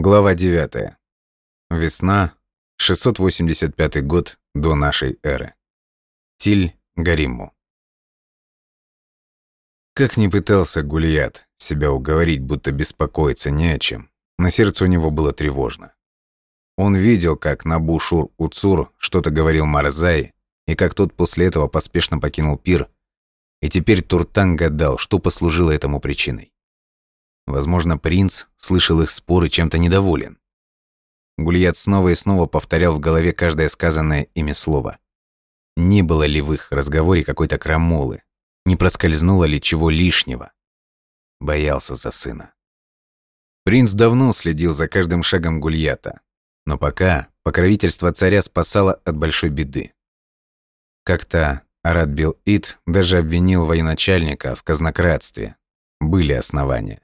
Глава 9. Весна, 685 год до нашей эры. Тиль Гариму. Как ни пытался Гулият себя уговорить, будто беспокоиться не о чем, на сердце у него было тревожно. Он видел, как Набу-Шур Уцур что-то говорил Марзай, и как тот после этого поспешно покинул пир, и теперь Туртан гадал, что послужило этому причиной. Возможно, принц слышал их споры чем-то недоволен. Гульят снова и снова повторял в голове каждое сказанное ими слово. Не было ли в их разговоре какой-то крамолы? Не проскользнуло ли чего лишнего? Боялся за сына. Принц давно следил за каждым шагом Гульята, но пока покровительство царя спасало от большой беды. Как-то Арат Бил-Ит даже обвинил военачальника в казнократстве. Были основания.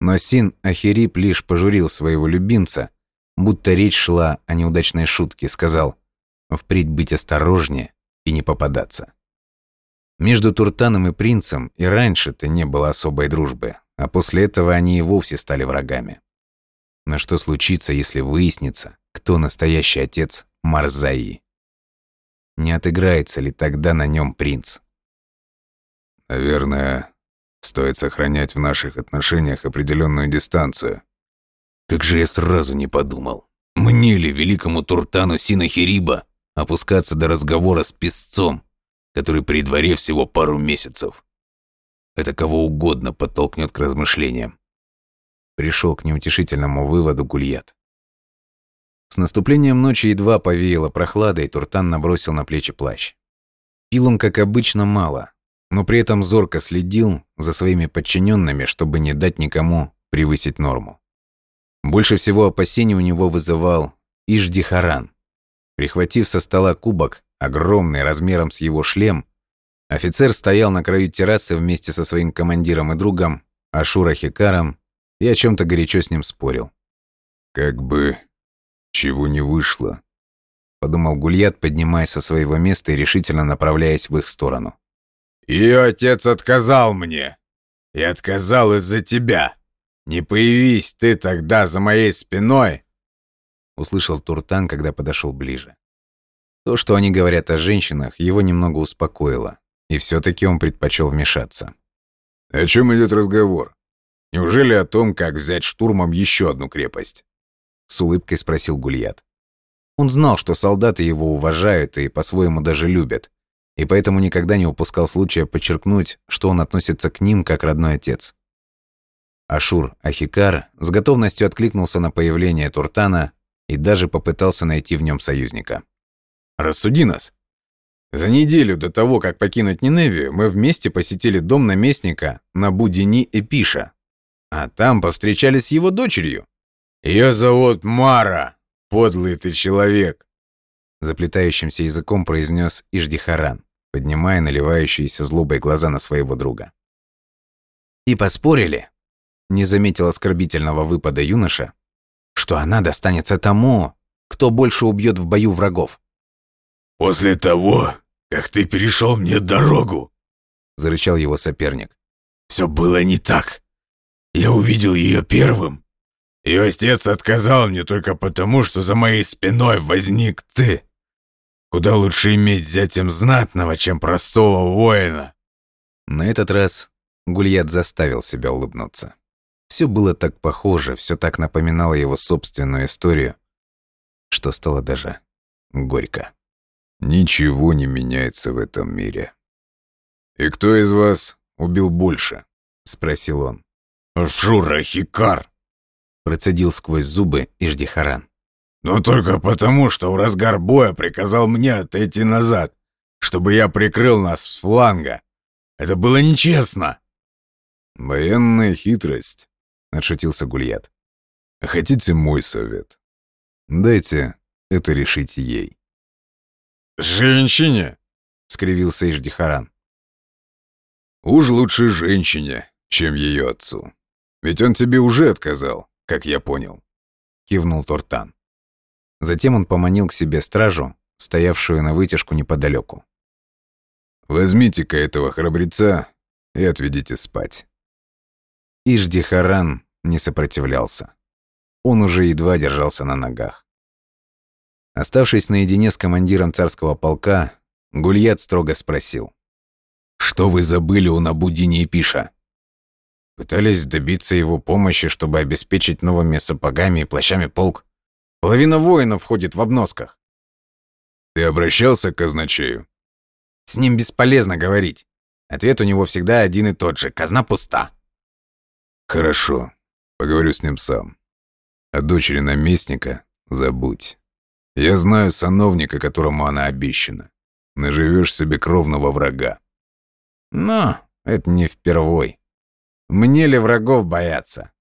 Но Син Ахирип лишь пожурил своего любимца, будто речь шла о неудачной шутке, сказал «впредь быть осторожнее и не попадаться». Между Туртаном и принцем и раньше-то не было особой дружбы, а после этого они и вовсе стали врагами. Но что случится, если выяснится, кто настоящий отец Марзаи? Не отыграется ли тогда на нем принц? Наверное, Стоит сохранять в наших отношениях определенную дистанцию. Как же я сразу не подумал. Мне ли, великому Туртану Синахириба, опускаться до разговора с песцом, который при дворе всего пару месяцев? Это кого угодно подтолкнет к размышлениям. Пришел к неутешительному выводу Гульят. С наступлением ночи едва повеяло прохладой, Туртан набросил на плечи плащ. Пил он, как обычно, мало, но при этом зорко следил за своими подчиненными, чтобы не дать никому превысить норму. Больше всего опасений у него вызывал Иждихаран. Прихватив со стола кубок, огромный размером с его шлем, офицер стоял на краю террасы вместе со своим командиром и другом, Ашура Хикаром, и о чем-то горячо с ним спорил. «Как бы чего не вышло», — подумал Гульят, поднимаясь со своего места и решительно направляясь в их сторону. Ее отец отказал мне. И отказал из-за тебя. Не появись ты тогда за моей спиной!» Услышал Туртан, когда подошел ближе. То, что они говорят о женщинах, его немного успокоило. И все-таки он предпочел вмешаться. «О чем идет разговор? Неужели о том, как взять штурмом еще одну крепость?» С улыбкой спросил Гульят. Он знал, что солдаты его уважают и по-своему даже любят, и поэтому никогда не упускал случая подчеркнуть, что он относится к ним как родной отец. Ашур Ахикар с готовностью откликнулся на появление Туртана и даже попытался найти в нем союзника. «Рассуди нас. За неделю до того, как покинуть Ниневию, мы вместе посетили дом наместника на Будини Эпиша, а там повстречались с его дочерью. Ее зовут Мара, подлый ты человек!» Заплетающимся языком произнес Иждихаран поднимая наливающиеся злобой глаза на своего друга. «И поспорили», — не заметил оскорбительного выпада юноша, «что она достанется тому, кто больше убьет в бою врагов». «После того, как ты перешел мне дорогу», — зарычал его соперник, «все было не так. Я увидел ее первым. Ее отец отказал мне только потому, что за моей спиной возник ты. Куда лучше иметь зятем знатного, чем простого воина. На этот раз Гульят заставил себя улыбнуться. Все было так похоже, все так напоминало его собственную историю, что стало даже горько. Ничего не меняется в этом мире. «И кто из вас убил больше?» — спросил он. «Шура Хикар!» — процедил сквозь зубы Иждихаран. Но только потому, что в разгар боя приказал мне отойти назад, чтобы я прикрыл нас с фланга. Это было нечестно. Военная хитрость, отшутился Гульят. Хотите мой совет? Дайте это решить ей. Женщине? скривился Иждихаран. Уж лучше женщине, чем ее отцу. Ведь он тебе уже отказал, как я понял. Кивнул Тортан. Затем он поманил к себе стражу, стоявшую на вытяжку неподалеку. «Возьмите-ка этого храбреца и отведите спать». Иждихаран не сопротивлялся. он уже едва держался на ногах. Оставшись наедине с командиром царского полка, Гульят строго спросил. «Что вы забыли у Набудини и Пиша?» Пытались добиться его помощи, чтобы обеспечить новыми сапогами и плащами полк. Половина воинов входит в обносках. «Ты обращался к казначею?» С ним бесполезно говорить. Ответ у него всегда один и тот же. Казна пуста. Хорошо. Поговорю с ним сам. О дочери наместника забудь. Я знаю сановника, которому она обещана. Наживешь себе кровного врага. Но это не впервой. Мне ли врагов бояться?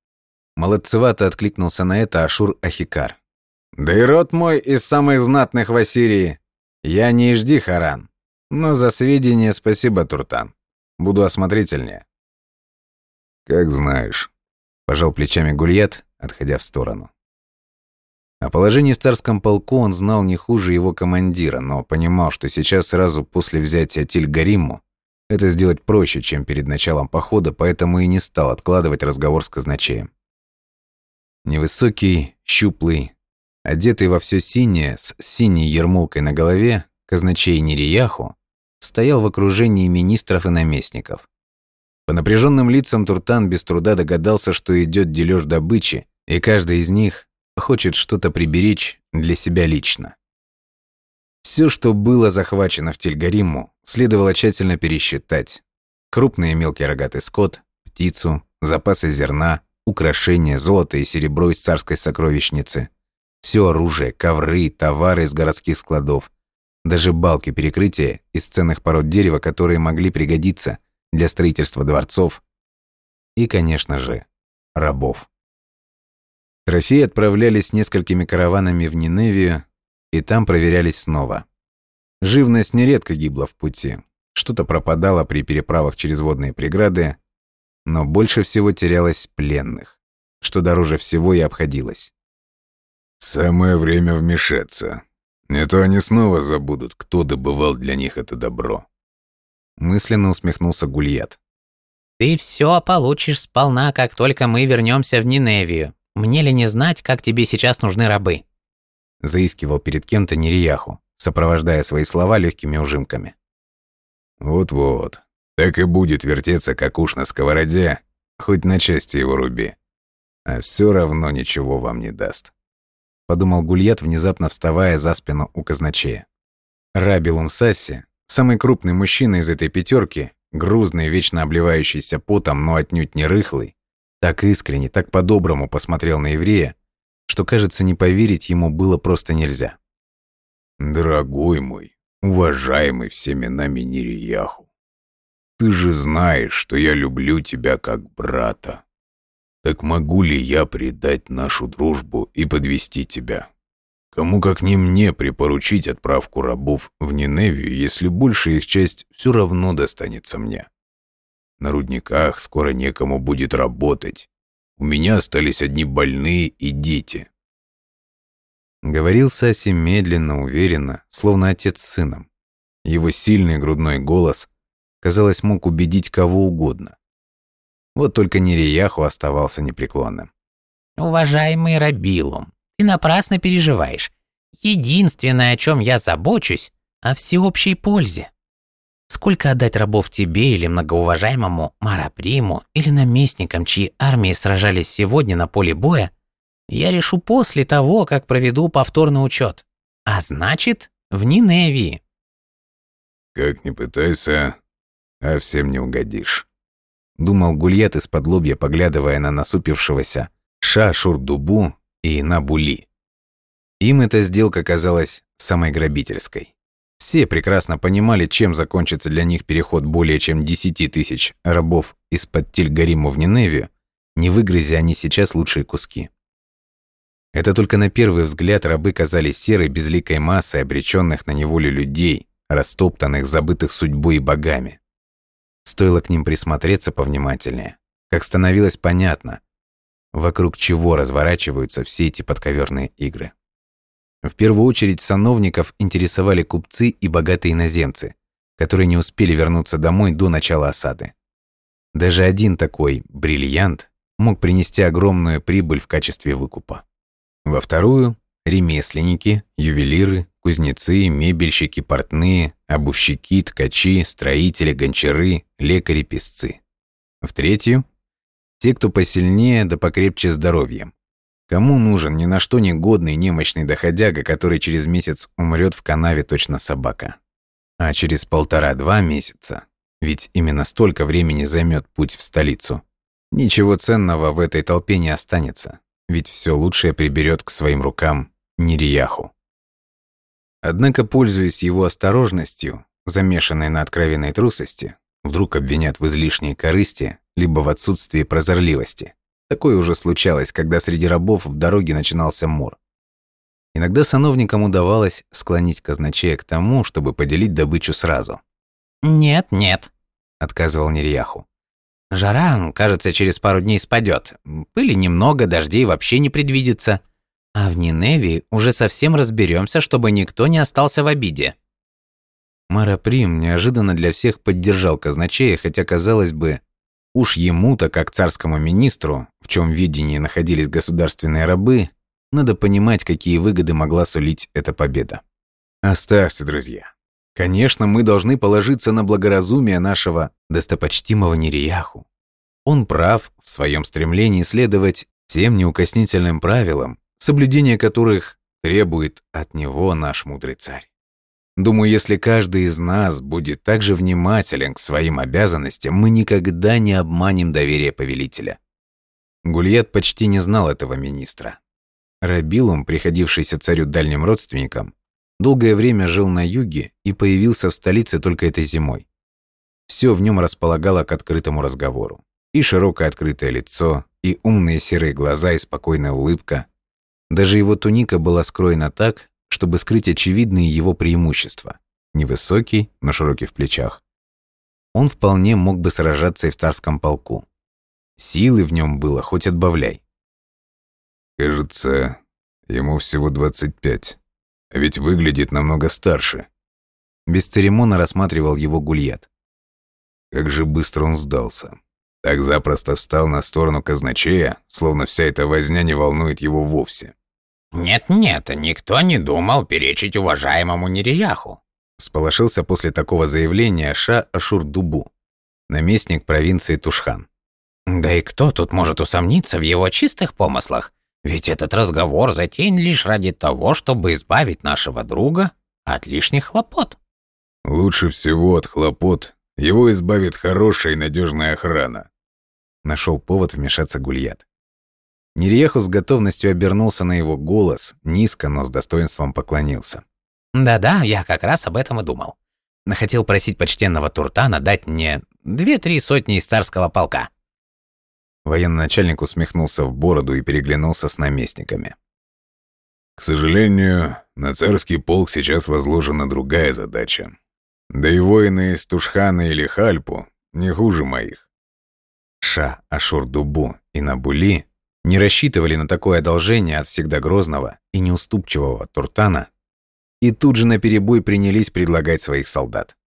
Молодцевато откликнулся на это Ашур Ахикар. Да и род мой из самых знатных в Ассирии. Я не жди, Харан. Но за сведения спасибо, Туртан. Буду осмотрительнее. Как знаешь. Пожал плечами Гульят, отходя в сторону. О положении в царском полку он знал не хуже его командира, но понимал, что сейчас сразу после взятия Тильгариму это сделать проще, чем перед началом похода, поэтому и не стал откладывать разговор с казначеем. Невысокий, щуплый, одетый во все синее, с синей ермолкой на голове, казначей Нерияху, стоял в окружении министров и наместников. По напряженным лицам Туртан без труда догадался, что идет дележ добычи, и каждый из них хочет что-то приберечь для себя лично. Все, что было захвачено в Тельгариму, следовало тщательно пересчитать. Крупный и мелкий рогатый скот, птицу, запасы зерна, украшения, золото и серебро из царской сокровищницы, все оружие, ковры, товары из городских складов, даже балки перекрытия из ценных пород дерева, которые могли пригодиться для строительства дворцов. И, конечно же, рабов. Трофеи отправлялись несколькими караванами в Ниневию, и там проверялись снова. Живность нередко гибла в пути. Что-то пропадало при переправах через водные преграды, но больше всего терялось пленных, что дороже всего и обходилось. «Самое время вмешаться», не то они снова забудут, кто добывал для них это добро. Мысленно усмехнулся Гульят. Ты все получишь сполна, как только мы вернемся в Ниневию. Мне ли не знать, как тебе сейчас нужны рабы? Заискивал перед кем-то Нерияху, сопровождая свои слова легкими ужимками. Вот-вот. Так и будет вертеться, как уж на сковороде, хоть на части его руби. А все равно ничего вам не даст подумал Гульят, внезапно вставая за спину у казначея. Рабилум Сасси, самый крупный мужчина из этой пятерки, грузный, вечно обливающийся потом, но отнюдь не рыхлый, так искренне, так по-доброму посмотрел на еврея, что, кажется, не поверить ему было просто нельзя. «Дорогой мой, уважаемый всеми нами Нирияху, ты же знаешь, что я люблю тебя как брата. Так могу ли я предать нашу дружбу и подвести тебя? Кому как не мне припоручить отправку рабов в Ниневию, если большая их часть все равно достанется мне? На рудниках скоро некому будет работать. У меня остались одни больные и дети. Говорил Саси медленно, уверенно, словно отец с сыном. Его сильный грудной голос, казалось, мог убедить кого угодно. Вот только Нерияху оставался непреклонным. «Уважаемый Рабилум, ты напрасно переживаешь. Единственное, о чем я забочусь, о всеобщей пользе. Сколько отдать рабов тебе или многоуважаемому Мараприму или наместникам, чьи армии сражались сегодня на поле боя, я решу после того, как проведу повторный учет. А значит, в Ниневии. Как ни пытайся, а всем не угодишь думал Гульет из-под лобья, поглядывая на насупившегося Ша Шурдубу и на Були. Им эта сделка казалась самой грабительской. Все прекрасно понимали, чем закончится для них переход более чем 10 тысяч рабов из-под Тильгариму в Ниневию, не выгрызя они сейчас лучшие куски. Это только на первый взгляд рабы казались серой безликой массой обреченных на неволю людей, растоптанных, забытых судьбой и богами. Стоило к ним присмотреться повнимательнее, как становилось понятно, вокруг чего разворачиваются все эти подковерные игры. В первую очередь сановников интересовали купцы и богатые иноземцы, которые не успели вернуться домой до начала осады. Даже один такой бриллиант мог принести огромную прибыль в качестве выкупа. во вторую – ремесленники, ювелиры, кузнецы, мебельщики, портные, обувщики, ткачи, строители, гончары, лекари, песцы. В третью – те, кто посильнее да покрепче здоровьем. Кому нужен ни на что не годный немощный доходяга, который через месяц умрет в канаве точно собака? А через полтора-два месяца, ведь именно столько времени займет путь в столицу, ничего ценного в этой толпе не останется, ведь все лучшее приберет к своим рукам Нерияху. Однако, пользуясь его осторожностью, замешанной на откровенной трусости, вдруг обвинят в излишней корысти либо в отсутствии прозорливости. Такое уже случалось, когда среди рабов в дороге начинался мор. Иногда сановникам удавалось склонить казначея к тому, чтобы поделить добычу сразу. «Нет, нет», — отказывал Нерияху. «Жара, кажется, через пару дней спадет. Пыли немного, дождей вообще не предвидится. А в Ниневии уже совсем разберемся, чтобы никто не остался в обиде». Мараприм неожиданно для всех поддержал казначея, хотя, казалось бы, Уж ему-то, как царскому министру, в чем видении находились государственные рабы, надо понимать, какие выгоды могла сулить эта победа. Оставьте, друзья. Конечно, мы должны положиться на благоразумие нашего достопочтимого Нерияху. Он прав в своем стремлении следовать тем неукоснительным правилам, соблюдение которых требует от него наш мудрый царь. Думаю, если каждый из нас будет так же внимателен к своим обязанностям, мы никогда не обманем доверие повелителя. Гульят почти не знал этого министра. Рабилум, приходившийся царю дальним родственником, долгое время жил на юге и появился в столице только этой зимой. Все в нем располагало к открытому разговору. И широкое открытое лицо, и умные серые глаза, и спокойная улыбка. Даже его туника была скроена так, чтобы скрыть очевидные его преимущества. Невысокий, но широкий в плечах. Он вполне мог бы сражаться и в царском полку. Силы в нем было хоть отбавляй. Кажется, ему всего 25, а ведь выглядит намного старше. Без церемона рассматривал его гульят. Как же быстро он сдался. Так запросто встал на сторону казначея, словно вся эта возня не волнует его вовсе. «Нет-нет, никто не думал перечить уважаемому Нерияху», сполошился после такого заявления Ша Ашур-Дубу, наместник провинции Тушхан. «Да и кто тут может усомниться в его чистых помыслах? Ведь этот разговор затеян лишь ради того, чтобы избавить нашего друга от лишних хлопот». «Лучше всего от хлопот его избавит хорошая и надежная охрана», нашел повод вмешаться Гульят. Нерьеху с готовностью обернулся на его голос, низко, но с достоинством поклонился. «Да-да, я как раз об этом и думал. Хотел просить почтенного Туртана дать мне две-три сотни из царского полка». Военноначальник усмехнулся в бороду и переглянулся с наместниками. «К сожалению, на царский полк сейчас возложена другая задача. Да и воины из Тушхана или Хальпу не хуже моих». Ша, Ашур-Дубу и Набули не рассчитывали на такое одолжение от всегда грозного и неуступчивого Туртана и тут же наперебой принялись предлагать своих солдат.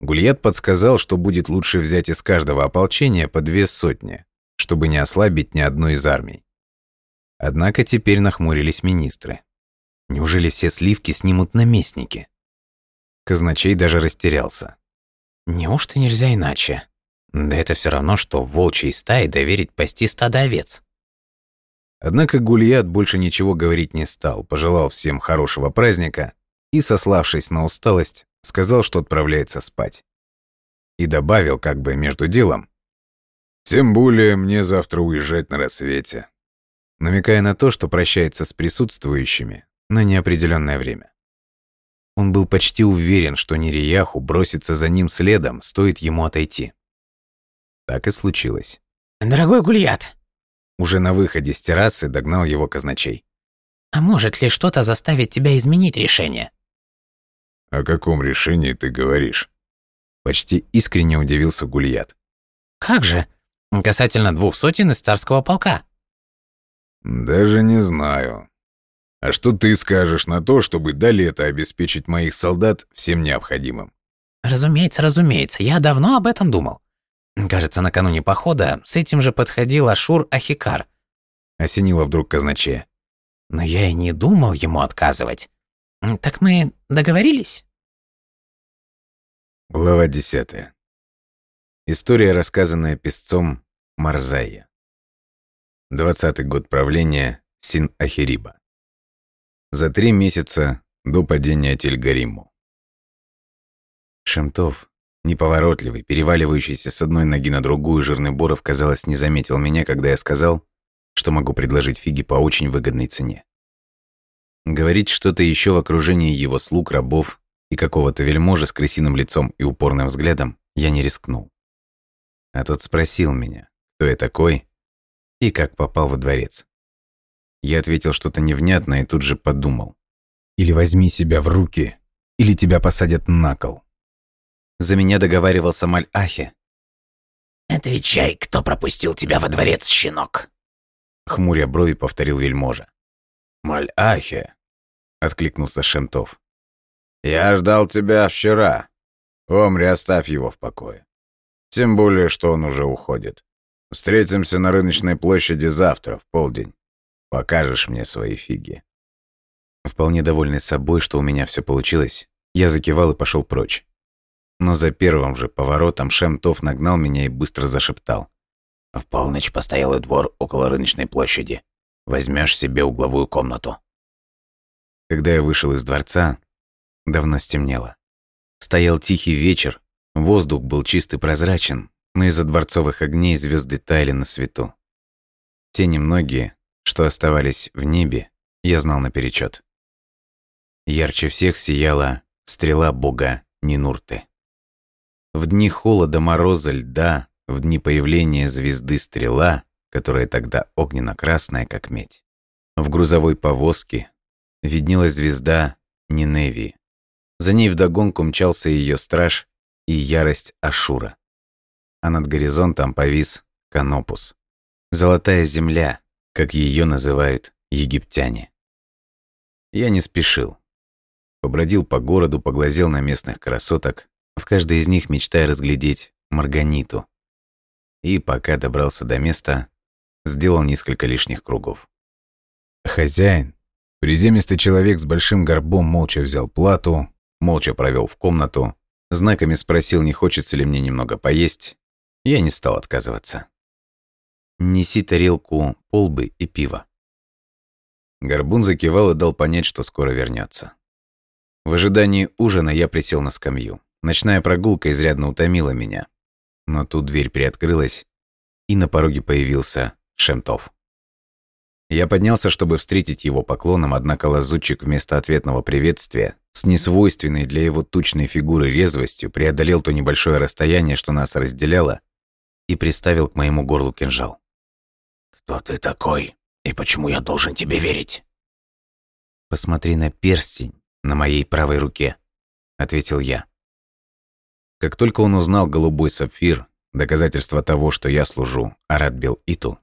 Гульят подсказал, что будет лучше взять из каждого ополчения по две сотни, чтобы не ослабить ни одну из армий. Однако теперь нахмурились министры. Неужели все сливки снимут наместники? Казначей даже растерялся. Неужто нельзя иначе? Да это все равно, что волчьей стае доверить пасти стадо овец. Однако Гульят больше ничего говорить не стал, пожелал всем хорошего праздника и, сославшись на усталость, сказал, что отправляется спать. И добавил как бы между делом. «Тем более мне завтра уезжать на рассвете», намекая на то, что прощается с присутствующими на неопределенное время. Он был почти уверен, что Нерияху бросится за ним следом, стоит ему отойти. Так и случилось. «Дорогой Гульят, уже на выходе с террасы догнал его казначей. «А может ли что-то заставить тебя изменить решение?» «О каком решении ты говоришь?» Почти искренне удивился Гульят. «Как же? Касательно двух сотен из царского полка». «Даже не знаю. А что ты скажешь на то, чтобы до лета обеспечить моих солдат всем необходимым?» «Разумеется, разумеется. Я давно об этом думал. Кажется, накануне похода с этим же подходил Ашур Ахикар. Осенило вдруг казначея. но я и не думал ему отказывать. Так мы договорились?» Глава 10. История, рассказанная песцом Марзая. Двадцатый год правления Син-Ахириба. За три месяца до падения Тельгариму. Шемтов, неповоротливый, переваливающийся с одной ноги на другую жирный Боров, казалось, не заметил меня, когда я сказал, что могу предложить фиги по очень выгодной цене. Говорить что-то еще в окружении его слуг, рабов и какого-то вельможа с крысиным лицом и упорным взглядом я не рискнул. А тот спросил меня, кто я такой и как попал во дворец. Я ответил что-то невнятное и тут же подумал. Или возьми себя в руки, или тебя посадят на кол. За меня договаривался Маль-Ахе. «Отвечай, кто пропустил тебя во дворец, щенок?» Хмуря брови повторил вельможа. «Маль-Ахе», — откликнулся Шемтов. Я ждал тебя вчера. Омри, оставь его в покое. Тем более, что он уже уходит. Встретимся на рыночной площади завтра, в полдень. Покажешь мне свои фиги. Вполне довольный собой, что у меня все получилось, я закивал и пошел прочь. Но за первым же поворотом Шемтов нагнал меня и быстро зашептал. «В полночь постоялый двор около рыночной площади. Возьмешь себе угловую комнату». Когда я вышел из дворца, Давно стемнело. Стоял тихий вечер, воздух был чистый прозрачен, но из-за дворцовых огней звезды таяли на свету. Те немногие, что оставались в небе, я знал наперечет. Ярче всех сияла стрела бога Нинурты. В дни холода, мороза, льда, в дни появления звезды стрела, которая тогда огненно-красная, как медь. В грузовой повозке виднелась звезда Ниневии. За ней вдогонку мчался ее страж и ярость Ашура. А над горизонтом повис Канопус. Золотая земля, как ее называют египтяне. Я не спешил. Побродил по городу, поглазел на местных красоток, в каждой из них мечтая разглядеть Марганиту. И пока добрался до места, сделал несколько лишних кругов. Хозяин, приземистый человек с большим горбом, молча взял плату, молча провел в комнату, знаками спросил, не хочется ли мне немного поесть. Я не стал отказываться. «Неси тарелку полбы и пива». Горбун закивал и дал понять, что скоро вернется. В ожидании ужина я присел на скамью. Ночная прогулка изрядно утомила меня. Но тут дверь приоткрылась, и на пороге появился Шемтов. Я поднялся, чтобы встретить его поклоном, однако лазутчик вместо ответного приветствия с несвойственной для его тучной фигуры резвостью преодолел то небольшое расстояние, что нас разделяло, и приставил к моему горлу кинжал. «Кто ты такой и почему я должен тебе верить?» «Посмотри на перстень на моей правой руке», — ответил я. Как только он узнал голубой сапфир, доказательство того, что я служу Арадбел Иту,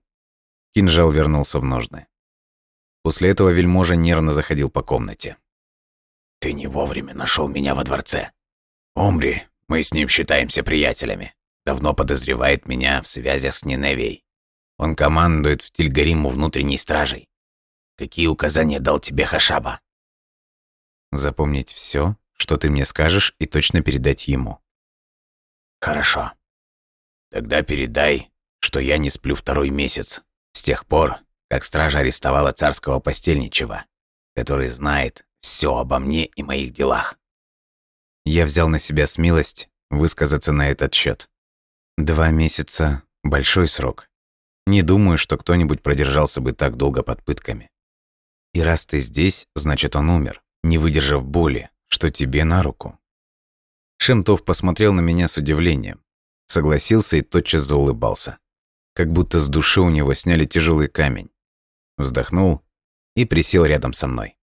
Кинжал вернулся в ножны. После этого вельможа нервно заходил по комнате. «Ты не вовремя нашел меня во дворце. Омри, мы с ним считаемся приятелями. Давно подозревает меня в связях с Ниневией. Он командует в Тильгариму внутренней стражей. Какие указания дал тебе Хашаба?» «Запомнить все, что ты мне скажешь, и точно передать ему». «Хорошо. Тогда передай, что я не сплю второй месяц, с тех пор, как стража арестовала царского постельничего, который знает все обо мне и моих делах. Я взял на себя смелость высказаться на этот счет. Два месяца – большой срок. Не думаю, что кто-нибудь продержался бы так долго под пытками. И раз ты здесь, значит, он умер, не выдержав боли, что тебе на руку. Шемтов посмотрел на меня с удивлением, согласился и тотчас заулыбался как будто с души у него сняли тяжелый камень. Вздохнул и присел рядом со мной.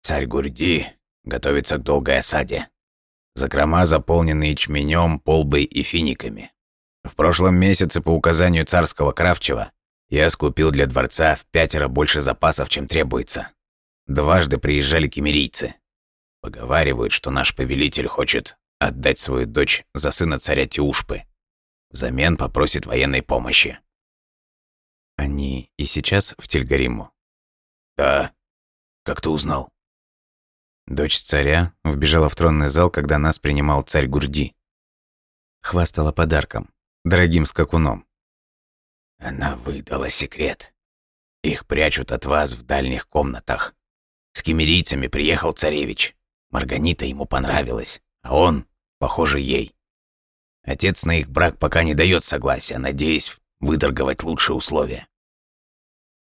Царь Гурди готовится к долгой осаде. Закрома заполнены ячменем, полбой и финиками. В прошлом месяце по указанию царского Кравчева я скупил для дворца в пятеро больше запасов, чем требуется. Дважды приезжали кемерийцы. Поговаривают, что наш повелитель хочет отдать свою дочь за сына царя Тиушпы. Взамен попросит военной помощи. Они и сейчас в Тельгариму? Да. Как ты узнал? Дочь царя вбежала в тронный зал, когда нас принимал царь Гурди. Хвастала подарком, дорогим скакуном. Она выдала секрет. Их прячут от вас в дальних комнатах. С кемерийцами приехал царевич. Марганита ему понравилась, а он, похоже, ей. Отец на их брак пока не дает согласия, надеясь выторговать лучшие условия.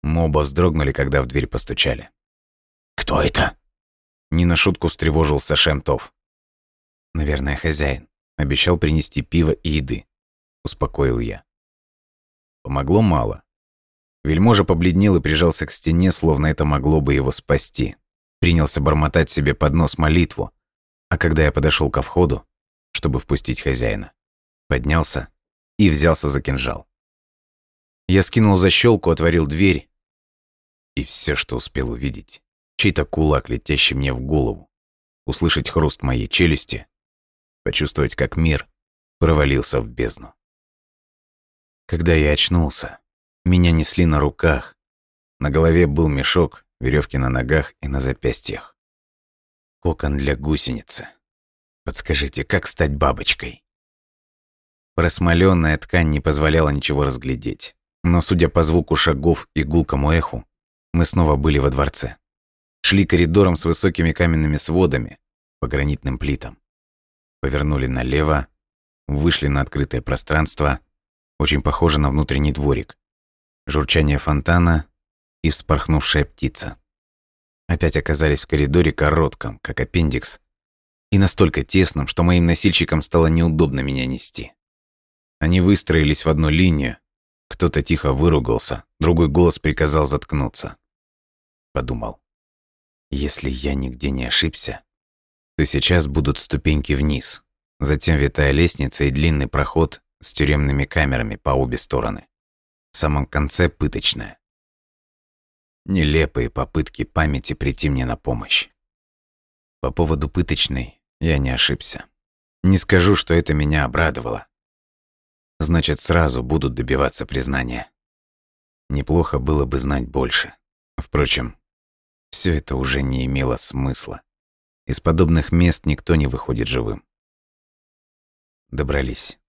Мы оба вздрогнули, когда в дверь постучали. «Кто это?» Не на шутку встревожился Шемтов. «Наверное, хозяин. Обещал принести пиво и еды», — успокоил я. Помогло мало. Вельможа побледнел и прижался к стене, словно это могло бы его спасти. Принялся бормотать себе под нос молитву, а когда я подошел ко входу, чтобы впустить хозяина, поднялся и взялся за кинжал. Я скинул защелку, отворил дверь, и все, что успел увидеть, чей-то кулак, летящий мне в голову, услышать хруст моей челюсти, почувствовать, как мир провалился в бездну. Когда я очнулся, меня несли на руках, на голове был мешок, веревки на ногах и на запястьях. Кокон для гусеницы. Подскажите, как стать бабочкой? Просмоленная ткань не позволяла ничего разглядеть. Но, судя по звуку шагов и гулкому эху, мы снова были во дворце. Шли коридором с высокими каменными сводами по гранитным плитам. Повернули налево, вышли на открытое пространство, очень похоже на внутренний дворик. Журчание фонтана и вспорхнувшая птица. Опять оказались в коридоре коротком, как аппендикс, и настолько тесном, что моим носильщикам стало неудобно меня нести. Они выстроились в одну линию, кто-то тихо выругался, другой голос приказал заткнуться. Подумал, если я нигде не ошибся, то сейчас будут ступеньки вниз, затем витая лестница и длинный проход с тюремными камерами по обе стороны. В самом конце пыточная. Нелепые попытки памяти прийти мне на помощь. По поводу пыточной я не ошибся. Не скажу, что это меня обрадовало значит, сразу будут добиваться признания. Неплохо было бы знать больше. Впрочем, все это уже не имело смысла. Из подобных мест никто не выходит живым. Добрались.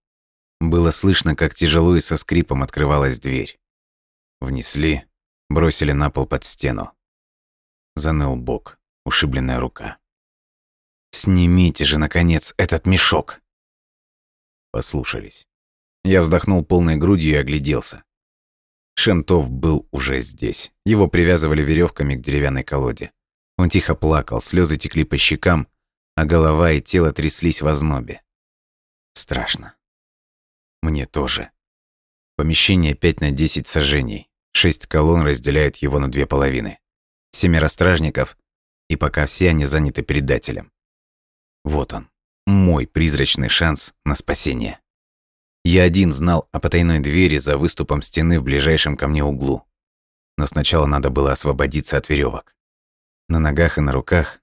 Было слышно, как тяжело и со скрипом открывалась дверь. Внесли, бросили на пол под стену. Заныл бок, ушибленная рука. «Снимите же, наконец, этот мешок!» Послушались. Я вздохнул полной грудью и огляделся. Шентов был уже здесь. Его привязывали веревками к деревянной колоде. Он тихо плакал, слезы текли по щекам, а голова и тело тряслись в ознобе. Страшно. Мне тоже. Помещение 5 на 10 сажений. Шесть колонн разделяют его на две половины. Семеро стражников, и пока все они заняты предателем. Вот он, мой призрачный шанс на спасение. Я один знал о потайной двери за выступом стены в ближайшем ко мне углу. Но сначала надо было освободиться от веревок. На ногах и на руках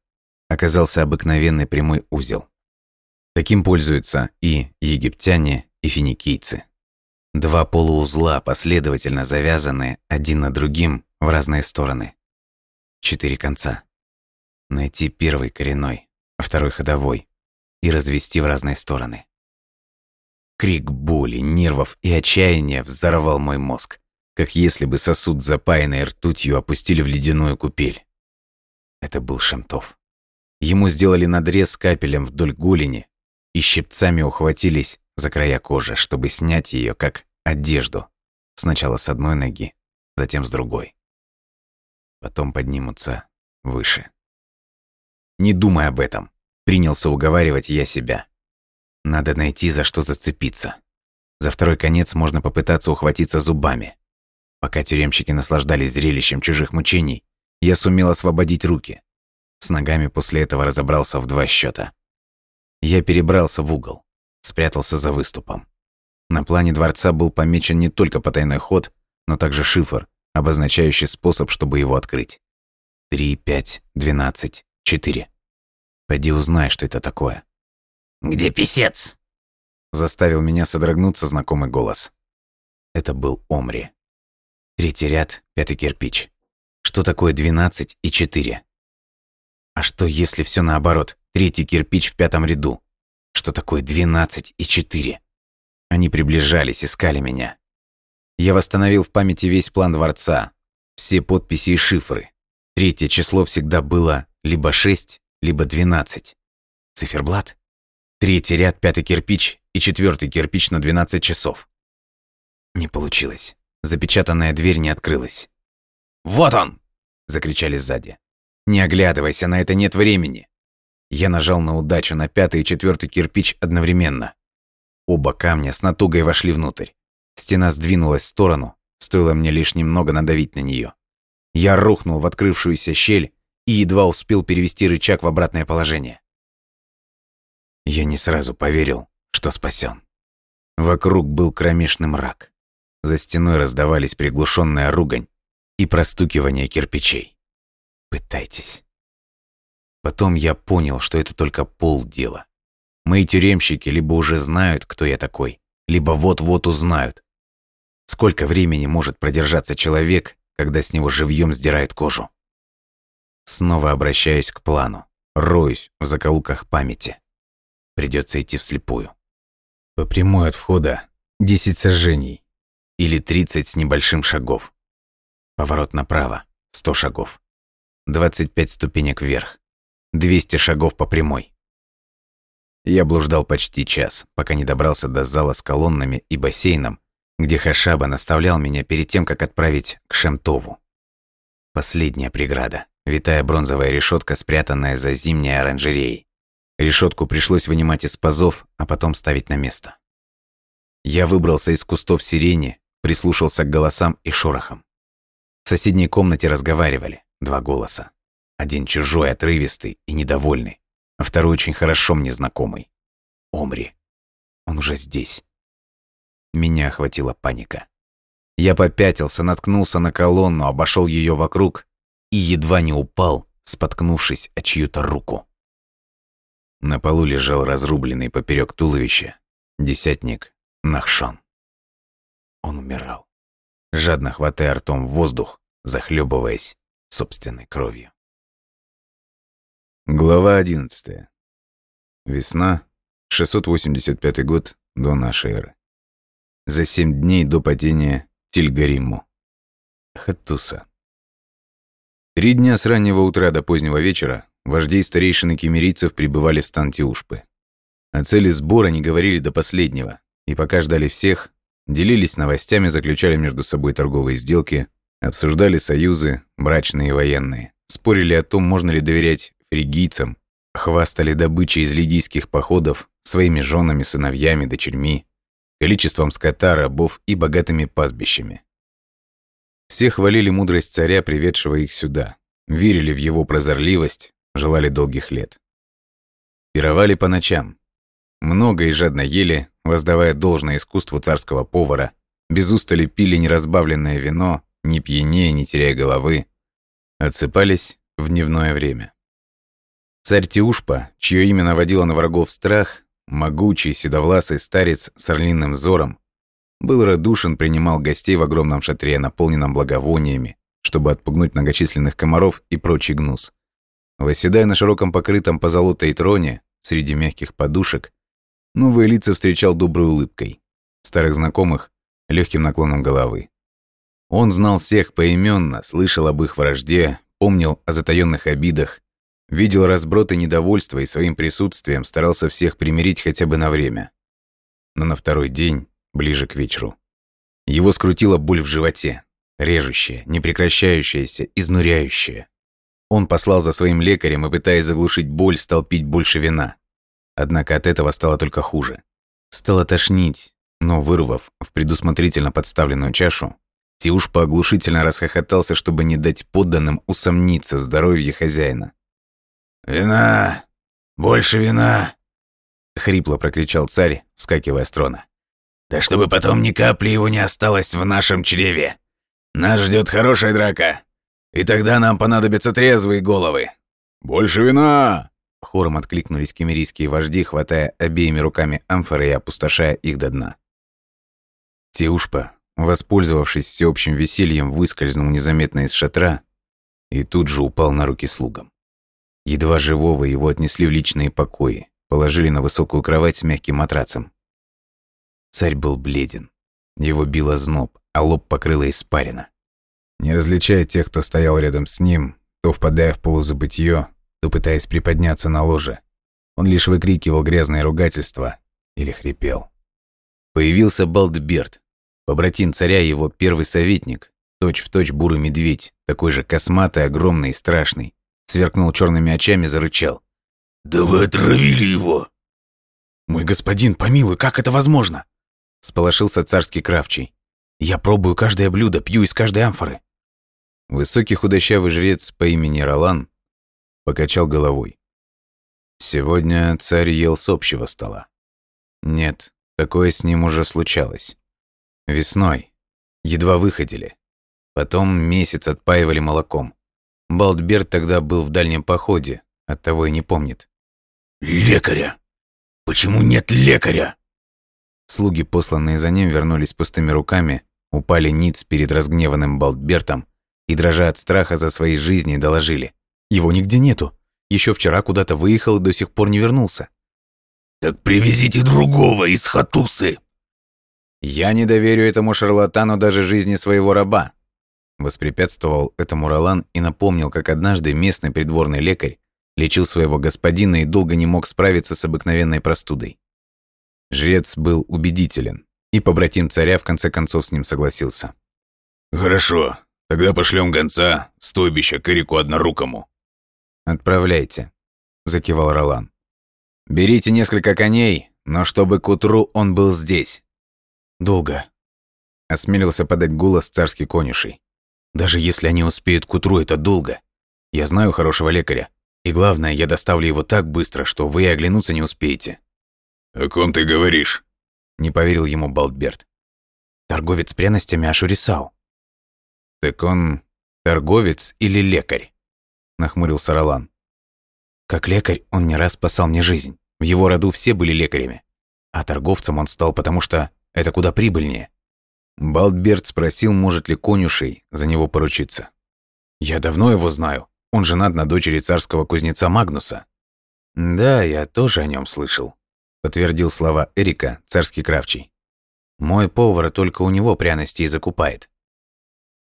оказался обыкновенный прямой узел. Таким пользуются и египтяне, и финикийцы. Два полуузла, последовательно завязанные один на другим в разные стороны. Четыре конца. Найти первый коренной, второй ходовой и развести в разные стороны. Крик боли, нервов и отчаяния взорвал мой мозг, как если бы сосуд, запаянный ртутью, опустили в ледяную купель. Это был Шемтов. Ему сделали надрез капелем вдоль голени и щипцами ухватились за края кожи, чтобы снять ее как одежду. Сначала с одной ноги, затем с другой. Потом поднимутся выше. Не думай об этом, принялся уговаривать я себя. Надо найти, за что зацепиться. За второй конец можно попытаться ухватиться зубами. Пока тюремщики наслаждались зрелищем чужих мучений, я сумел освободить руки. С ногами после этого разобрался в два счета. Я перебрался в угол, спрятался за выступом. На плане дворца был помечен не только потайной ход, но также шифр, обозначающий способ, чтобы его открыть. Три, пять, двенадцать, четыре. Пойди узнай, что это такое. «Где писец?» Заставил меня содрогнуться знакомый голос. Это был Омри. Третий ряд, пятый кирпич. Что такое 12 и 4? А что, если все наоборот? Третий кирпич в пятом ряду. Что такое 12 и 4? Они приближались, искали меня. Я восстановил в памяти весь план дворца, все подписи и шифры. Третье число всегда было либо 6, либо 12. Циферблат? Третий ряд, пятый кирпич и четвертый кирпич на 12 часов. Не получилось. Запечатанная дверь не открылась. «Вот он!» – закричали сзади. «Не оглядывайся, на это нет времени!» Я нажал на удачу на пятый и четвертый кирпич одновременно. Оба камня с натугой вошли внутрь. Стена сдвинулась в сторону, стоило мне лишь немного надавить на нее. Я рухнул в открывшуюся щель и едва успел перевести рычаг в обратное положение. Я не сразу поверил, что спасен. Вокруг был кромешный мрак. За стеной раздавались приглушенная ругань и простукивание кирпичей. Пытайтесь. Потом я понял, что это только полдела. Мои тюремщики либо уже знают, кто я такой, либо вот-вот узнают. Сколько времени может продержаться человек, когда с него живьем сдирает кожу? Снова обращаюсь к плану, роюсь в закоулках памяти. Придется идти вслепую. По прямой от входа 10 сожжений или 30 с небольшим шагов. Поворот направо 100 шагов. 25 ступенек вверх. 200 шагов по прямой. Я блуждал почти час, пока не добрался до зала с колоннами и бассейном, где Хашаба наставлял меня перед тем, как отправить к Шемтову. Последняя преграда. Витая бронзовая решетка, спрятанная за зимней оранжереей. Решетку пришлось вынимать из пазов, а потом ставить на место. Я выбрался из кустов сирени, прислушался к голосам и шорохам. В соседней комнате разговаривали два голоса. Один чужой, отрывистый и недовольный, а второй очень хорошо мне знакомый. Омри. Он уже здесь. Меня охватила паника. Я попятился, наткнулся на колонну, обошел ее вокруг и едва не упал, споткнувшись о чью-то руку. На полу лежал разрубленный поперек туловища десятник Нахшон. Он умирал, жадно хватая ртом воздух, захлебываясь собственной кровью. Глава 11. Весна, 685 год до нашей эры. За семь дней до падения Тильгариму. Хаттуса. Три дня с раннего утра до позднего вечера вожди и старейшины кемерийцев прибывали в стан Тиушпы. О цели сбора не говорили до последнего, и пока ждали всех, делились новостями, заключали между собой торговые сделки, обсуждали союзы, брачные и военные, спорили о том, можно ли доверять фригийцам, хвастали добычей из лидийских походов своими женами, сыновьями, дочерьми, количеством скота, рабов и богатыми пастбищами. Все хвалили мудрость царя, приведшего их сюда, верили в его прозорливость, желали долгих лет. Пировали по ночам. Много и жадно ели, воздавая должное искусству царского повара, без устали пили неразбавленное вино, не пьянее, не теряя головы. Отсыпались в дневное время. Царь Тиушпа, чье имя наводило на врагов страх, могучий седовласый старец с орлиным взором, был радушен, принимал гостей в огромном шатре, наполненном благовониями, чтобы отпугнуть многочисленных комаров и прочий гнус. Восседая на широком покрытом позолотой троне, среди мягких подушек, новые лица встречал доброй улыбкой, старых знакомых — легким наклоном головы. Он знал всех поименно, слышал об их вражде, помнил о затаённых обидах, видел разброд и недовольство и своим присутствием старался всех примирить хотя бы на время. Но на второй день, ближе к вечеру, его скрутила боль в животе, режущая, непрекращающаяся, изнуряющая. Он послал за своим лекарем и, пытаясь заглушить боль, стал пить больше вина. Однако от этого стало только хуже. Стало тошнить, но, вырвав в предусмотрительно подставленную чашу, Тиуш пооглушительно расхохотался, чтобы не дать подданным усомниться в здоровье хозяина. «Вина! Больше вина!» — хрипло прокричал царь, вскакивая с трона. «Да чтобы потом ни капли его не осталось в нашем чреве! Нас ждет хорошая драка, и тогда нам понадобятся трезвые головы!» «Больше вина!» Хором откликнулись кемерийские вожди, хватая обеими руками амфоры и опустошая их до дна. Теушпа, воспользовавшись всеобщим весельем, выскользнул незаметно из шатра и тут же упал на руки слугам. Едва живого его отнесли в личные покои, положили на высокую кровать с мягким матрацем. Царь был бледен. Его било зноб, а лоб покрыло испарина. Не различая тех, кто стоял рядом с ним, то впадая в полузабытье, то пытаясь приподняться на ложе, он лишь выкрикивал грязные ругательства или хрипел. Появился Балдберт, побратим царя его первый советник, точь-в-точь точь бурый медведь, такой же косматый, огромный и страшный, сверкнул черными очами, зарычал. «Да вы отравили его!» «Мой господин, помилуй, как это возможно?» Сполошился царский кравчий. «Я пробую каждое блюдо, пью из каждой амфоры». Высокий худощавый жрец по имени Ролан покачал головой. Сегодня царь ел с общего стола. Нет, такое с ним уже случалось. Весной. Едва выходили. Потом месяц отпаивали молоком. Балдберт тогда был в дальнем походе, оттого и не помнит. «Лекаря! Почему нет лекаря?» Слуги, посланные за ним, вернулись пустыми руками, упали ниц перед разгневанным Балдбертом и, дрожа от страха за свои жизни, доложили. «Его нигде нету. Еще вчера куда-то выехал и до сих пор не вернулся». «Так привезите другого из Хатусы!» «Я не доверю этому шарлатану даже жизни своего раба», Воспрепятствовал этому Ролан и напомнил, как однажды местный придворный лекарь лечил своего господина и долго не мог справиться с обыкновенной простудой. Жрец был убедителен, и побратим царя в конце концов с ним согласился. «Хорошо, тогда пошлем гонца стойбище к Эрику Однорукому». «Отправляйте», — закивал Ролан. «Берите несколько коней, но чтобы к утру он был здесь». «Долго», — осмелился подать голос царский конюшей. Даже если они успеют к утру, это долго. Я знаю хорошего лекаря. И главное, я доставлю его так быстро, что вы и оглянуться не успеете». «О ком ты говоришь?» Не поверил ему Балдберт. «Торговец пряностями Ашурисау». «Так он торговец или лекарь?» Нахмурился Ролан. «Как лекарь он не раз спасал мне жизнь. В его роду все были лекарями. А торговцем он стал, потому что это куда прибыльнее. Балдберт спросил, может ли конюшей за него поручиться. «Я давно его знаю. Он женат на дочери царского кузнеца Магнуса». «Да, я тоже о нем слышал», — подтвердил слова Эрика, царский кравчий. «Мой повар только у него пряности и закупает».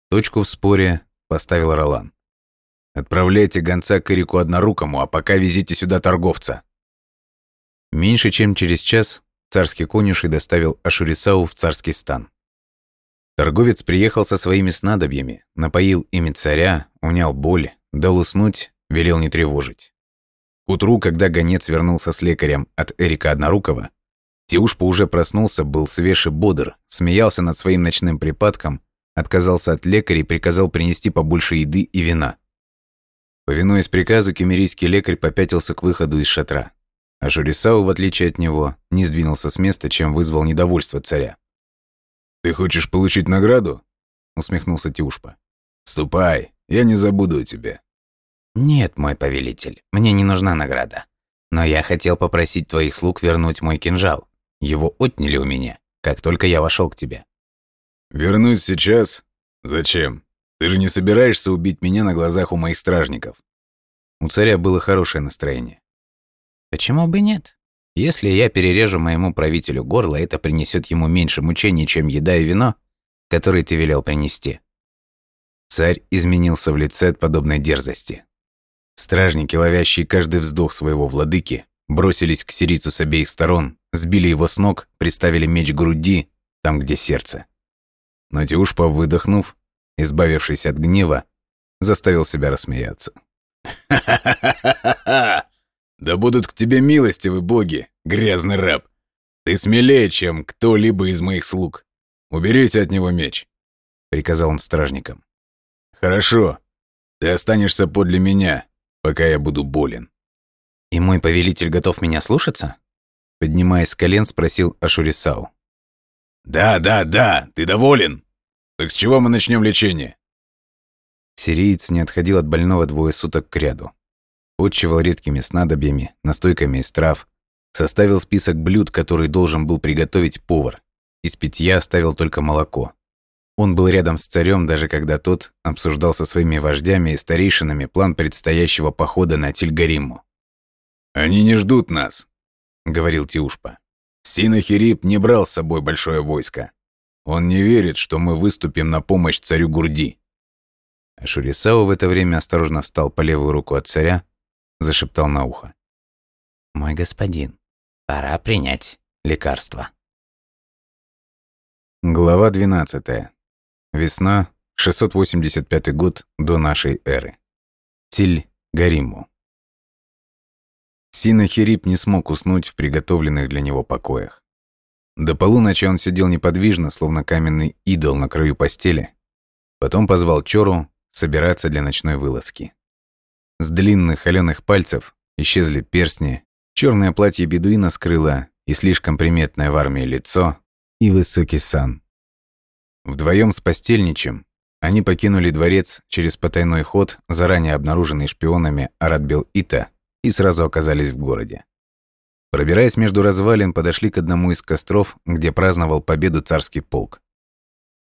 Точку в споре поставил Ролан. «Отправляйте гонца к Эрику Однорукому, а пока везите сюда торговца». Меньше чем через час царский конюшей доставил Ашурисау в царский стан. Торговец приехал со своими снадобьями, напоил ими царя, унял боль, дал уснуть, велел не тревожить. К утру, когда гонец вернулся с лекарем от Эрика Однорукова, Тиушпа уже проснулся, был свеж и бодр, смеялся над своим ночным припадком, отказался от лекаря и приказал принести побольше еды и вина. Повинуясь приказу, кемерийский лекарь попятился к выходу из шатра. А Журисау, в отличие от него, не сдвинулся с места, чем вызвал недовольство царя. «Ты хочешь получить награду?» — усмехнулся Тюшпа. «Ступай, я не забуду тебя». «Нет, мой повелитель, мне не нужна награда. Но я хотел попросить твоих слуг вернуть мой кинжал. Его отняли у меня, как только я вошел к тебе». «Вернуть сейчас? Зачем? Ты же не собираешься убить меня на глазах у моих стражников?» У царя было хорошее настроение. «Почему бы нет? Если я перережу моему правителю горло, это принесет ему меньше мучений, чем еда и вино, которые ты велел принести. Царь изменился в лице от подобной дерзости. Стражники, ловящие каждый вздох своего владыки, бросились к сирийцу с обеих сторон, сбили его с ног, приставили меч к груди, там, где сердце. Но Тиушпа, выдохнув, избавившись от гнева, заставил себя рассмеяться. «Ха-ха-ха-ха-ха! Да будут к тебе милостивы боги, грязный раб. Ты смелее, чем кто-либо из моих слуг. Уберите от него меч», — приказал он стражникам. «Хорошо. Ты останешься подле меня, пока я буду болен». «И мой повелитель готов меня слушаться?» Поднимаясь с колен, спросил Ашурисау. «Да, да, да, ты доволен. Так с чего мы начнем лечение?» Сириец не отходил от больного двое суток к ряду. Отчевал редкими снадобьями, настойками из трав. Составил список блюд, которые должен был приготовить повар. Из питья оставил только молоко. Он был рядом с царем, даже когда тот обсуждал со своими вождями и старейшинами план предстоящего похода на Тильгариму. «Они не ждут нас», — говорил Тиушпа. «Синахирип не брал с собой большое войско. Он не верит, что мы выступим на помощь царю Гурди». А Шурисау в это время осторожно встал по левую руку от царя, зашептал на ухо. «Мой господин, пора принять лекарство». Глава 12. Весна, 685 год до нашей эры. Тиль-Гариму. Синахирип не смог уснуть в приготовленных для него покоях. До полуночи он сидел неподвижно, словно каменный идол на краю постели. Потом позвал Чору собираться для ночной вылазки. С длинных холеных пальцев исчезли перстни, черное платье бедуина скрыло и слишком приметное в армии лицо, и высокий сан. Вдвоем с постельничем они покинули дворец через потайной ход, заранее обнаруженный шпионами Аратбел-Ита, и сразу оказались в городе. Пробираясь между развалин, подошли к одному из костров, где праздновал победу царский полк.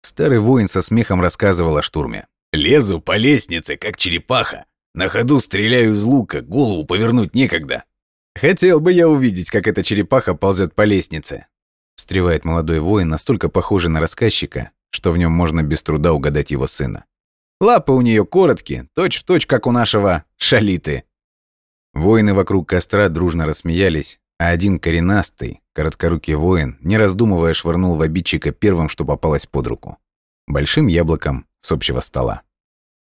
Старый воин со смехом рассказывал о штурме. «Лезу по лестнице, как черепаха. На ходу стреляю из лука, голову повернуть некогда». «Хотел бы я увидеть, как эта черепаха ползет по лестнице», встревает молодой воин, настолько похожий на рассказчика, что в нем можно без труда угадать его сына. Лапы у нее короткие, точь-в-точь, как у нашего шалиты. Воины вокруг костра дружно рассмеялись, а один коренастый, короткорукий воин, не раздумывая, швырнул в обидчика первым, что попалось под руку. Большим яблоком с общего стола.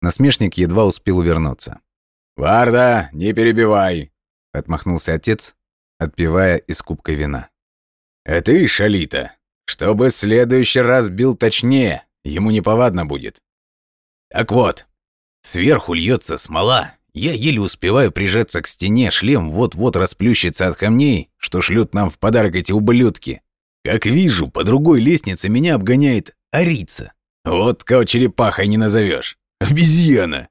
Насмешник едва успел увернуться. «Варда, не перебивай!» — отмахнулся отец, отпивая из кубка вина. «Это и шалита. Чтобы в следующий раз бил точнее, ему неповадно будет. Так вот, сверху льется смола, я еле успеваю прижаться к стене, шлем вот-вот расплющится от камней, что шлют нам в подарок эти ублюдки. Как вижу, по другой лестнице меня обгоняет Арица. Вот кого черепахой не назовешь. Обезьяна.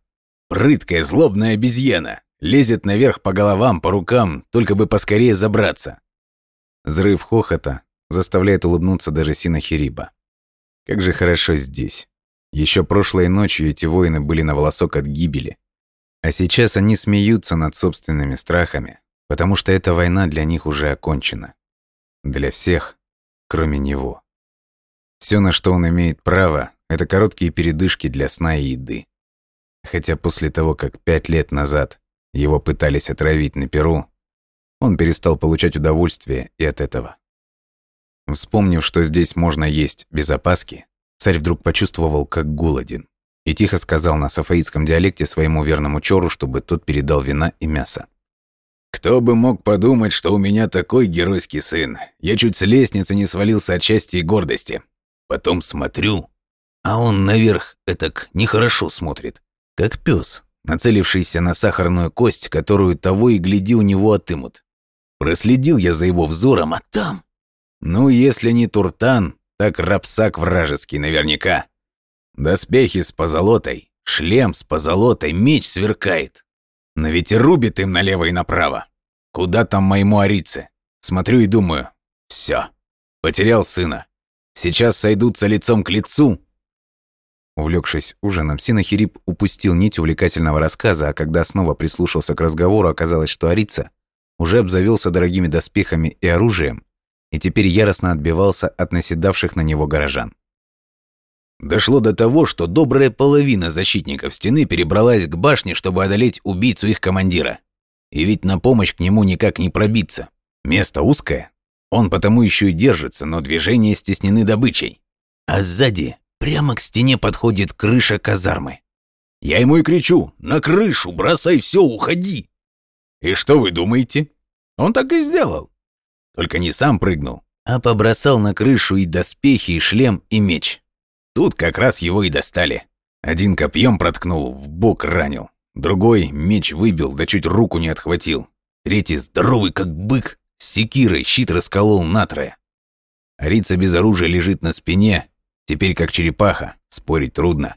Прыткая, злобная обезьяна. Лезет наверх по головам, по рукам, только бы поскорее забраться. Взрыв хохота заставляет улыбнуться даже Синахириба. Как же хорошо здесь. Еще прошлой ночью эти воины были на волосок от гибели. А сейчас они смеются над собственными страхами, потому что эта война для них уже окончена. Для всех, кроме него. Все, на что он имеет право, это короткие передышки для сна и еды. Хотя после того, как пять лет назад его пытались отравить на Перу, он перестал получать удовольствие и от этого. Вспомнив, что здесь можно есть без опаски, царь вдруг почувствовал, как голоден и тихо сказал на сафаитском диалекте своему верному чору, чтобы тот передал вина и мясо. «Кто бы мог подумать, что у меня такой геройский сын? Я чуть с лестницы не свалился от счастья и гордости. Потом смотрю, а он наверх этак нехорошо смотрит, как пес, нацелившийся на сахарную кость, которую того и гляди у него отымут. Проследил я за его взором, а там... Ну, если не Туртан, так рапсак вражеский наверняка. Доспехи с позолотой, шлем с позолотой, меч сверкает. Но ведь рубит им налево и направо. Куда там моему арице? Смотрю и думаю, все, потерял сына. Сейчас сойдутся лицом к лицу. Увлекшись ужином, Синахирип упустил нить увлекательного рассказа, а когда снова прислушался к разговору, оказалось, что Арица уже обзавелся дорогими доспехами и оружием, и теперь яростно отбивался от наседавших на него горожан. Дошло до того, что добрая половина защитников стены перебралась к башне, чтобы одолеть убийцу их командира. И ведь на помощь к нему никак не пробиться. Место узкое. Он потому еще и держится, но движения стеснены добычей. А сзади прямо к стене подходит крыша казармы. Я ему и кричу «На крышу! Бросай все, уходи!» И что вы думаете? Он так и сделал. Только не сам прыгнул, а побросал на крышу и доспехи, и шлем, и меч. Тут как раз его и достали. Один копьем проткнул, в бок ранил. Другой меч выбил, да чуть руку не отхватил. Третий здоровый, как бык, с секирой щит расколол натрое. Арица без оружия лежит на спине, теперь как черепаха, спорить трудно.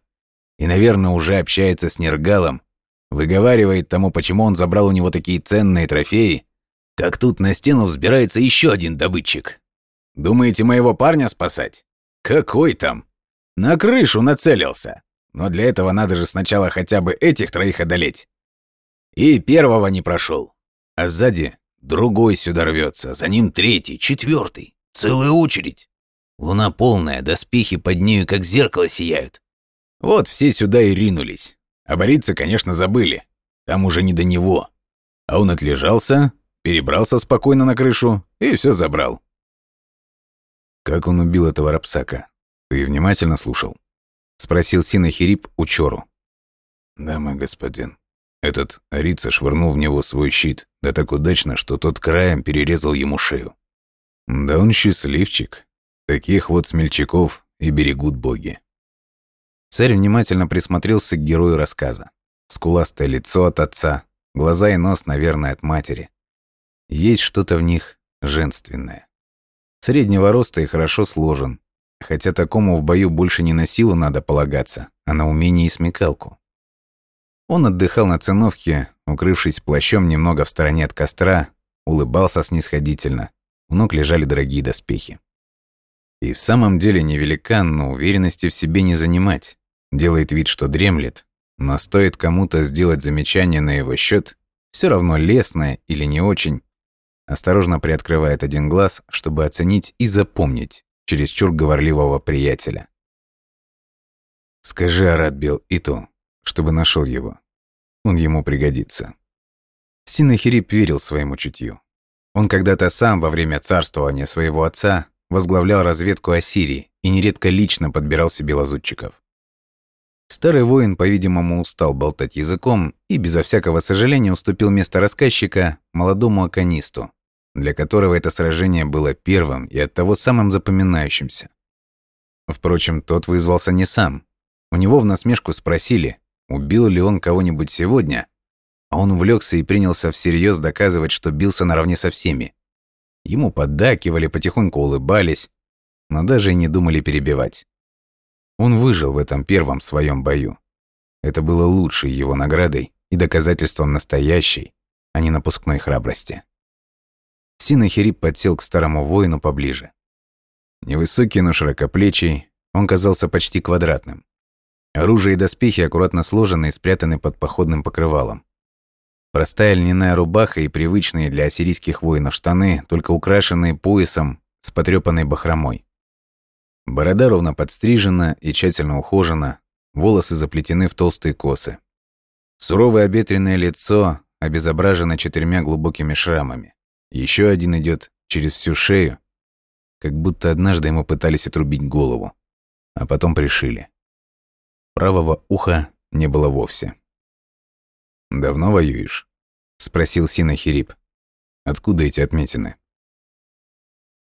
И, наверное, уже общается с Нергалом, выговаривает тому, почему он забрал у него такие ценные трофеи, как тут на стену взбирается еще один добытчик. Думаете, моего парня спасать? Какой там? На крышу нацелился. Но для этого надо же сначала хотя бы этих троих одолеть. И первого не прошел. А сзади другой сюда рвется, за ним третий, четвертый. Целая очередь. Луна полная, доспехи под нею как зеркало сияют. Вот все сюда и ринулись. А бориться, конечно, забыли. Там уже не до него. А он отлежался, перебрался спокойно на крышу и все забрал. Как он убил этого рапсака? Ты внимательно слушал? Спросил Синахирип у Чору. Да, мой господин. Этот Арица швырнул в него свой щит, да так удачно, что тот краем перерезал ему шею. Да он счастливчик. Таких вот смельчаков и берегут боги. Царь внимательно присмотрелся к герою рассказа. Скуластое лицо от отца, глаза и нос, наверное, от матери. Есть что-то в них женственное. Среднего роста и хорошо сложен, хотя такому в бою больше не на силу надо полагаться, а на умение и смекалку. Он отдыхал на циновке, укрывшись плащом немного в стороне от костра, улыбался снисходительно. У ног лежали дорогие доспехи. И в самом деле не великан, но уверенности в себе не занимать. Делает вид, что дремлет, но стоит кому-то сделать замечание на его счет, все равно лесное или не очень, осторожно приоткрывает один глаз, чтобы оценить и запомнить чересчур говорливого приятеля. «Скажи, Арат Бел Иту, чтобы нашел его. Он ему пригодится». Синахирип верил своему чутью. Он когда-то сам во время царствования своего отца возглавлял разведку Ассирии и нередко лично подбирал себе лазутчиков. Старый воин, по-видимому, устал болтать языком и безо всякого сожаления уступил место рассказчика молодому аконисту, для которого это сражение было первым и оттого самым запоминающимся. Впрочем, тот вызвался не сам. У него в насмешку спросили, убил ли он кого-нибудь сегодня, а он увлекся и принялся всерьез доказывать, что бился наравне со всеми. Ему поддакивали, потихоньку улыбались, но даже и не думали перебивать. Он выжил в этом первом своем бою. Это было лучшей его наградой и доказательством настоящей, а не напускной храбрости. Синахирип подсел к старому воину поближе. Невысокий, но широкоплечий, он казался почти квадратным. Оружие и доспехи аккуратно сложены и спрятаны под походным покрывалом. Простая льняная рубаха и привычные для ассирийских воинов штаны, только украшенные поясом с потрёпанной бахромой. Борода ровно подстрижена и тщательно ухожена, волосы заплетены в толстые косы. Суровое обветренное лицо обезображено четырьмя глубокими шрамами. Еще один идет через всю шею, как будто однажды ему пытались отрубить голову, а потом пришили. Правого уха не было вовсе. «Давно воюешь?» — спросил Синахирип. «Откуда эти отметины?»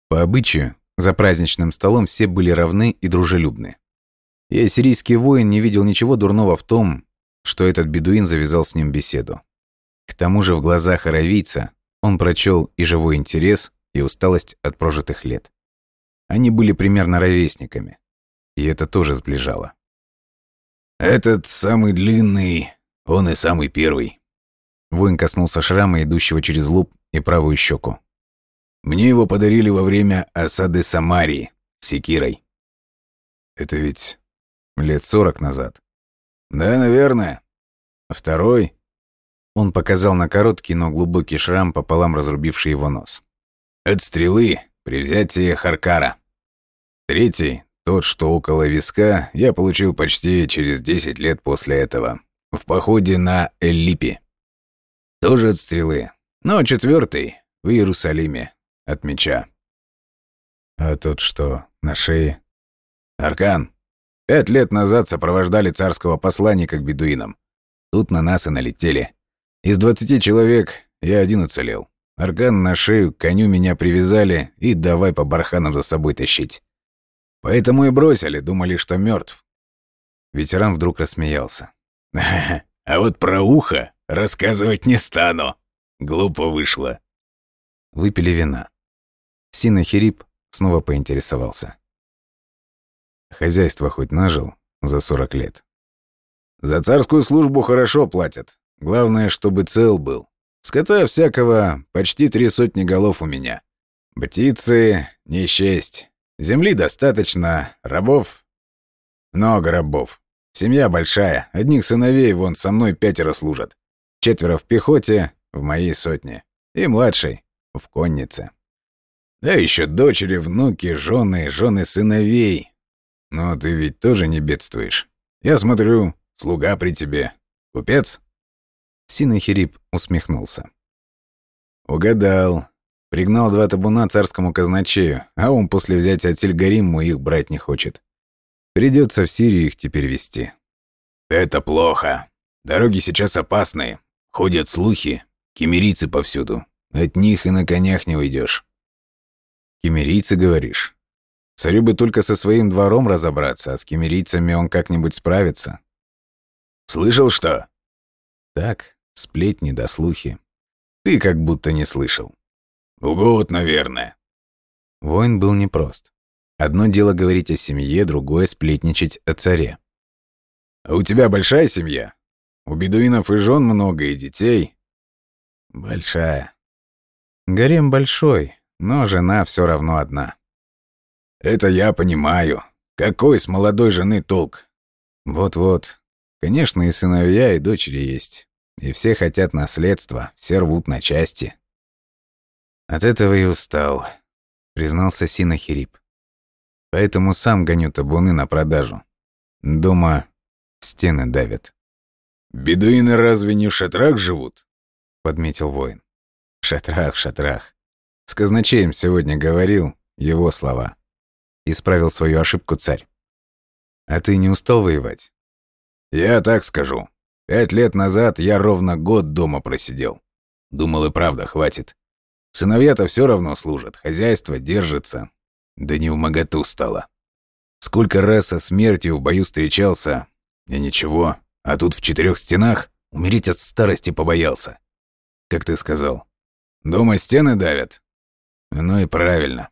По обычаю, за праздничным столом все были равны и дружелюбны. И ассирийский воин не видел ничего дурного в том, что этот бедуин завязал с ним беседу. К тому же в глазах аравийца он прочел и живой интерес, и усталость от прожитых лет. Они были примерно ровесниками, и это тоже сближало. «Этот самый длинный, он и самый первый». Воин коснулся шрама, идущего через лоб и правую щеку. «Мне его подарили во время осады Самарии, секирой». «Это ведь лет сорок назад». «Да, наверное. Второй он показал на короткий, но глубокий шрам, пополам разрубивший его нос. «От стрелы при взятии Харкара. Третий, тот, что около виска, я получил почти через 10 лет после этого, в походе на Эллипи. Тоже от стрелы. Но четвертый в Иерусалиме, от меча. А тот, что на шее? Аркан. Пять лет назад сопровождали царского посланника к бедуинам. Тут на нас и налетели. Из двадцати человек я один уцелел. Аркан на шею, к коню меня привязали и давай по барханам за собой тащить. Поэтому и бросили, думали, что мертв. Ветеран вдруг рассмеялся. «А вот про ухо рассказывать не стану. Глупо вышло». Выпили вина. Синахирип снова поинтересовался. Хозяйство хоть нажил за сорок лет? За царскую службу хорошо платят. Главное, чтобы цел был. Скота всякого почти три сотни голов у меня. Птицы не счесть. Земли достаточно, рабов Много рабов. Семья большая, одних сыновей вон со мной пятеро служат. Четверо в пехоте, в моей сотне. И младший в коннице. Да еще дочери, внуки, жены, жены сыновей. Но ты ведь тоже не бедствуешь. Я смотрю, слуга при тебе. Купец?» Синахирип усмехнулся. «Угадал. Пригнал два табуна царскому казначею, а он после взятия Тильгариму их брать не хочет. Придется в Сирию их теперь вести. Это плохо. Дороги сейчас опасные. Ходят слухи. Кемерийцы повсюду. От них и на конях не уйдешь. Кемерийцы, говоришь? Царю бы только со своим двором разобраться, а с кемерийцами он как-нибудь справится. Слышал что? Так, сплетни да слухи. Ты как будто не слышал. Лгут, наверное. Воин был непрост. Одно дело говорить о семье, другое — сплетничать о царе. «А у тебя большая семья? У бедуинов и жен много, и детей?» «Большая. Гарем большой, но жена все равно одна». «Это я понимаю. Какой с молодой жены толк?» «Вот-вот. Конечно, и сыновья, и дочери есть. И все хотят наследства, все рвут на части». «От этого и устал», — признался Синахирип. «Поэтому сам гоню табуны на продажу. Дома стены давят». «Бедуины разве не в шатрах живут?» — подметил воин. «В шатрах, в шатрах. С казначеем сегодня говорил его слова». Исправил свою ошибку царь. «А ты не устал воевать?» «Я так скажу. Пять лет назад я ровно год дома просидел. Думал и правда, хватит. Сыновья-то все равно служат, хозяйство держится. Да не в моготу стало. Сколько раз со смертью в бою встречался, и ничего, а тут в четырех стенах умереть от старости побоялся. Как ты сказал, дома стены давят? Ну и правильно.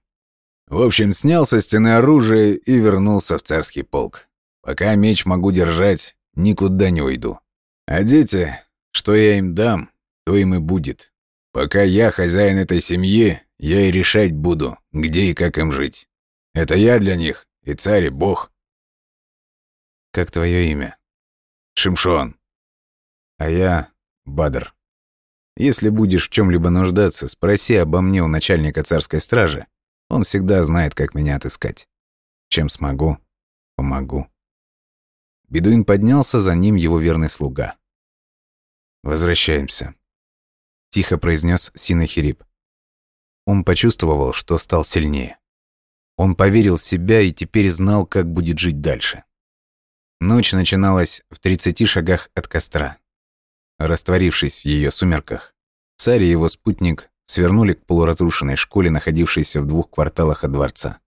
В общем, снял со стены оружие и вернулся в царский полк. Пока меч могу держать, никуда не уйду. А дети, что я им дам, то им и будет. Пока я хозяин этой семьи, я и решать буду, где и как им жить. Это я для них, и царь, и бог. Как твое имя? Шимшон. А я Бадр. Если будешь в чем либо нуждаться, спроси обо мне у начальника царской стражи. Он всегда знает, как меня отыскать. Чем смогу, помогу. Бедуин поднялся, за ним его верный слуга. Возвращаемся. — тихо произнес Синахирип. Он почувствовал, что стал сильнее. Он поверил в себя и теперь знал, как будет жить дальше. Ночь начиналась в 30 шагах от костра. Растворившись в ее сумерках, царь и его спутник свернули к полуразрушенной школе, находившейся в двух кварталах от дворца.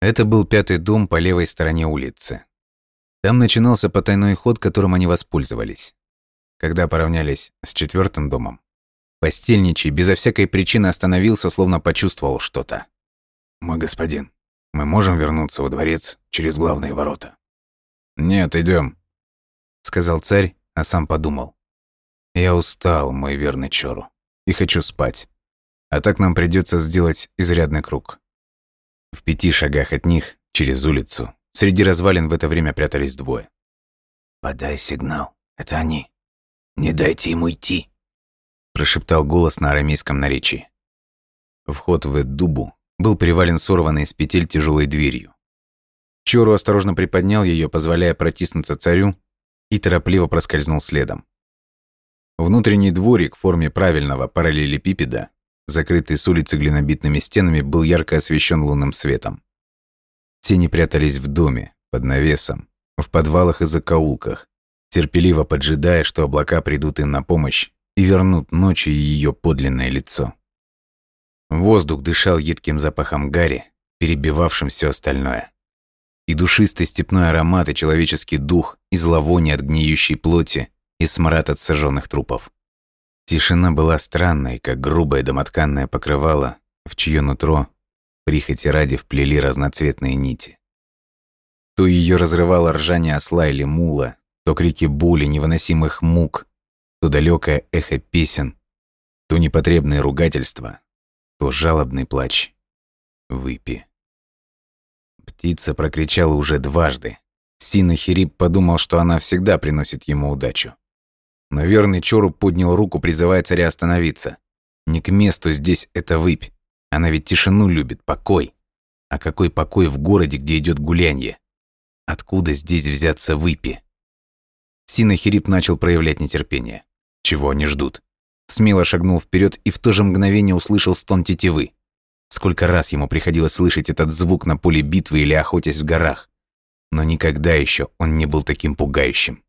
Это был пятый дом по левой стороне улицы. Там начинался потайной ход, которым они воспользовались. Когда поравнялись с четвертым домом, Постельничий безо всякой причины остановился, словно почувствовал что-то. «Мой господин, мы можем вернуться во дворец через главные ворота?» «Нет, идем, сказал царь, а сам подумал. «Я устал, мой верный Чору, и хочу спать. А так нам придется сделать изрядный круг». В пяти шагах от них, через улицу, среди развалин в это время прятались двое. «Подай сигнал, это они. Не дайте им уйти», прошептал голос на арамейском наречии. Вход в Эддубу был привален сорванной с петель тяжелой дверью. Чору осторожно приподнял ее, позволяя протиснуться царю, и торопливо проскользнул следом. Внутренний дворик в форме правильного параллелепипеда, закрытый с улицы глинобитными стенами, был ярко освещен лунным светом. Тени прятались в доме, под навесом, в подвалах и закоулках, терпеливо поджидая, что облака придут им на помощь и вернут ночи ее подлинное лицо. Воздух дышал едким запахом гари, перебивавшим все остальное. И душистый степной аромат, и человеческий дух, и зловоние от гниющей плоти, и смрад от сожженных трупов. Тишина была странной, как грубое домотканное покрывало, в чье нутро прихоти ради вплели разноцветные нити. То ее разрывало ржание осла или мула, то крики боли, невыносимых мук, то далекое эхо песен, то непотребные ругательства, то жалобный плач. Выпи. Птица прокричала уже дважды, Синахирип подумал, что она всегда приносит ему удачу. Но верный Чору поднял руку, призывая царя остановиться. Не к месту здесь это выпь. Она ведь тишину любит, покой. А какой покой в городе, где идет гулянье? Откуда здесь взяться выпи? Синахирип начал проявлять нетерпение. Чего они ждут? Смело шагнул вперед и в то же мгновение услышал стон тетивы. Сколько раз ему приходилось слышать этот звук на поле битвы или охотясь в горах. Но никогда еще он не был таким пугающим.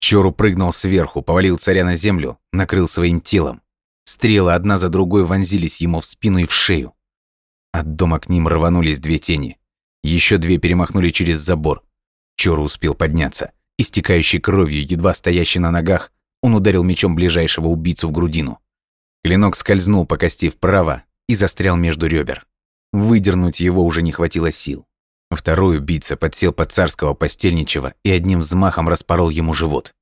Чору прыгнул сверху, повалил царя на землю, накрыл своим телом. Стрелы одна за другой вонзились ему в спину и в шею. От дома к ним рванулись две тени. Еще две перемахнули через забор. Чору успел подняться. Истекающий кровью, едва стоящий на ногах, он ударил мечом ближайшего убийцу в грудину. Клинок скользнул по кости вправо и застрял между ребер. Выдернуть его уже не хватило сил. Второй убийца подсел под царского постельничего и одним взмахом распорол ему живот.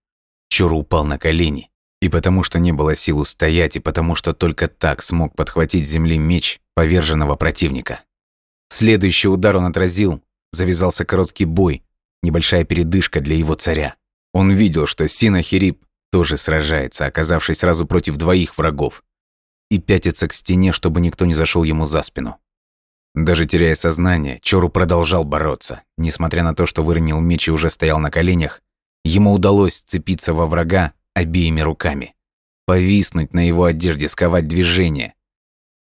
Чору упал на колени, и потому что не было сил устоять, и потому что только так смог подхватить с земли меч поверженного противника. Следующий удар он отразил, завязался короткий бой, небольшая передышка для его царя. Он видел, что Синахирип тоже сражается, оказавшись сразу против двоих врагов, и пятится к стене, чтобы никто не зашел ему за спину. Даже теряя сознание, Чору продолжал бороться. Несмотря на то, что выронил меч и уже стоял на коленях, ему удалось цепиться во врага обеими руками. Повиснуть на его одежде, сковать движение.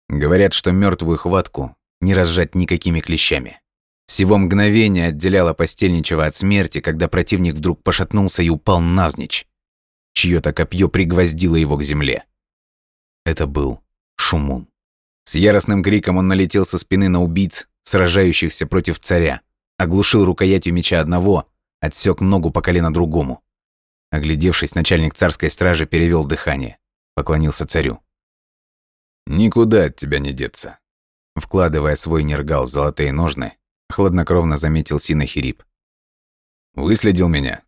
Говорят, что мертвую хватку не разжать никакими клещами. Всего мгновение отделяло постельничего от смерти, когда противник вдруг пошатнулся и упал навзничь. Чьё-то копье пригвоздило его к земле. Это был Шумун. С яростным криком он налетел со спины на убийц, сражающихся против царя, оглушил рукоятью меча одного, отсек ногу по колено другому. Оглядевшись, начальник царской стражи перевел дыхание, поклонился царю. «Никуда от тебя не деться». Вкладывая свой нергал в золотые ножны, хладнокровно заметил Синахирип. «Выследил меня?»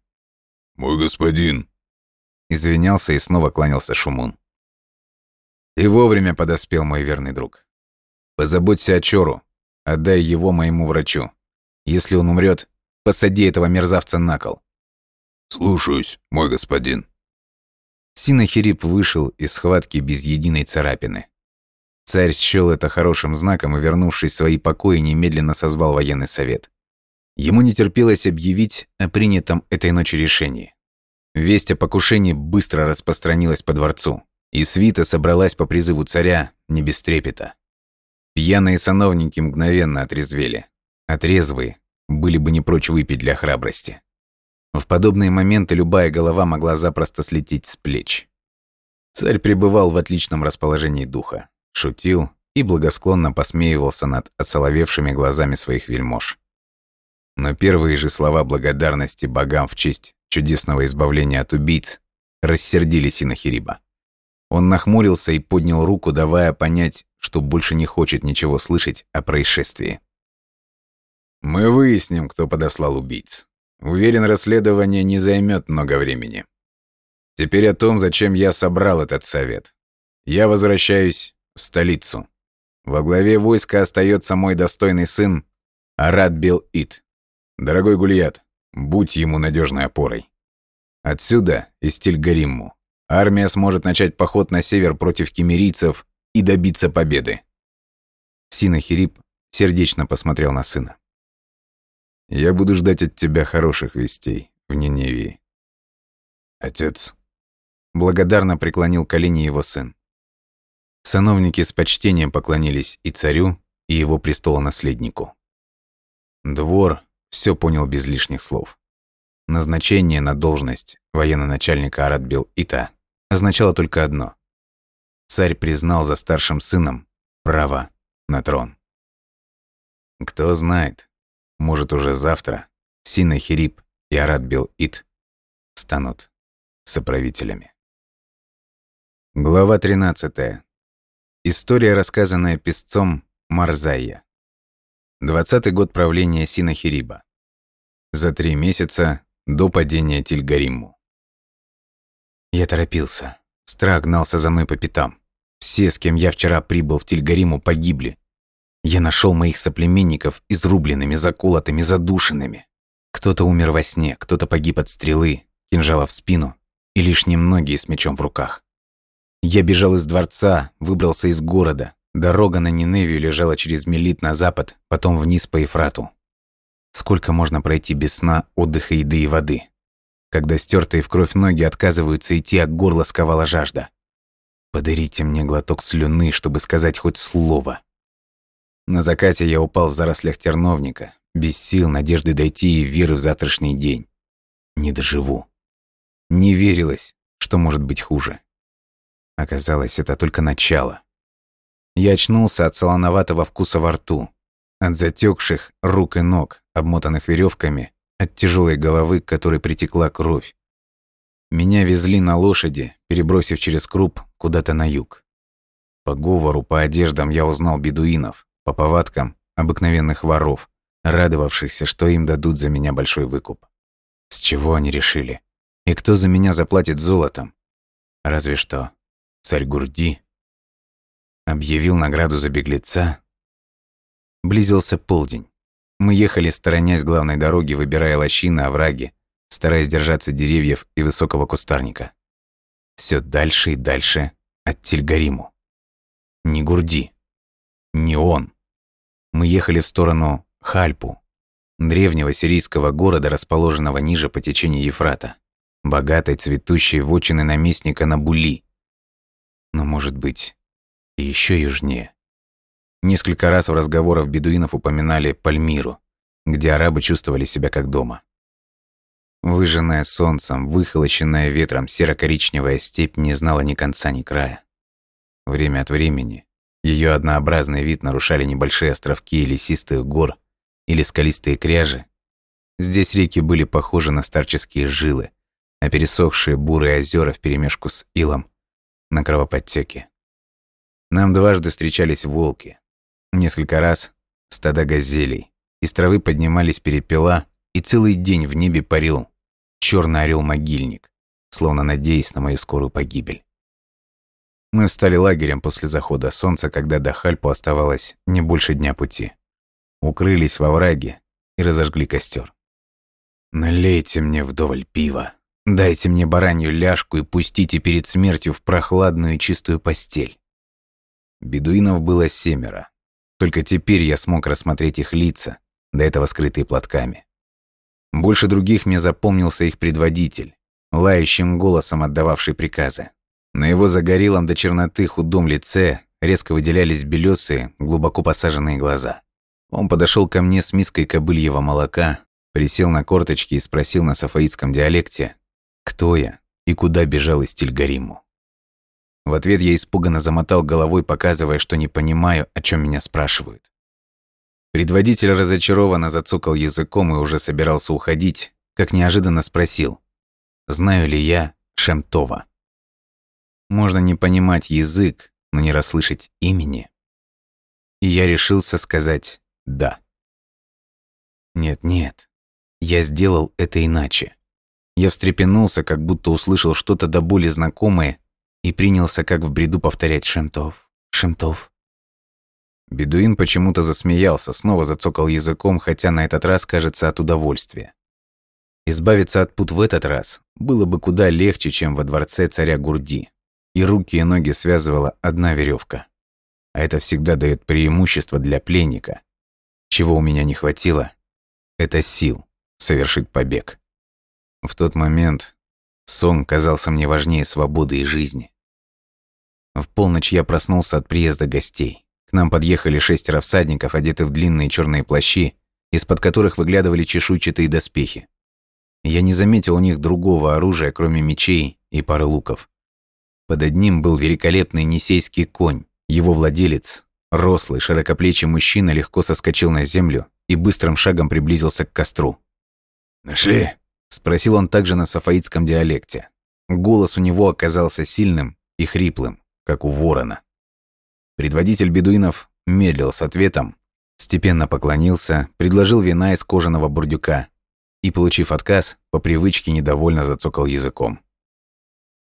«Мой господин». Извинялся и снова кланялся Шумун. И вовремя подоспел мой верный друг. Позаботься о Чору, отдай его моему врачу. Если он умрет, посади этого мерзавца на кол. Слушаюсь, мой господин. Синахирип вышел из схватки без единой царапины. Царь счел это хорошим знаком и, вернувшись в свои покои, немедленно созвал военный совет. Ему не терпелось объявить о принятом этой ночи решении. Весть о покушении быстро распространилась по дворцу и свита собралась по призыву царя не без трепета. Пьяные сановники мгновенно отрезвели, а трезвые были бы не прочь выпить для храбрости. В подобные моменты любая голова могла запросто слететь с плеч. Царь пребывал в отличном расположении духа, шутил и благосклонно посмеивался над оцеловевшими глазами своих вельмож. Но первые же слова благодарности богам в честь чудесного избавления от убийц рассердили Синахириба. Он нахмурился и поднял руку, давая понять, что больше не хочет ничего слышать о происшествии. «Мы выясним, кто подослал убийц. Уверен, расследование не займет много времени. Теперь о том, зачем я собрал этот совет. Я возвращаюсь в столицу. Во главе войска остается мой достойный сын Арат Бел Ит. Дорогой Гульят, будь ему надежной опорой. Отсюда, из Тильгаримму, армия сможет начать поход на север против кемерийцев и добиться победы. Синахирип сердечно посмотрел на сына. «Я буду ждать от тебя хороших вестей в Ниневии». «Отец», — благодарно преклонил колени его сын. Сановники с почтением поклонились и царю, и его престолонаследнику. Двор все понял без лишних слов. Назначение на должность военно-начальника Аратбил Ита означало только одно. Царь признал за старшим сыном право на трон. Кто знает, может уже завтра Сина Хирип и Аратбил Ит станут соправителями. Глава 13. История, рассказанная песцом Марзайя. Двадцатый год правления Синахириба. За три месяца до падения Тильгариму. Я торопился. Страх гнался за мной по пятам. Все, с кем я вчера прибыл в Тильгариму, погибли. Я нашел моих соплеменников изрубленными, заколотыми, задушенными. Кто-то умер во сне, кто-то погиб от стрелы, кинжала в спину, и лишь немногие с мечом в руках. Я бежал из дворца, выбрался из города. Дорога на Ниневию лежала через Мелит на запад, потом вниз по Ефрату. Сколько можно пройти без сна, отдыха, еды и воды? Когда стертые в кровь ноги отказываются идти, а горло сковала жажда. Подарите мне глоток слюны, чтобы сказать хоть слово. На закате я упал в зарослях терновника, без сил, надежды дойти и веры в завтрашний день. Не доживу. Не верилось, что может быть хуже. Оказалось, это только начало. Я очнулся от солоноватого вкуса во рту, от затекших рук и ног, обмотанных веревками, от тяжелой головы, к которой притекла кровь. Меня везли на лошади, перебросив через круп куда-то на юг. По говору, по одеждам я узнал бедуинов, по повадкам – обыкновенных воров, радовавшихся, что им дадут за меня большой выкуп. С чего они решили? И кто за меня заплатит золотом? Разве что царь Гурди объявил награду за беглеца. Близился полдень. Мы ехали, сторонясь главной дороги, выбирая лощины, овраги, стараясь держаться деревьев и высокого кустарника. Все дальше и дальше от Тильгариму. Не Гурди. Не он. Мы ехали в сторону Хальпу, древнего сирийского города, расположенного ниже по течению Ефрата, богатой цветущей вотчины наместника Набули. Но, может быть, и еще южнее. Несколько раз в разговорах бедуинов упоминали Пальмиру, где арабы чувствовали себя как дома. Выжженная солнцем, выхолощенная ветром серо-коричневая степь не знала ни конца, ни края. Время от времени ее однообразный вид нарушали небольшие островки лесистых гор или скалистые кряжи. Здесь реки были похожи на старческие жилы, а пересохшие бурые озера вперемешку с илом на кровоподтеке. Нам дважды встречались волки. Несколько раз стада газелей. Из травы поднимались перепела, и целый день в небе парил черный орел-могильник, словно надеясь на мою скорую погибель. Мы встали лагерем после захода солнца, когда до Хальпу оставалось не больше дня пути. Укрылись во враге и разожгли костер. «Налейте мне вдоволь пива, дайте мне баранью ляжку и пустите перед смертью в прохладную и чистую постель». Бедуинов было семеро. Только теперь я смог рассмотреть их лица, до этого скрытые платками. Больше других мне запомнился их предводитель, лающим голосом отдававший приказы. На его загорелом до черноты худом лице резко выделялись белесые, глубоко посаженные глаза. Он подошел ко мне с миской кобыльего молока, присел на корточки и спросил на сафаитском диалекте, кто я и куда бежал из Тильгариму. В ответ я испуганно замотал головой, показывая, что не понимаю, о чем меня спрашивают. Предводитель разочарованно зацокал языком и уже собирался уходить, как неожиданно спросил, знаю ли я Шемтова. Можно не понимать язык, но не расслышать имени. И я решился сказать «да». Нет-нет, я сделал это иначе. Я встрепенулся, как будто услышал что-то до боли знакомое и принялся как в бреду повторять «Шемтов, Шемтов». Бедуин почему-то засмеялся, снова зацокал языком, хотя на этот раз, кажется, от удовольствия. Избавиться от пут в этот раз было бы куда легче, чем во дворце царя Гурди. И руки и ноги связывала одна веревка. А это всегда дает преимущество для пленника. Чего у меня не хватило, это сил совершить побег. В тот момент сон казался мне важнее свободы и жизни. В полночь я проснулся от приезда гостей. К нам подъехали шестеро всадников, одеты в длинные черные плащи, из-под которых выглядывали чешуйчатые доспехи. Я не заметил у них другого оружия, кроме мечей и пары луков. Под одним был великолепный несейский конь. Его владелец, рослый, широкоплечий мужчина, легко соскочил на землю и быстрым шагом приблизился к костру. «Нашли?» – спросил он также на сафаитском диалекте. Голос у него оказался сильным и хриплым, как у ворона. Предводитель бедуинов медлил с ответом, степенно поклонился, предложил вина из кожаного бурдюка и, получив отказ, по привычке недовольно зацокал языком.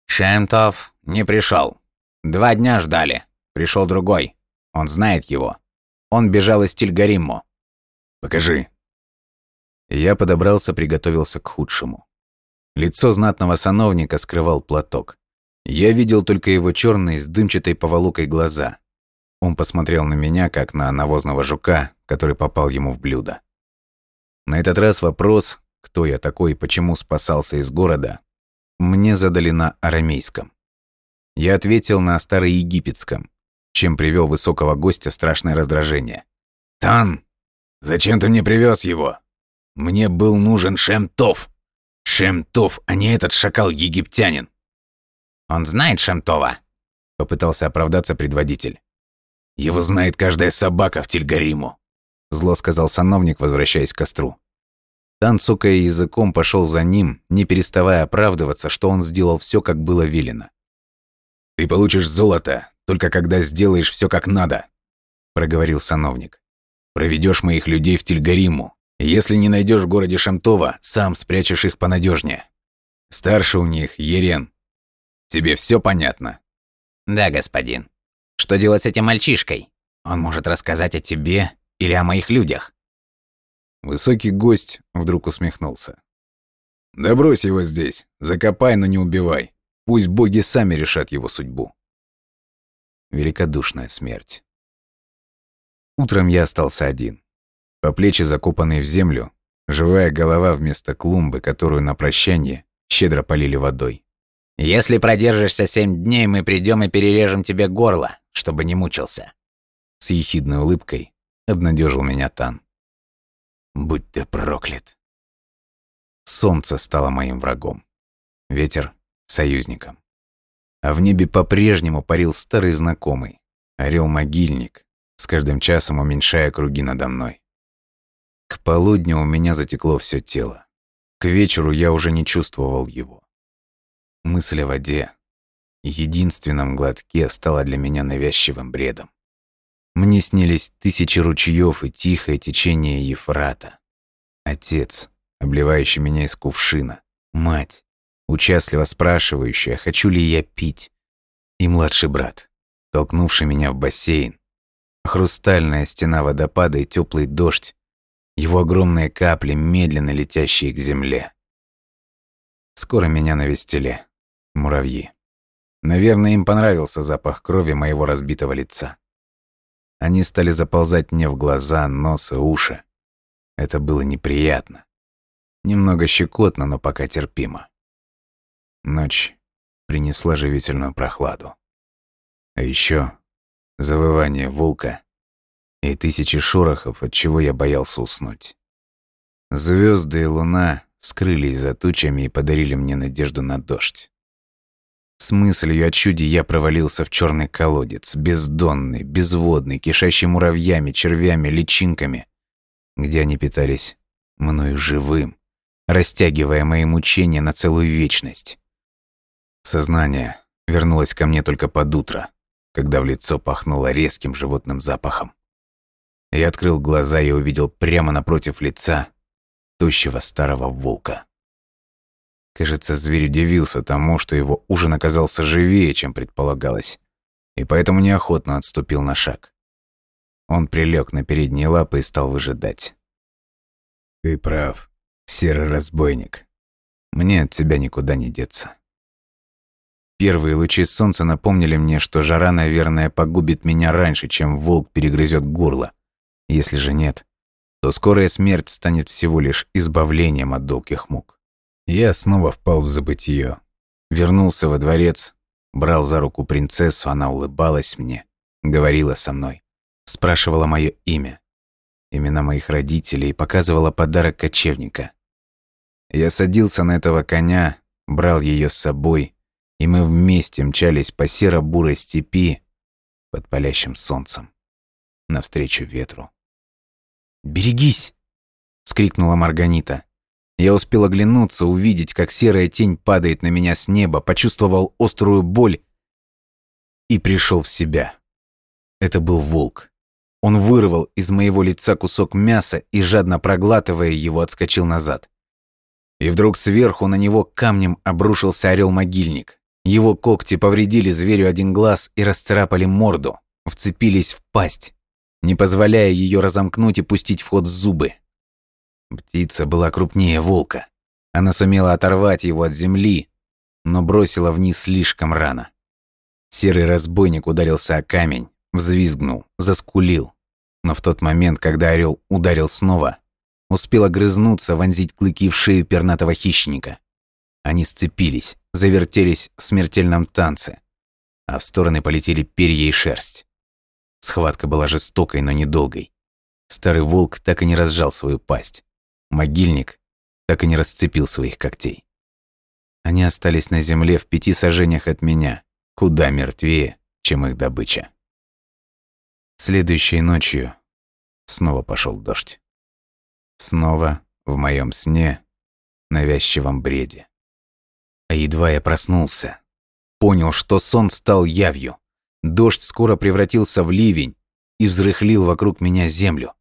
«Шемтов не пришел. Два дня ждали. Пришел другой. Он знает его. Он бежал из Тильгаримму». «Покажи». Я подобрался, приготовился к худшему. Лицо знатного сановника скрывал платок. Я видел только его черные с дымчатой поволокой глаза. Он посмотрел на меня, как на навозного жука, который попал ему в блюдо. На этот раз вопрос, кто я такой и почему спасался из города, мне задали на арамейском. Я ответил на староегипетском, чем привел высокого гостя в страшное раздражение. «Тан, зачем ты мне привез его? Мне был нужен Шемтов. Шемтов, а не этот шакал-египтянин». «Он знает Шемтова», — попытался оправдаться предводитель. «Его знает каждая собака в Тильгариму», — зло сказал сановник, возвращаясь к костру. Тан, сукая языком, пошел за ним, не переставая оправдываться, что он сделал все, как было велено. «Ты получишь золото, только когда сделаешь все как надо», — проговорил сановник. «Проведешь моих людей в Тильгариму. Если не найдешь в городе Шамтова, сам спрячешь их понадежнее. Старше у них Ерен. Тебе все понятно?» «Да, господин. Что делать с этим мальчишкой? Он может рассказать о тебе или о моих людях?» Высокий гость вдруг усмехнулся. «Да брось его здесь. Закопай, но не убивай. Пусть боги сами решат его судьбу». Великодушная смерть. Утром я остался один. По плечи закопанный в землю, живая голова вместо клумбы, которую на прощание щедро полили водой. «Если продержишься семь дней, мы придем и перережем тебе горло, чтобы не мучился». С ехидной улыбкой обнадежил меня Тан. Будь ты проклят. Солнце стало моим врагом. Ветер — союзником. А в небе по-прежнему парил старый знакомый, орел-могильник, с каждым часом уменьшая круги надо мной. К полудню у меня затекло все тело. К вечеру я уже не чувствовал его. Мысль о воде, единственном глотке, стала для меня навязчивым бредом. Мне снились тысячи ручьев и тихое течение Ефрата. Отец, обливающий меня из кувшина. Мать, участливо спрашивающая, хочу ли я пить. И младший брат, толкнувший меня в бассейн. Хрустальная стена водопада и теплый дождь. Его огромные капли, медленно летящие к земле. Скоро меня навестили муравьи. Наверное, им понравился запах крови моего разбитого лица. Они стали заползать мне в глаза, нос и уши. Это было неприятно. Немного щекотно, но пока терпимо. Ночь принесла живительную прохладу. А еще завывание волка и тысячи шорохов, от чего я боялся уснуть. Звезды и луна скрылись за тучами и подарили мне надежду на дождь. С мыслью о чуде я провалился в черный колодец, бездонный, безводный, кишащий муравьями, червями, личинками, где они питались мною живым, растягивая мои мучения на целую вечность. Сознание вернулось ко мне только под утро, когда в лицо пахнуло резким животным запахом. Я открыл глаза и увидел прямо напротив лица тощего старого волка. Кажется, зверь удивился тому, что его ужин оказался живее, чем предполагалось, и поэтому неохотно отступил на шаг. Он прилег на передние лапы и стал выжидать. «Ты прав, серый разбойник. Мне от тебя никуда не деться». Первые лучи солнца напомнили мне, что жара, наверное, погубит меня раньше, чем волк перегрызет горло. Если же нет, то скорая смерть станет всего лишь избавлением от долгих мук. Я снова впал в забытье. Вернулся во дворец, брал за руку принцессу, она улыбалась мне, говорила со мной, спрашивала мое имя, имена моих родителей показывала подарок кочевника. Я садился на этого коня, брал ее с собой, и мы вместе мчались по серо-бурой степи под палящим солнцем, навстречу ветру. «Берегись!» — скрикнула Марганита. Я успел оглянуться, увидеть, как серая тень падает на меня с неба, почувствовал острую боль и пришел в себя. Это был волк. Он вырвал из моего лица кусок мяса и, жадно проглатывая его, отскочил назад. И вдруг сверху на него камнем обрушился орел-могильник. Его когти повредили зверю один глаз и расцарапали морду, вцепились в пасть, не позволяя ее разомкнуть и пустить в ход зубы. Птица была крупнее волка. Она сумела оторвать его от земли, но бросила вниз слишком рано. Серый разбойник ударился о камень, взвизгнул, заскулил. Но в тот момент, когда орел ударил снова, успел огрызнуться, вонзить клыки в шею пернатого хищника. Они сцепились, завертелись в смертельном танце, а в стороны полетели перья и шерсть. Схватка была жестокой, но недолгой. Старый волк так и не разжал свою пасть. Могильник так и не расцепил своих когтей. Они остались на земле в пяти сажениях от меня, куда мертвее, чем их добыча. Следующей ночью снова пошел дождь. Снова в моем сне, навязчивом бреде. А едва я проснулся, понял, что сон стал явью. Дождь скоро превратился в ливень и взрыхлил вокруг меня землю.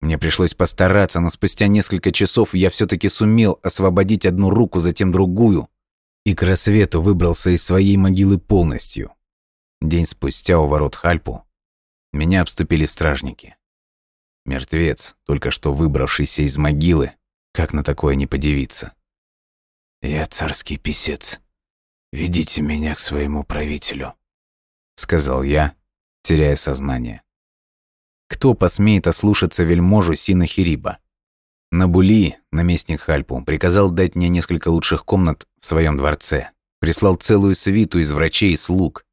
Мне пришлось постараться, но спустя несколько часов я все-таки сумел освободить одну руку, затем другую, и к рассвету выбрался из своей могилы полностью. День спустя у ворот Хальпу меня обступили стражники. Мертвец, только что выбравшийся из могилы, как на такое не подивиться. «Я царский писец. Ведите меня к своему правителю», — сказал я, теряя сознание. Кто посмеет ослушаться вельможу Синахириба? Набули, наместник Хальпу, приказал дать мне несколько лучших комнат в своем дворце. Прислал целую свиту из врачей и слуг.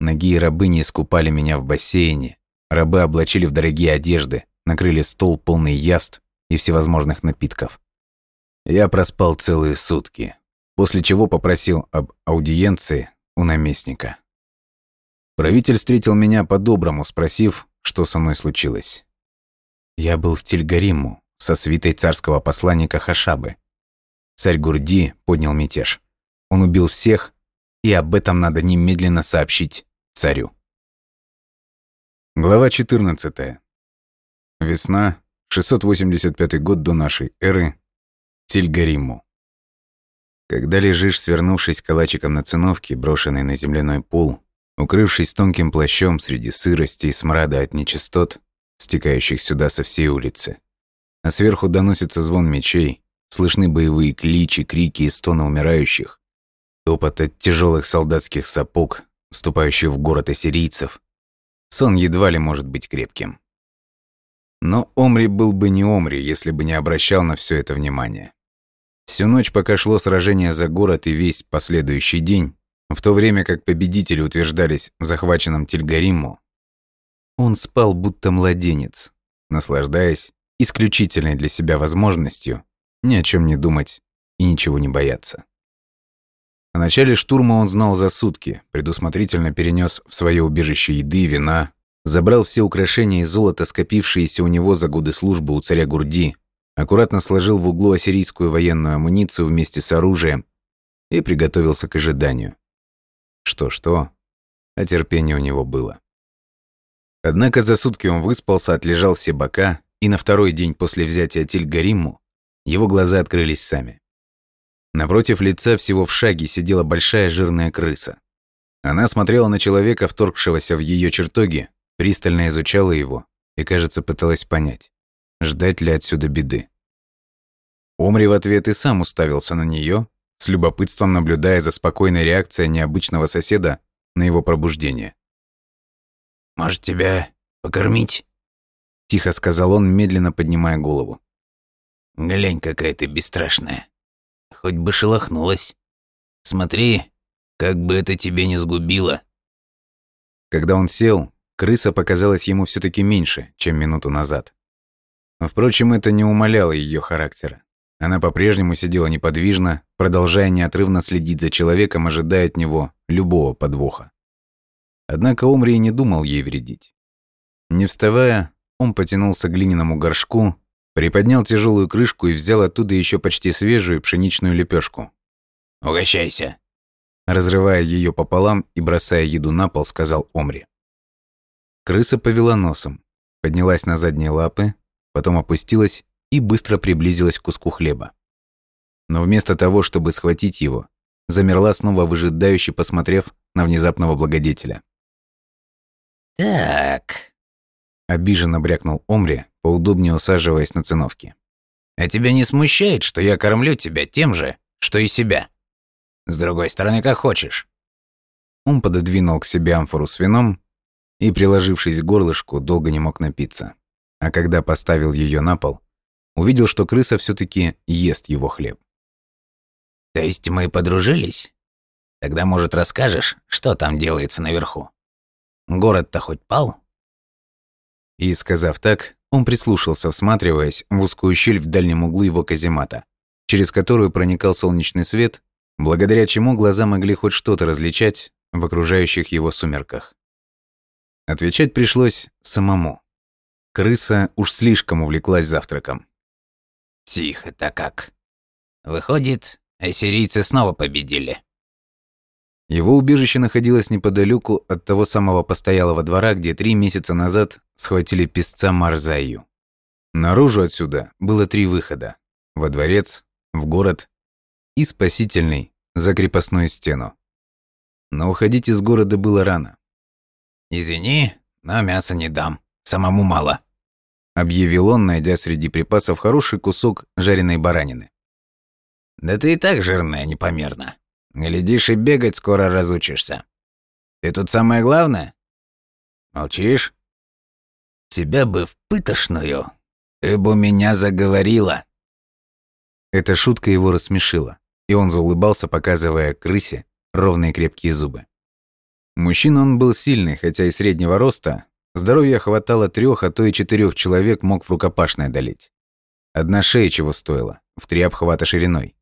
Ноги и рабыни искупали меня в бассейне. Рабы облачили в дорогие одежды, накрыли стол полный явств и всевозможных напитков. Я проспал целые сутки, после чего попросил об аудиенции у наместника. Правитель встретил меня по-доброму, спросив, что со мной случилось. Я был в Тильгариму со свитой царского посланника Хашабы. Царь Гурди поднял мятеж. Он убил всех, и об этом надо немедленно сообщить царю. Глава 14. Весна, 685 год до нашей эры, Тильгариму. Когда лежишь, свернувшись калачиком на циновке, брошенной на земляной пол, Укрывшись тонким плащом среди сырости и смрада от нечистот, стекающих сюда со всей улицы, а сверху доносится звон мечей, слышны боевые кличи, крики и стоны умирающих, топот от тяжелых солдатских сапог, вступающих в город ассирийцев. Сон едва ли может быть крепким. Но Омри был бы не Омри, если бы не обращал на все это внимание. Всю ночь, пока шло сражение за город и весь последующий день, в то время как победители утверждались в захваченном Тильгариму, он спал будто младенец, наслаждаясь исключительной для себя возможностью ни о чем не думать и ничего не бояться. О начале штурма он знал за сутки, предусмотрительно перенес в свое убежище еды, вина, забрал все украшения и золото, скопившиеся у него за годы службы у царя Гурди, аккуратно сложил в углу ассирийскую военную амуницию вместе с оружием и приготовился к ожиданию. Что-что, а терпение у него было. Однако за сутки он выспался, отлежал все бока, и на второй день после взятия Тильгариму его глаза открылись сами. Напротив лица всего в шаге сидела большая жирная крыса. Она смотрела на человека, вторгшегося в ее чертоги, пристально изучала его и, кажется, пыталась понять, ждать ли отсюда беды. Омри в ответ и сам уставился на нее, с любопытством наблюдая за спокойной реакцией необычного соседа на его пробуждение. «Может, тебя покормить?» — тихо сказал он, медленно поднимая голову. «Глянь, какая ты бесстрашная. Хоть бы шелохнулась. Смотри, как бы это тебе не сгубило». Когда он сел, крыса показалась ему все таки меньше, чем минуту назад. Впрочем, это не умаляло ее характера. Она по-прежнему сидела неподвижно, продолжая неотрывно следить за человеком, ожидая от него любого подвоха. Однако Омри не думал ей вредить. Не вставая, он потянулся к глиняному горшку, приподнял тяжелую крышку и взял оттуда еще почти свежую пшеничную лепешку. «Угощайся!» Разрывая ее пополам и бросая еду на пол, сказал Омри. Крыса повела носом, поднялась на задние лапы, потом опустилась и быстро приблизилась к куску хлеба. Но вместо того, чтобы схватить его, замерла снова выжидающе, посмотрев на внезапного благодетеля. «Так...» Обиженно брякнул Омри, поудобнее усаживаясь на циновке. А тебя не смущает, что я кормлю тебя тем же, что и себя? С другой стороны, как хочешь». Он пододвинул к себе амфору с вином и, приложившись к горлышку, долго не мог напиться. А когда поставил ее на пол, увидел, что крыса все таки ест его хлеб. «То есть мы подружились? Тогда, может, расскажешь, что там делается наверху? Город-то хоть пал?» И, сказав так, он прислушался, всматриваясь в узкую щель в дальнем углу его каземата, через которую проникал солнечный свет, благодаря чему глаза могли хоть что-то различать в окружающих его сумерках. Отвечать пришлось самому. Крыса уж слишком увлеклась завтраком. «Тихо-то как. Выходит, ассирийцы снова победили». Его убежище находилось неподалеку от того самого постоялого двора, где три месяца назад схватили песца Марзаю. Наружу отсюда было три выхода. Во дворец, в город и спасительный за крепостную стену. Но уходить из города было рано. «Извини, но мяса не дам. Самому мало», — объявил он, найдя среди припасов хороший кусок жареной баранины. «Да ты и так жирная непомерно. Глядишь и бегать скоро разучишься. Ты тут самое главное? Молчишь? Тебя бы в пытошную. Ты бы меня заговорила. Эта шутка его рассмешила, и он заулыбался, показывая крысе ровные крепкие зубы. Мужчина он был сильный, хотя и среднего роста. Здоровья хватало трех, а то и четырех человек мог в рукопашное одолеть. Одна шея чего стоила, в три обхвата шириной.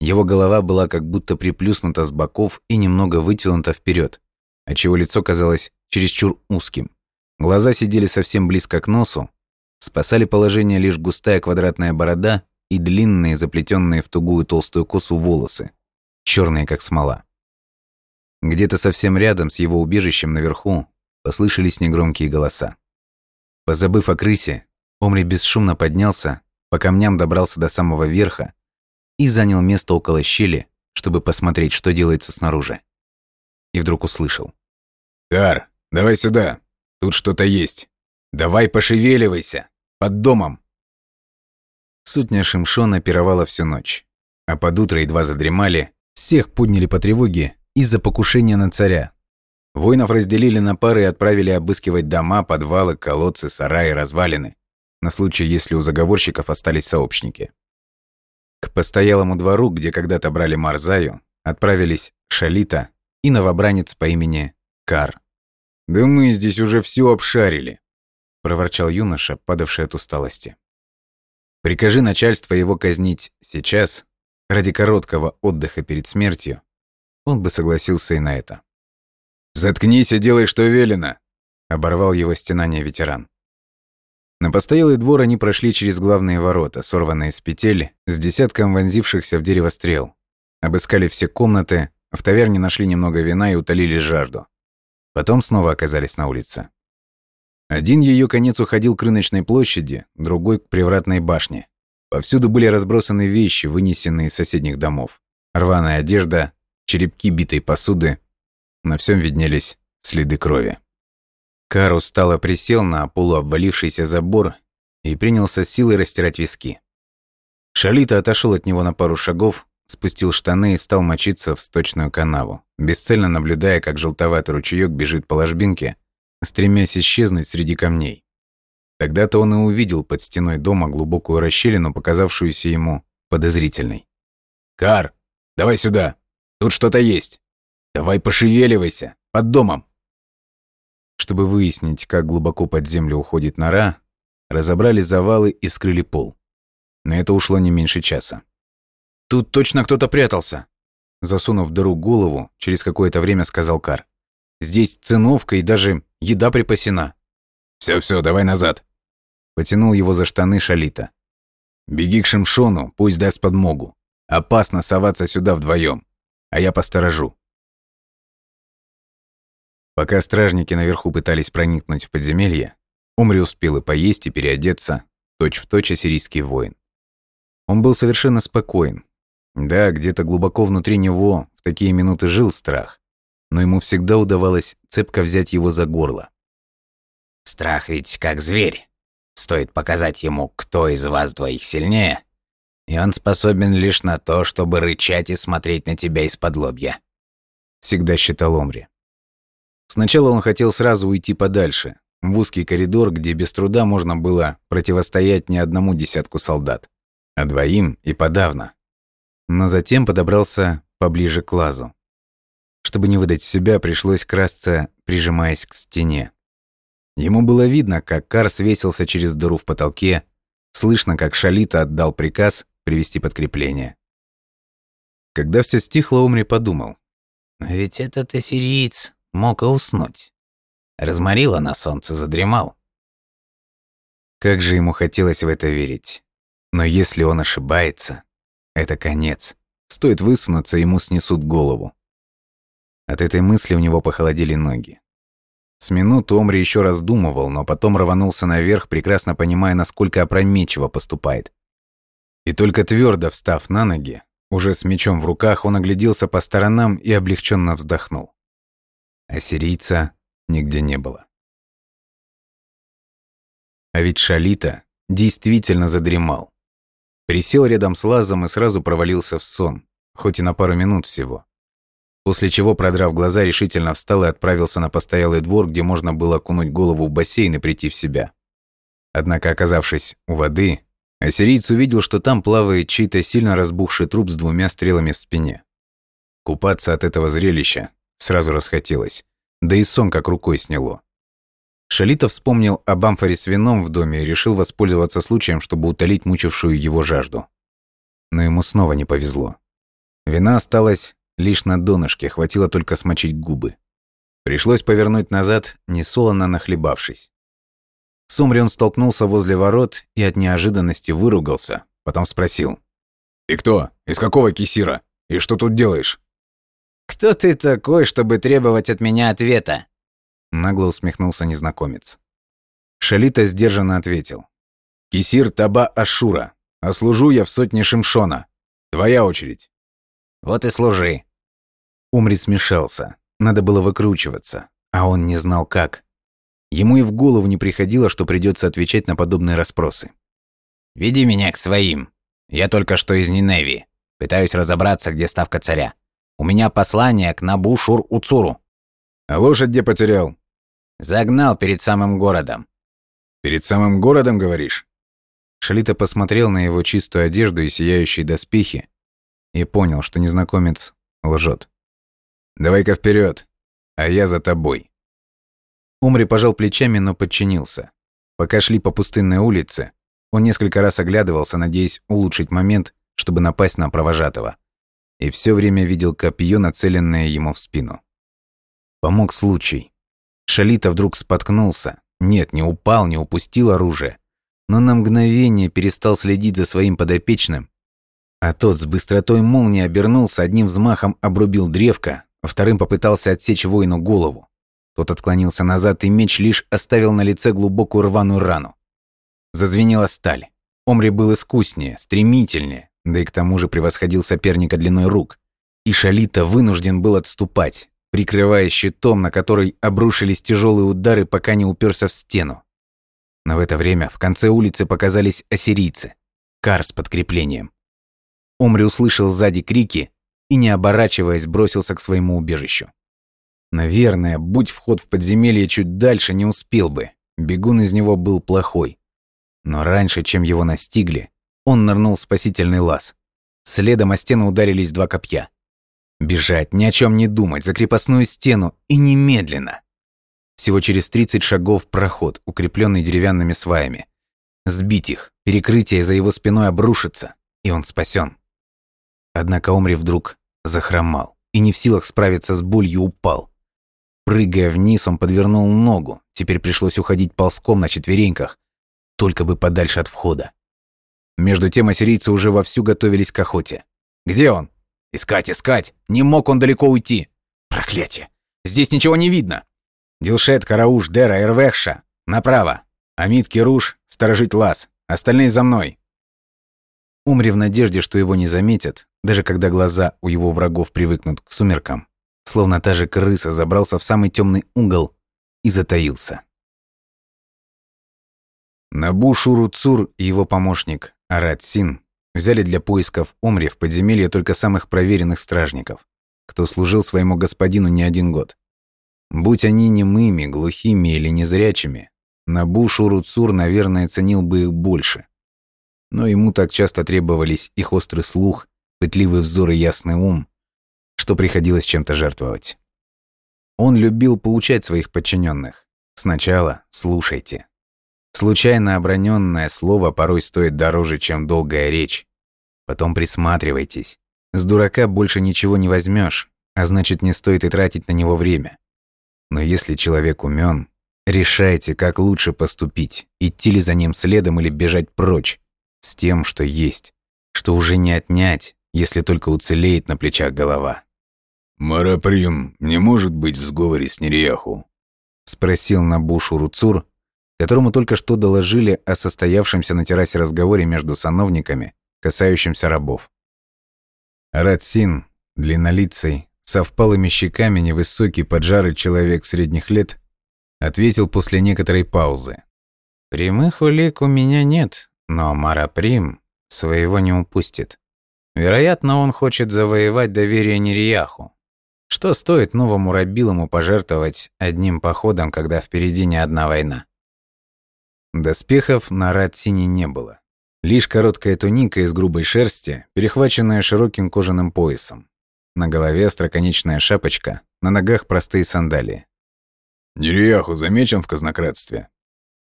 Его голова была как будто приплюснута с боков и немного вытянута вперед, отчего лицо казалось чересчур узким. Глаза сидели совсем близко к носу, спасали положение лишь густая квадратная борода и длинные, заплетенные в тугую толстую косу волосы, черные как смола. Где-то совсем рядом с его убежищем наверху послышались негромкие голоса. Позабыв о крысе, Омри бесшумно поднялся, по камням добрался до самого верха и занял место около щели, чтобы посмотреть, что делается снаружи. И вдруг услышал. «Кар, давай сюда. Тут что-то есть. Давай пошевеливайся. Под домом». Сутня Шимшона пировала всю ночь. А под утро едва задремали, всех подняли по тревоге из-за покушения на царя. Воинов разделили на пары и отправили обыскивать дома, подвалы, колодцы, сараи, развалины, на случай, если у заговорщиков остались сообщники. К постоялому двору, где когда-то брали Марзаю, отправились Шалита и новобранец по имени Кар. «Да мы здесь уже все обшарили», – проворчал юноша, падавший от усталости. «Прикажи начальство его казнить сейчас, ради короткого отдыха перед смертью, он бы согласился и на это». «Заткнись и делай, что велено», – оборвал его стенание ветеран. На постоялый двор они прошли через главные ворота, сорванные с петель, с десятком вонзившихся в дерево стрел. Обыскали все комнаты, в таверне нашли немного вина и утолили жажду. Потом снова оказались на улице. Один ее конец уходил к рыночной площади, другой — к привратной башне. Повсюду были разбросаны вещи, вынесенные из соседних домов. Рваная одежда, черепки битой посуды. На всем виднелись следы крови. Кар устало присел на полуобвалившийся забор и принялся силой растирать виски. Шалита отошел от него на пару шагов, спустил штаны и стал мочиться в сточную канаву, бесцельно наблюдая, как желтоватый ручеёк бежит по ложбинке, стремясь исчезнуть среди камней. Тогда-то он и увидел под стеной дома глубокую расщелину, показавшуюся ему подозрительной. «Кар, давай сюда! Тут что-то есть! Давай пошевеливайся! Под домом!» Чтобы выяснить, как глубоко под землю уходит нора, разобрали завалы и вскрыли пол. На это ушло не меньше часа. «Тут точно кто-то прятался!» Засунув дыру голову, через какое-то время сказал Кар. «Здесь циновка и даже еда припасена». «Всё-всё, давай назад!» Потянул его за штаны Шалита. «Беги к Шимшону, пусть даст подмогу. Опасно соваться сюда вдвоем, а я посторожу». Пока стражники наверху пытались проникнуть в подземелье, Умри успел и поесть, и переодеться, точь-в-точь точь ассирийский воин. Он был совершенно спокоен. Да, где-то глубоко внутри него в такие минуты жил страх, но ему всегда удавалось цепко взять его за горло. «Страх ведь как зверь. Стоит показать ему, кто из вас двоих сильнее, и он способен лишь на то, чтобы рычать и смотреть на тебя из-под лобья. Всегда считал Омри. Сначала он хотел сразу уйти подальше, в узкий коридор, где без труда можно было противостоять не одному десятку солдат, а двоим и подавно. Но затем подобрался поближе к лазу. Чтобы не выдать себя, пришлось красться, прижимаясь к стене. Ему было видно, как Кар свесился через дыру в потолке, слышно, как Шалита отдал приказ привести подкрепление. Когда все стихло, Умри подумал. «Ведь этот ассириец мог и уснуть. Разморило на солнце, задремал. Как же ему хотелось в это верить. Но если он ошибается, это конец. Стоит высунуться, ему снесут голову. От этой мысли у него похолодели ноги. С минуту Омри еще раздумывал, но потом рванулся наверх, прекрасно понимая, насколько опрометчиво поступает. И только твердо встав на ноги, уже с мечом в руках, он огляделся по сторонам и облегченно вздохнул. Ассирийца нигде не было. А ведь Шалита действительно задремал. Присел рядом с лазом и сразу провалился в сон, хоть и на пару минут всего. После чего, продрав глаза, решительно встал и отправился на постоялый двор, где можно было окунуть голову в бассейн и прийти в себя. Однако, оказавшись у воды, ассириец увидел, что там плавает чей-то сильно разбухший труп с двумя стрелами в спине. Купаться от этого зрелища сразу расхотелось, да и сон как рукой сняло. Шалита вспомнил об амфоре с вином в доме и решил воспользоваться случаем, чтобы утолить мучившую его жажду. Но ему снова не повезло. Вина осталась лишь на донышке, хватило только смочить губы. Пришлось повернуть назад, несолоно нахлебавшись. С Умри он столкнулся возле ворот и от неожиданности выругался, потом спросил. «И кто? Из какого кисира? И что тут делаешь?» «Кто ты такой, чтобы требовать от меня ответа?» Нагло усмехнулся незнакомец. Шалита сдержанно ответил. «Кисир Таба Ашура, а служу я в сотне Шимшона. Твоя очередь». «Вот и служи». Умри смешался. Надо было выкручиваться, а он не знал как. Ему и в голову не приходило, что придется отвечать на подобные расспросы. «Веди меня к своим. Я только что из Ниневи. Пытаюсь разобраться, где ставка царя. У меня послание к Набу-Шур-Уцуру». «А лошадь где потерял?» Загнал перед самым городом. Перед самым городом, говоришь? Шалита посмотрел на его чистую одежду и сияющие доспехи и понял, что незнакомец лжет. Давай-ка вперед, а я за тобой. Умри пожал плечами, но подчинился. Пока шли по пустынной улице, он несколько раз оглядывался, надеясь улучшить момент, чтобы напасть на провожатого. И все время видел копье, нацеленное ему в спину. Помог случай. Шалита вдруг споткнулся. Нет, не упал, не упустил оружие. Но на мгновение перестал следить за своим подопечным. А тот с быстротой молнии обернулся, одним взмахом обрубил древко, вторым попытался отсечь воину голову. Тот отклонился назад, и меч лишь оставил на лице глубокую рваную рану. Зазвенела сталь. Омри был искуснее, стремительнее, да и к тому же превосходил соперника длиной рук. И Шалита вынужден был отступать, прикрывая щитом, на который обрушились тяжелые удары, пока не уперся в стену. Но в это время в конце улицы показались ассирийцы. Кар с подкреплением. Омри услышал сзади крики и, не оборачиваясь, бросился к своему убежищу. Наверное, будь вход в подземелье чуть дальше, не успел бы. Бегун из него был плохой. Но раньше, чем его настигли, он нырнул в спасительный лаз. Следом о стену ударились два копья. Бежать, ни о чем не думать, за крепостную стену и немедленно. Всего через 30 шагов проход, укрепленный деревянными сваями. Сбить их, перекрытие за его спиной обрушится, и он спасен. Однако Омри вдруг захромал и не в силах справиться с болью упал. Прыгая вниз, он подвернул ногу, теперь пришлось уходить ползком на четвереньках, только бы подальше от входа. Между тем ассирийцы уже вовсю готовились к охоте. «Где он?» Искать, искать! Не мог он далеко уйти! Проклятие! Здесь ничего не видно! Дилшет, Карауш, Дера, Эрвехша. Направо. Амид, Кируш, сторожить лаз. Остальные за мной. Умри в надежде, что его не заметят, даже когда глаза у его врагов привыкнут к сумеркам. Словно та же крыса забрался в самый темный угол и затаился. Набу Шуруцур и его помощник Арат Син взяли для поисков Омри в подземелье только самых проверенных стражников, кто служил своему господину не один год. Будь они немыми, глухими или незрячими, Набу Шуруцур, наверное, ценил бы их больше. Но ему так часто требовались их острый слух, пытливый взор и ясный ум, что приходилось чем-то жертвовать. Он любил поучать своих подчиненных. Сначала слушайте. Случайно оброненное слово порой стоит дороже, чем долгая речь. Потом присматривайтесь. С дурака больше ничего не возьмешь, а значит, не стоит и тратить на него время. Но если человек умен, решайте, как лучше поступить, идти ли за ним следом или бежать прочь, с тем, что есть, что уже не отнять, если только уцелеет на плечах голова. «Мараприм не может быть в сговоре с Нерияху?» — спросил Набушу Руцур, которому только что доложили о состоявшемся на террасе разговоре между сановниками, касающимся рабов. Радсин, длиннолицый, со впалыми щеками невысокий поджарый человек средних лет, ответил после некоторой паузы. «Прямых улик у меня нет, но Мараприм своего не упустит. Вероятно, он хочет завоевать доверие Нерияху. Что стоит новому Рабилому пожертвовать одним походом, когда впереди не одна война? Доспехов на Ратсине не было. Лишь короткая туника из грубой шерсти, перехваченная широким кожаным поясом. На голове остроконечная шапочка, на ногах простые сандалии. «Нерияху замечен в казнократстве?»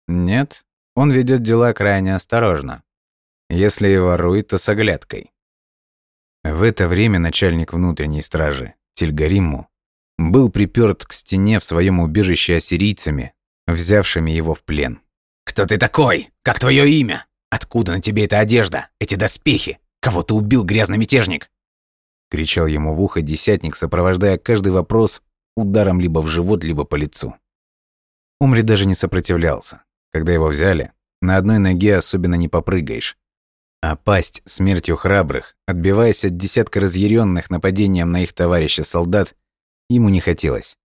«Нет, он ведет дела крайне осторожно. Если и ворует, то с оглядкой». В это время начальник внутренней стражи, Тильгариму, был приперт к стене в своем убежище ассирийцами, взявшими его в плен. «Кто ты такой? Как твое имя? Откуда на тебе эта одежда, эти доспехи? Кого ты убил, грязный мятежник?» Кричал ему в ухо десятник, сопровождая каждый вопрос ударом либо в живот, либо по лицу. Умри даже не сопротивлялся. Когда его взяли, на одной ноге особенно не попрыгаешь. А пасть смертью храбрых, отбиваясь от десятка разъяренных нападением на их товарища солдат, ему не хотелось.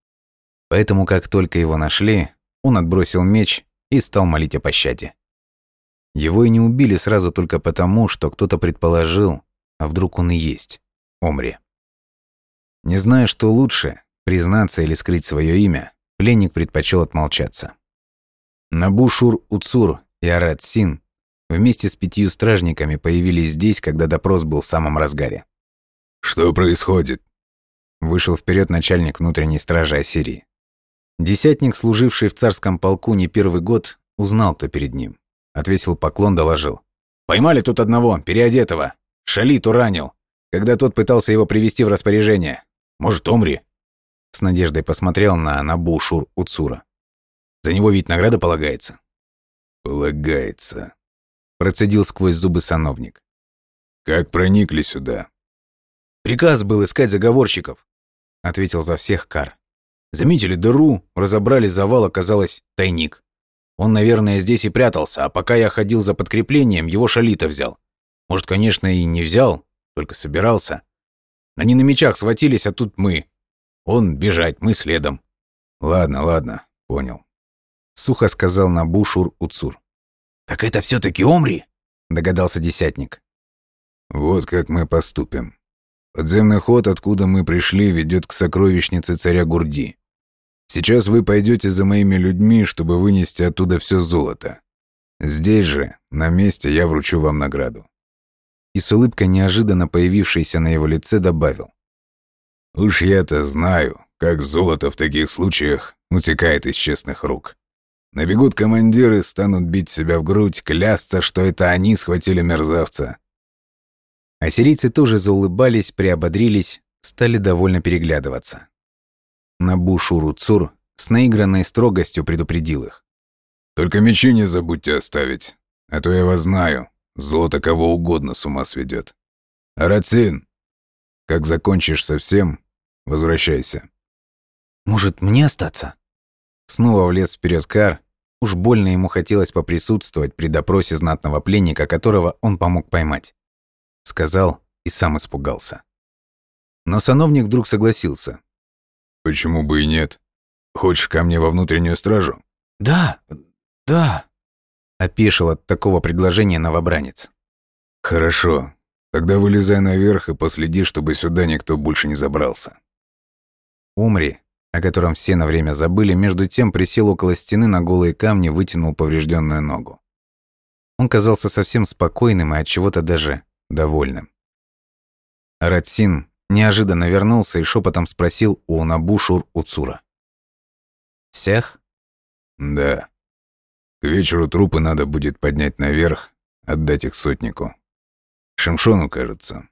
Поэтому, как только его нашли, он отбросил меч и стал молить о пощаде. Его и не убили сразу только потому, что кто-то предположил, а вдруг он и есть, Омри. Не зная, что лучше, признаться или скрыть свое имя, пленник предпочел отмолчаться. Набушур Уцур и Арат Син вместе с пятью стражниками появились здесь, когда допрос был в самом разгаре. «Что происходит?» Вышел вперед начальник внутренней стражи Ассирии. Десятник, служивший в царском полку не первый год, узнал, кто перед ним. Отвесил поклон, доложил. «Поймали тут одного, переодетого. Шалит уранил, когда тот пытался его привести в распоряжение. Может, Омри?» С надеждой посмотрел на Набу Шур Уцура. «За него ведь награда полагается?» «Полагается», – процедил сквозь зубы сановник. «Как проникли сюда?» «Приказ был искать заговорщиков», – ответил за всех Кар. Заметили дыру, разобрали завал, оказалось тайник. Он, наверное, здесь и прятался, а пока я ходил за подкреплением, его шалита взял. Может, конечно, и не взял, только собирался. Они на мечах схватились, а тут мы. Он бежать, мы следом. Ладно, ладно, понял. Сухо сказал Набу Шур Уцур. «Так это все таки Омри?» Догадался десятник. Вот как мы поступим. Подземный ход, откуда мы пришли, ведет к сокровищнице царя Гурди. Сейчас вы пойдете за моими людьми, чтобы вынести оттуда все золото. Здесь же, на месте, я вручу вам награду». И с улыбкой, неожиданно появившейся на его лице, добавил. «Уж я-то знаю, как золото в таких случаях утекает из честных рук. Набегут командиры, станут бить себя в грудь, клясться, что это они схватили мерзавца. Ассирийцы тоже заулыбались, приободрились, стали довольно переглядываться. Набу Шуруцур с наигранной строгостью предупредил их. «Только мечи не забудьте оставить, а то я вас знаю, золото кого угодно с ума сведет. Арацин, как закончишь совсем, возвращайся». «Может, мне остаться?» Снова влез вперед Кар. Уж больно ему хотелось поприсутствовать при допросе знатного пленника, которого он помог поймать сказал и сам испугался. Но сановник вдруг согласился. «Почему бы и нет? Хочешь ко мне во внутреннюю стражу?» «Да, да», Опешил от такого предложения новобранец. «Хорошо. Тогда вылезай наверх и последи, чтобы сюда никто больше не забрался». Умри, о котором все на время забыли, между тем присел около стены на голые камни, вытянул поврежденную ногу. Он казался совсем спокойным и от чего-то даже довольным. Ратсин неожиданно вернулся и шепотом спросил у Набушур Уцура. «Всех?» «Да. К вечеру трупы надо будет поднять наверх, отдать их сотнику. Шимшону, кажется».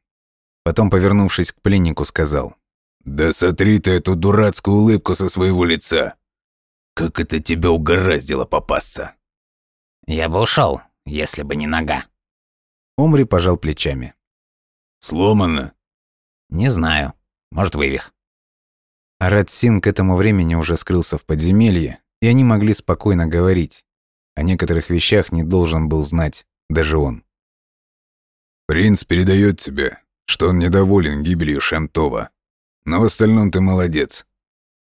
Потом, повернувшись к пленнику, сказал. «Да сотри ты эту дурацкую улыбку со своего лица! Как это тебя угораздило попасться!» «Я бы ушел, если бы не нога». Омри пожал плечами. «Сломано?» «Не знаю. Может, вывих». Аратсин к этому времени уже скрылся в подземелье, и они могли спокойно говорить. О некоторых вещах не должен был знать даже он. «Принц передает тебе, что он недоволен гибелью Шемтова», но в остальном ты молодец.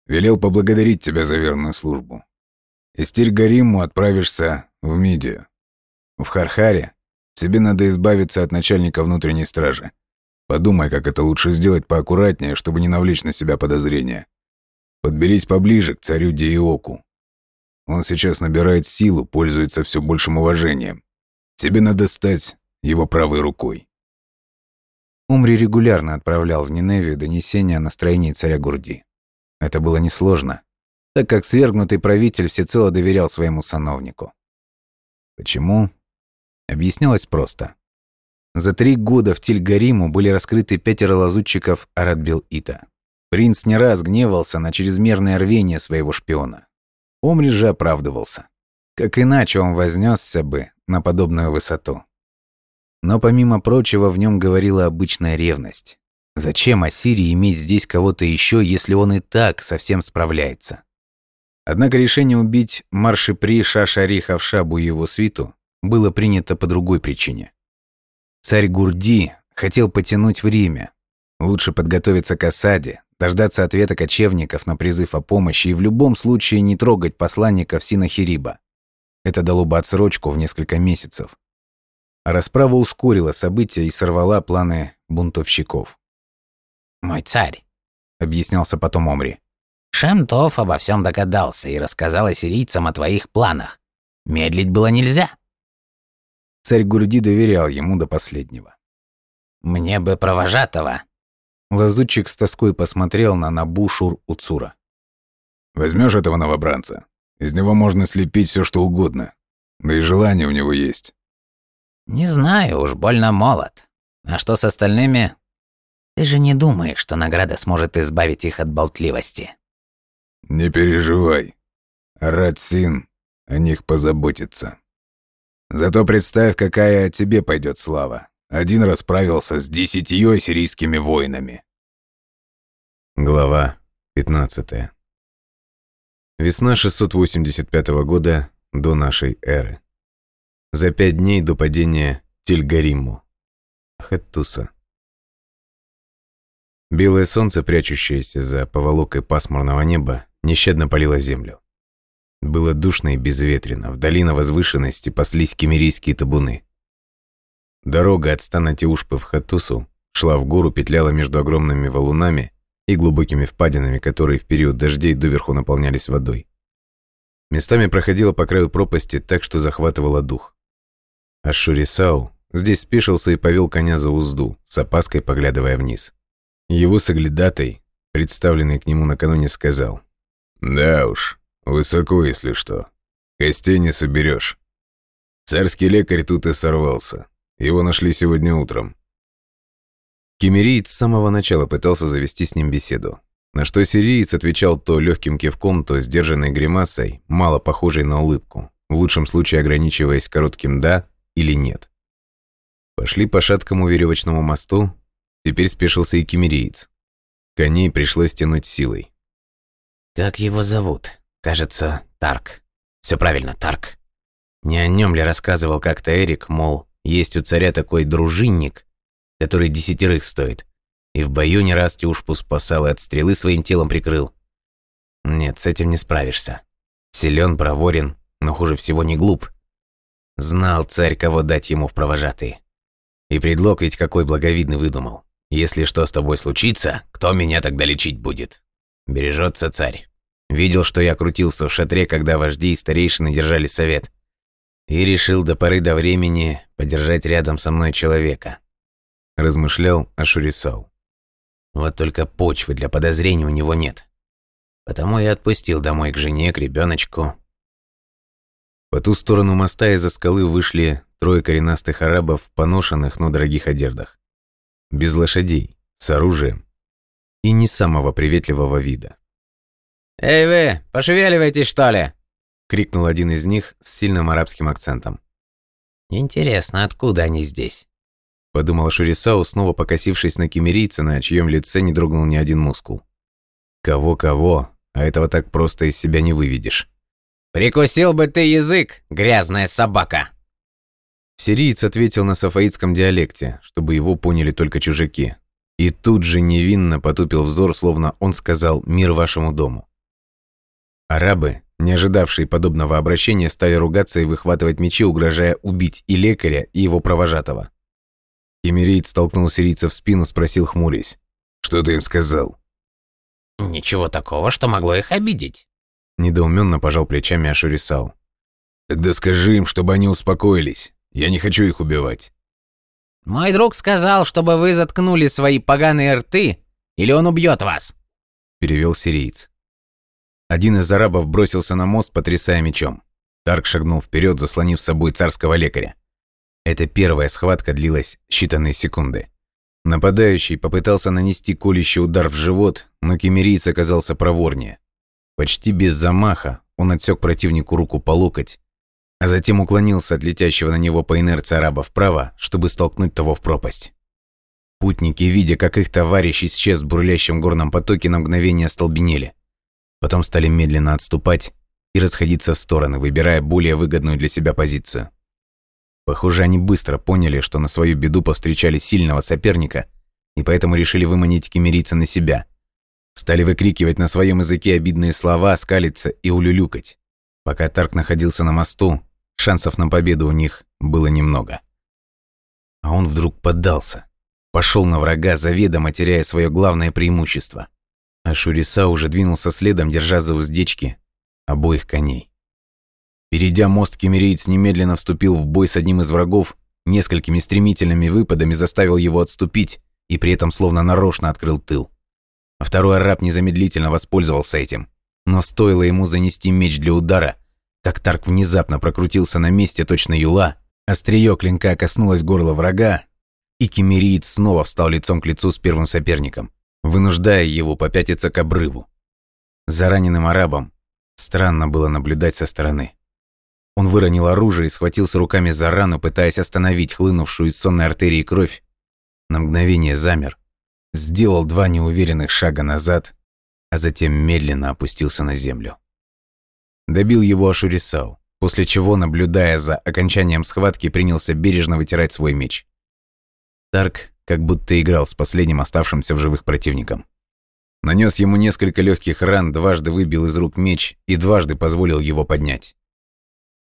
Велел поблагодарить тебя за верную службу. Из Тиргариму отправишься в Мидию. В Хархаре тебе надо избавиться от начальника внутренней стражи. Подумай, как это лучше сделать поаккуратнее, чтобы не навлечь на себя подозрения. Подберись поближе к царю Диоку. Он сейчас набирает силу, пользуется все большим уважением. Тебе надо стать его правой рукой. Умри регулярно отправлял в Ниневию донесения о настроении царя Гурди. Это было несложно, так как свергнутый правитель всецело доверял своему сановнику. Почему? Объяснялось просто. За три года в Тильгариму были раскрыты пятеро лазутчиков Арадбил-Ита. Принц не раз гневался на чрезмерное рвение своего шпиона. Омри же оправдывался. Как иначе он вознесся бы на подобную высоту? Но помимо прочего в нем говорила обычная ревность. Зачем Ассирии иметь здесь кого-то еще, если он и так совсем справляется? Однако решение убить Маршипри Шашари Хавшабу и его свиту было принято по другой причине. Царь Гурди хотел потянуть время, лучше подготовиться к осаде, дождаться ответа кочевников на призыв о помощи и в любом случае не трогать посланников Синахириба. Это дало бы отсрочку в несколько месяцев. Расправа ускорила события и сорвала планы бунтовщиков. «Мой царь», — объяснялся потом Омри. «Шемтов обо всем догадался и рассказал ассирийцам о твоих планах. Медлить было нельзя». Царь Гурди доверял ему до последнего. «Мне бы провожатого». Лазутчик с тоской посмотрел на Набу Шур Уцура. Возьмешь этого новобранца? Из него можно слепить все, что угодно. Да и желание у него есть. «Не знаю, уж больно молод. А что с остальными? Ты же не думаешь, что награда сможет избавить их от болтливости?» «Не переживай. Радсин о них позаботится. Зато представь, какая о тебе пойдет слава. Один расправился с десятью сирийскими воинами». Глава 15. Весна 685 года до нашей эры за пять дней до падения Тильгариму, Хеттуса. Белое солнце, прячущееся за поволокой пасмурного неба, нещадно палило землю. Было душно и безветренно, вдали на возвышенности паслись кемерийские табуны. Дорога от стана Тиушпы в Хаттусу шла в гору, петляла между огромными валунами и глубокими впадинами, которые в период дождей доверху наполнялись водой. Местами проходила по краю пропасти так, что захватывала дух. А Шурисау здесь спешился и повел коня за узду, с опаской поглядывая вниз. Его соглядатай, представленный к нему накануне, сказал. «Да уж, высоко, если что. Костей не соберешь. Царский лекарь тут и сорвался. Его нашли сегодня утром». Кемериец с самого начала пытался завести с ним беседу. На что сириец отвечал то легким кивком, то сдержанной гримасой, мало похожей на улыбку, в лучшем случае ограничиваясь коротким «да», или нет. Пошли по шаткому веревочному мосту, теперь спешился и кемериец. Коней пришлось тянуть силой. «Как его зовут? Кажется, Тарк. Все правильно, Тарк. Не о нем ли рассказывал как-то Эрик, мол, есть у царя такой дружинник, который десятерых стоит, и в бою не раз Тюшпу спасал и от стрелы своим телом прикрыл. Нет, с этим не справишься. Силен, проворен, но хуже всего не глуп. Знал царь, кого дать ему в провожатые. И предлог ведь какой благовидный выдумал. Если что с тобой случится, кто меня тогда лечить будет? Бережется царь. Видел, что я крутился в шатре, когда вожди и старейшины держали совет. И решил до поры до времени подержать рядом со мной человека. Размышлял Ашурисау. Вот только почвы для подозрений у него нет. Потому я отпустил домой к жене, к ребеночку. По ту сторону моста из-за скалы вышли трое коренастых арабов в поношенных, но дорогих одеждах. Без лошадей, с оружием и не самого приветливого вида. «Эй вы, пошевеливайтесь, что ли?» — крикнул один из них с сильным арабским акцентом. «Интересно, откуда они здесь?» — подумал Шурисау, снова покосившись на кемерийца, на чьем лице не дрогнул ни один мускул. «Кого-кого, а этого так просто из себя не выведешь». «Прикусил бы ты язык, грязная собака!» Сириец ответил на сафаитском диалекте, чтобы его поняли только чужаки. И тут же невинно потупил взор, словно он сказал «мир вашему дому». Арабы, не ожидавшие подобного обращения, стали ругаться и выхватывать мечи, угрожая убить и лекаря, и его провожатого. Эмирейт столкнул сирийца в спину, спросил хмурясь. «Что ты им сказал?» «Ничего такого, что могло их обидеть». Недоуменно пожал плечами Ашурисау. «Тогда скажи им, чтобы они успокоились. Я не хочу их убивать. Мой друг сказал, чтобы вы заткнули свои поганые рты, или он убьет вас. Перевел сириец. Один из арабов бросился на мост, потрясая мечом. Тарк шагнул вперед, заслонив с собой царского лекаря. Эта первая схватка длилась считанные секунды. Нападающий попытался нанести колющий удар в живот, но кемерийц оказался проворнее. Почти без замаха он отсек противнику руку по локоть а затем уклонился от летящего на него по инерции араба вправо, чтобы столкнуть того в пропасть. Путники, видя, как их товарищ исчез в бурлящем горном потоке, на мгновение остолбенели. Потом стали медленно отступать и расходиться в стороны, выбирая более выгодную для себя позицию. Похоже, они быстро поняли, что на свою беду повстречали сильного соперника, и поэтому решили выманить кемерийца на себя. Стали выкрикивать на своем языке обидные слова, скалиться и улюлюкать. Пока Тарк находился на мосту, Шансов на победу у них было немного. А он вдруг поддался. Пошел на врага, заведомо теряя свое главное преимущество. А Шуриса уже двинулся следом, держа за уздечки обоих коней. Перейдя мост, кемериец немедленно вступил в бой с одним из врагов, несколькими стремительными выпадами заставил его отступить и при этом словно нарочно открыл тыл. А второй араб незамедлительно воспользовался этим. Но стоило ему занести меч для удара, как Тарк внезапно прокрутился на месте точно юла, острие клинка коснулось горла врага, и кемериец снова встал лицом к лицу с первым соперником, вынуждая его попятиться к обрыву. За раненым арабом странно было наблюдать со стороны. Он выронил оружие и схватился руками за рану, пытаясь остановить хлынувшую из сонной артерии кровь. На мгновение замер, сделал два неуверенных шага назад, а затем медленно опустился на землю. Добил его Ашурисау, после чего, наблюдая за окончанием схватки, принялся бережно вытирать свой меч. Тарк как будто играл с последним оставшимся в живых противником. Нанес ему несколько легких ран, дважды выбил из рук меч и дважды позволил его поднять.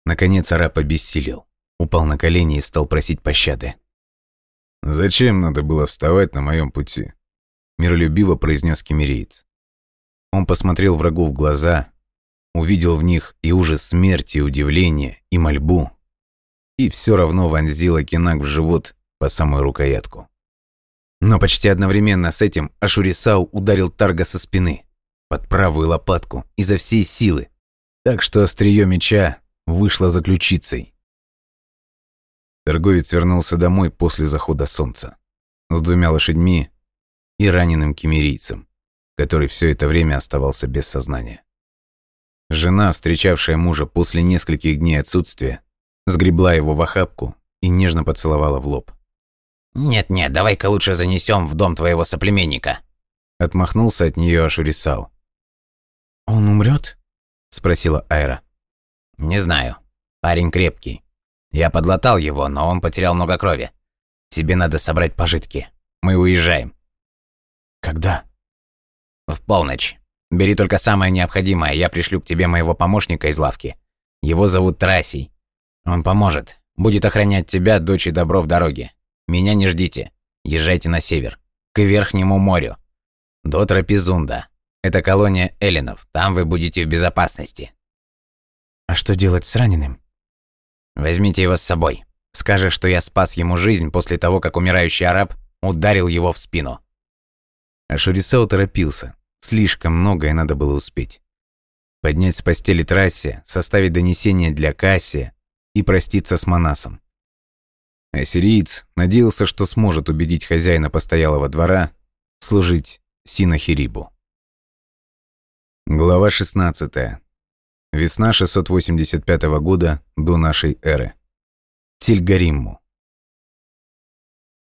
Наконец араб обессилел, упал на колени и стал просить пощады. «Зачем надо было вставать на моем пути?» Миролюбиво произнес кемериец. Он посмотрел врагу в глаза, увидел в них и ужас смерти, и удивление, и мольбу. И все равно вонзил Акинак в живот по самую рукоятку. Но почти одновременно с этим Ашурисау ударил Тарга со спины, под правую лопатку, изо всей силы, так что острие меча вышло за ключицей. Торговец вернулся домой после захода солнца с двумя лошадьми и раненым кемерийцем, который все это время оставался без сознания. Жена, встречавшая мужа после нескольких дней отсутствия, сгребла его в охапку и нежно поцеловала в лоб. «Нет-нет, давай-ка лучше занесем в дом твоего соплеменника». Отмахнулся от нее Ашурисау. «Он умрет? спросила Айра. «Не знаю. Парень крепкий. Я подлатал его, но он потерял много крови. Тебе надо собрать пожитки. Мы уезжаем». «Когда?» «В полночь. Бери только самое необходимое, я пришлю к тебе моего помощника из лавки. Его зовут Трасий. Он поможет. Будет охранять тебя, дочь и добро в дороге. Меня не ждите. Езжайте на север, к Верхнему морю. До Трапезунда. Это колония эллинов. Там вы будете в безопасности. А что делать с раненым? Возьмите его с собой. Скажешь, что я спас ему жизнь после того, как умирающий араб ударил его в спину. А Шурисау торопился. Слишком многое надо было успеть. Поднять с постели трассе, составить донесение для Кассия и проститься с Манасом. Ассириец надеялся, что сможет убедить хозяина постоялого двора служить Синахирибу. Глава 16. Весна 685 года до нашей эры. Тильгаримму.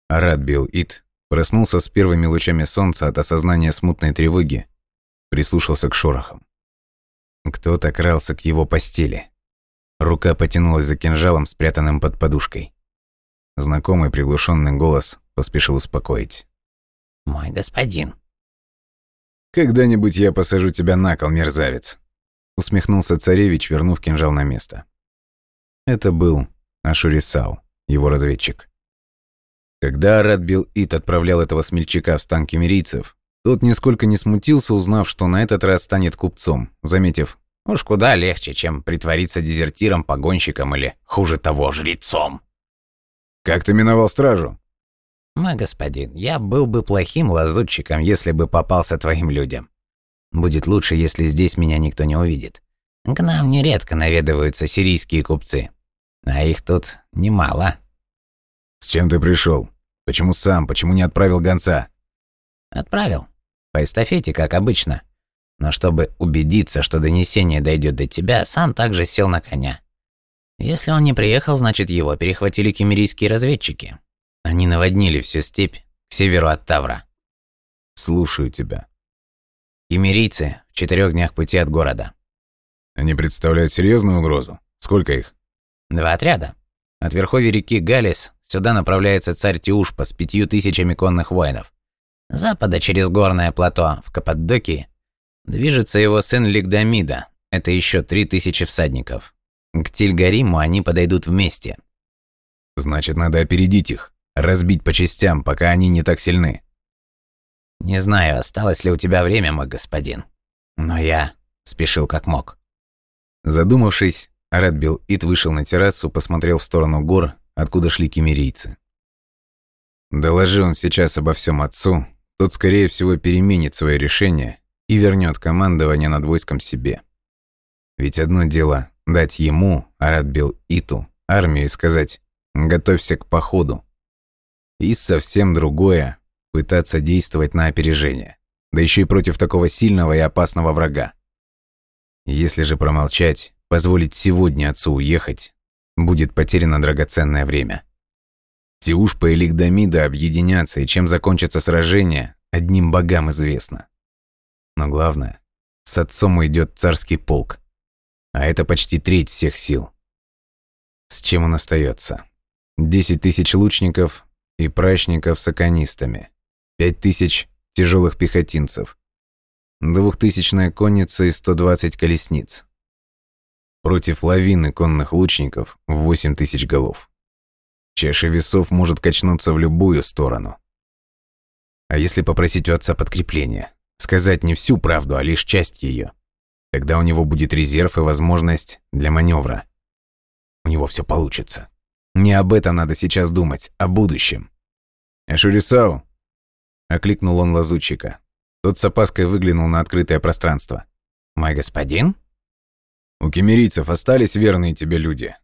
Арат Бил-Ит проснулся с первыми лучами солнца от осознания смутной тревоги, прислушался к шорохам. Кто-то крался к его постели. Рука потянулась за кинжалом, спрятанным под подушкой. Знакомый приглушенный голос поспешил успокоить. «Мой господин». «Когда-нибудь я посажу тебя на кол, мерзавец», усмехнулся царевич, вернув кинжал на место. Это был Ашурисау, его разведчик. Когда Арат Бил-Ит отправлял этого смельчака в стан кемерийцев, тот нисколько не смутился, узнав, что на этот раз станет купцом, заметив, «Уж куда легче, чем притвориться дезертиром, погонщиком или, хуже того, жрецом». «Как ты миновал стражу?» «Мой господин, я был бы плохим лазутчиком, если бы попался твоим людям. Будет лучше, если здесь меня никто не увидит. К нам нередко наведываются сирийские купцы. А их тут немало. С чем ты пришел? Почему сам? Почему не отправил гонца? Отправил. По эстафете, как обычно. Но чтобы убедиться, что донесение дойдет до тебя, сам также сел на коня. Если он не приехал, значит его перехватили кемерийские разведчики. Они наводнили всю степь к северу от Тавра. Слушаю тебя. Кемерийцы в четырех днях пути от города. Они представляют серьезную угрозу. Сколько их? Два отряда. От верховья реки Галис сюда направляется царь Тиушпа с пятью тысячами конных воинов. С запада через горное плато в Каппадокии движется его сын Лигдамида, это еще три тысячи всадников. К Тильгариму они подойдут вместе. Значит, надо опередить их, разбить по частям, пока они не так сильны. Не знаю, осталось ли у тебя время, мой господин. Но я спешил как мог. Задумавшись, Арат Ит вышел на террасу, посмотрел в сторону гор, откуда шли кемерийцы. Доложи он сейчас обо всем отцу, тот, скорее всего, переменит свое решение и вернет командование над войском себе. Ведь одно дело дать ему, Арат Иту, армию и сказать «готовься к походу». И совсем другое пытаться действовать на опережение, да еще и против такого сильного и опасного врага. Если же промолчать, позволить сегодня отцу уехать, будет потеряно драгоценное время. Тиушпа и Лигдамида объединятся, и чем закончится сражение, одним богам известно. Но главное, с отцом уйдет царский полк, а это почти треть всех сил. С чем он остается? Десять тысяч лучников и прачников с аконистами – Пять тысяч тяжелых пехотинцев, двухтысячная конница и 120 колесниц. Против лавины конных лучников в 8 тысяч голов. Чаша весов может качнуться в любую сторону. А если попросить у отца подкрепления? Сказать не всю правду, а лишь часть ее. Тогда у него будет резерв и возможность для маневра. У него все получится. Не об этом надо сейчас думать, о будущем. Ашурисау, Окликнул он лазутчика. Тот с опаской выглянул на открытое пространство. «Мой господин?» «У кемерийцев остались верные тебе люди.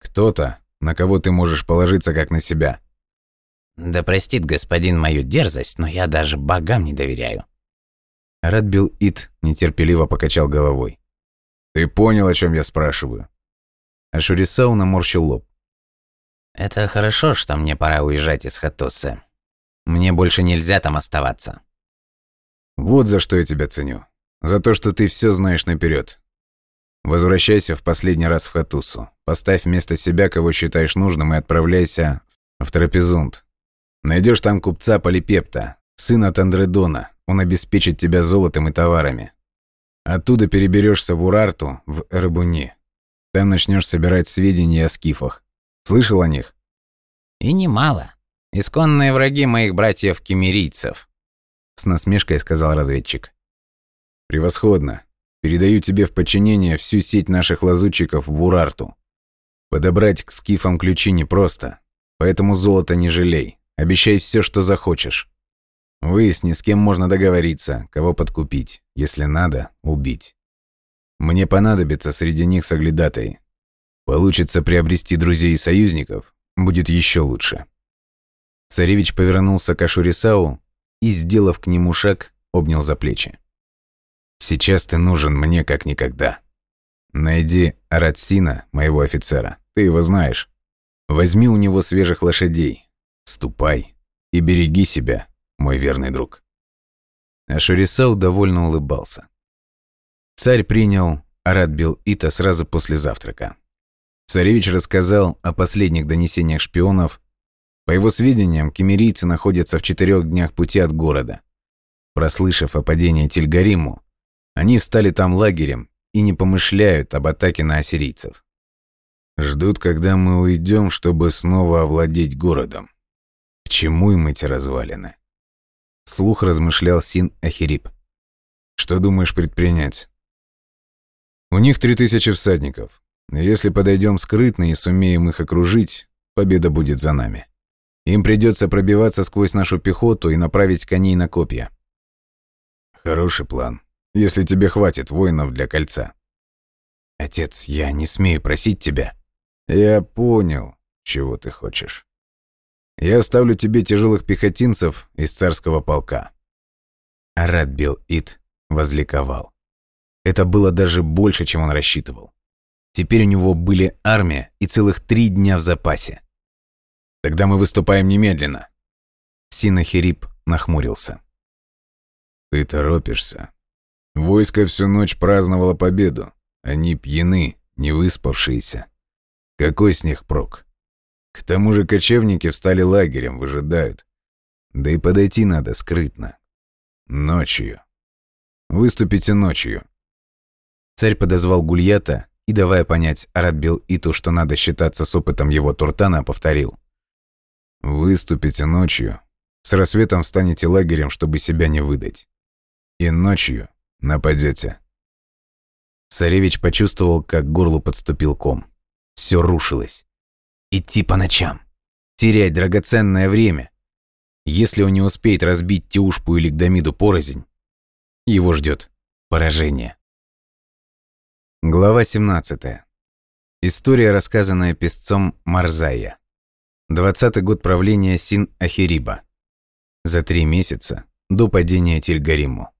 Кто-то, на кого ты можешь положиться как на себя». «Да простит господин мою дерзость, но я даже богам не доверяю». Радбил Ит нетерпеливо покачал головой. «Ты понял, о чем я спрашиваю?» А Шурисау наморщил лоб. «Это хорошо, что мне пора уезжать из Хатоса. Мне больше нельзя там оставаться. Вот за что я тебя ценю. За то, что ты все знаешь наперед. Возвращайся в последний раз в Хатусу. Поставь вместо себя, кого считаешь нужным, и отправляйся в Трапезунд. Найдешь там купца Полипепта, сына Тандредона. Он обеспечит тебя золотом и товарами. Оттуда переберешься в Урарту, в Эрбуни. Там начнешь собирать сведения о скифах. Слышал о них? И немало. Исконные враги моих братьев-кемерийцев. С насмешкой сказал разведчик. Превосходно. Передаю тебе в подчинение всю сеть наших лазутчиков в Урарту. Подобрать к скифам ключи непросто, поэтому золото не жалей. Обещай все, что захочешь. Выясни, с кем можно договориться, кого подкупить, если надо, убить. Мне понадобится среди них соглядатый. Получится приобрести друзей и союзников, будет еще лучше. Царевич повернулся к Ашурисау и, сделав к нему шаг, обнял за плечи. «Сейчас ты нужен мне как никогда. Найди Аратсина, моего офицера, ты его знаешь. Возьми у него свежих лошадей, ступай и береги себя, мой верный друг». Ашурисау довольно улыбался. Царь принял Аратбил Ита сразу после завтрака. Царевич рассказал о последних донесениях шпионов. По его сведениям, кемерийцы находятся в четырех днях пути от города. Прослышав о падении Тильгариму, они встали там лагерем и не помышляют об атаке на ассирийцев. Ждут, когда мы уйдем, чтобы снова овладеть городом. К чему им эти развалины? Слух размышлял Син Ахирип. Что думаешь предпринять? У них три тысячи всадников. Если подойдем скрытно и сумеем их окружить, победа будет за нами. Им придется пробиваться сквозь нашу пехоту и направить коней на копья. Хороший план, если тебе хватит воинов для кольца. Отец, я не смею просить тебя. Я понял, чего ты хочешь. Я оставлю тебе тяжелых пехотинцев из царского полка. Арат Бил-Ит возликовал. Это было даже больше, чем он рассчитывал. Теперь у него были армия и целых три дня в запасе. Тогда мы выступаем немедленно. Синахирип нахмурился. Ты торопишься. Войско всю ночь праздновало победу. Они пьяны, не выспавшиеся. Какой с них прок? К тому же кочевники встали лагерем, выжидают. Да и подойти надо скрытно. Ночью. Выступите ночью. Царь подозвал Гульята и, давая понять Аратбил Иту, что надо считаться с опытом его Туртана, повторил. «Выступите ночью. С рассветом встанете лагерем, чтобы себя не выдать. И ночью нападете». Царевич почувствовал, как горлу подступил ком. Все рушилось. Идти по ночам. Терять драгоценное время. Если он не успеет разбить Тиушпу или Гдамиду порознь, его ждет поражение. Глава 17. История, рассказанная песцом Марзая. Двадцатый год правления Син-Ахириба. За три месяца до падения Тильгариму.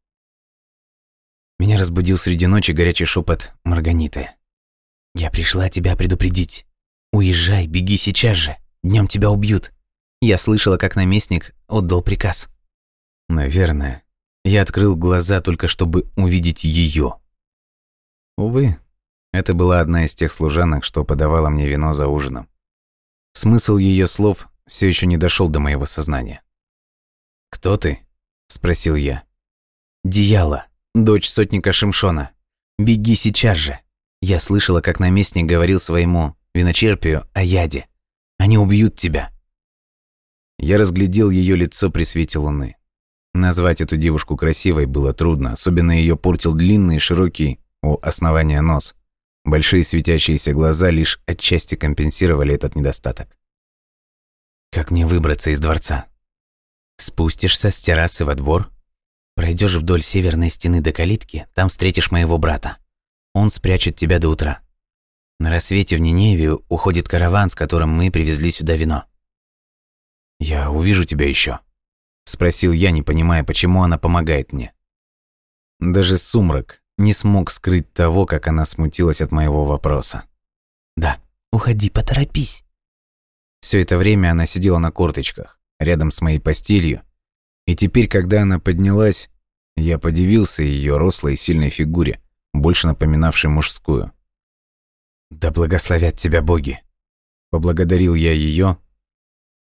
Меня разбудил среди ночи горячий шепот Марганиты. «Я пришла тебя предупредить. Уезжай, беги сейчас же. Днем тебя убьют». Я слышала, как наместник отдал приказ. Наверное, я открыл глаза только чтобы увидеть ее. Увы, это была одна из тех служанок, что подавала мне вино за ужином. Смысл ее слов все еще не дошел до моего сознания. «Кто ты?» – спросил я. «Дияла, дочь сотника Шимшона. Беги сейчас же!» Я слышала, как наместник говорил своему виночерпию о яде. «Они убьют тебя!» Я разглядел ее лицо при свете луны. Назвать эту девушку красивой было трудно, особенно ее портил длинный широкий у основания нос. Большие светящиеся глаза лишь отчасти компенсировали этот недостаток. Как мне выбраться из дворца? Спустишься с террасы во двор, пройдешь вдоль северной стены до калитки, там встретишь моего брата. Он спрячет тебя до утра. На рассвете в Ниневию уходит караван, с которым мы привезли сюда вино. Я увижу тебя еще, спросил я, не понимая, почему она помогает мне. Даже сумрак не смог скрыть того, как она смутилась от моего вопроса. «Да, уходи, поторопись». Все это время она сидела на корточках, рядом с моей постелью, и теперь, когда она поднялась, я подивился ее рослой и сильной фигуре, больше напоминавшей мужскую. «Да благословят тебя боги!» Поблагодарил я ее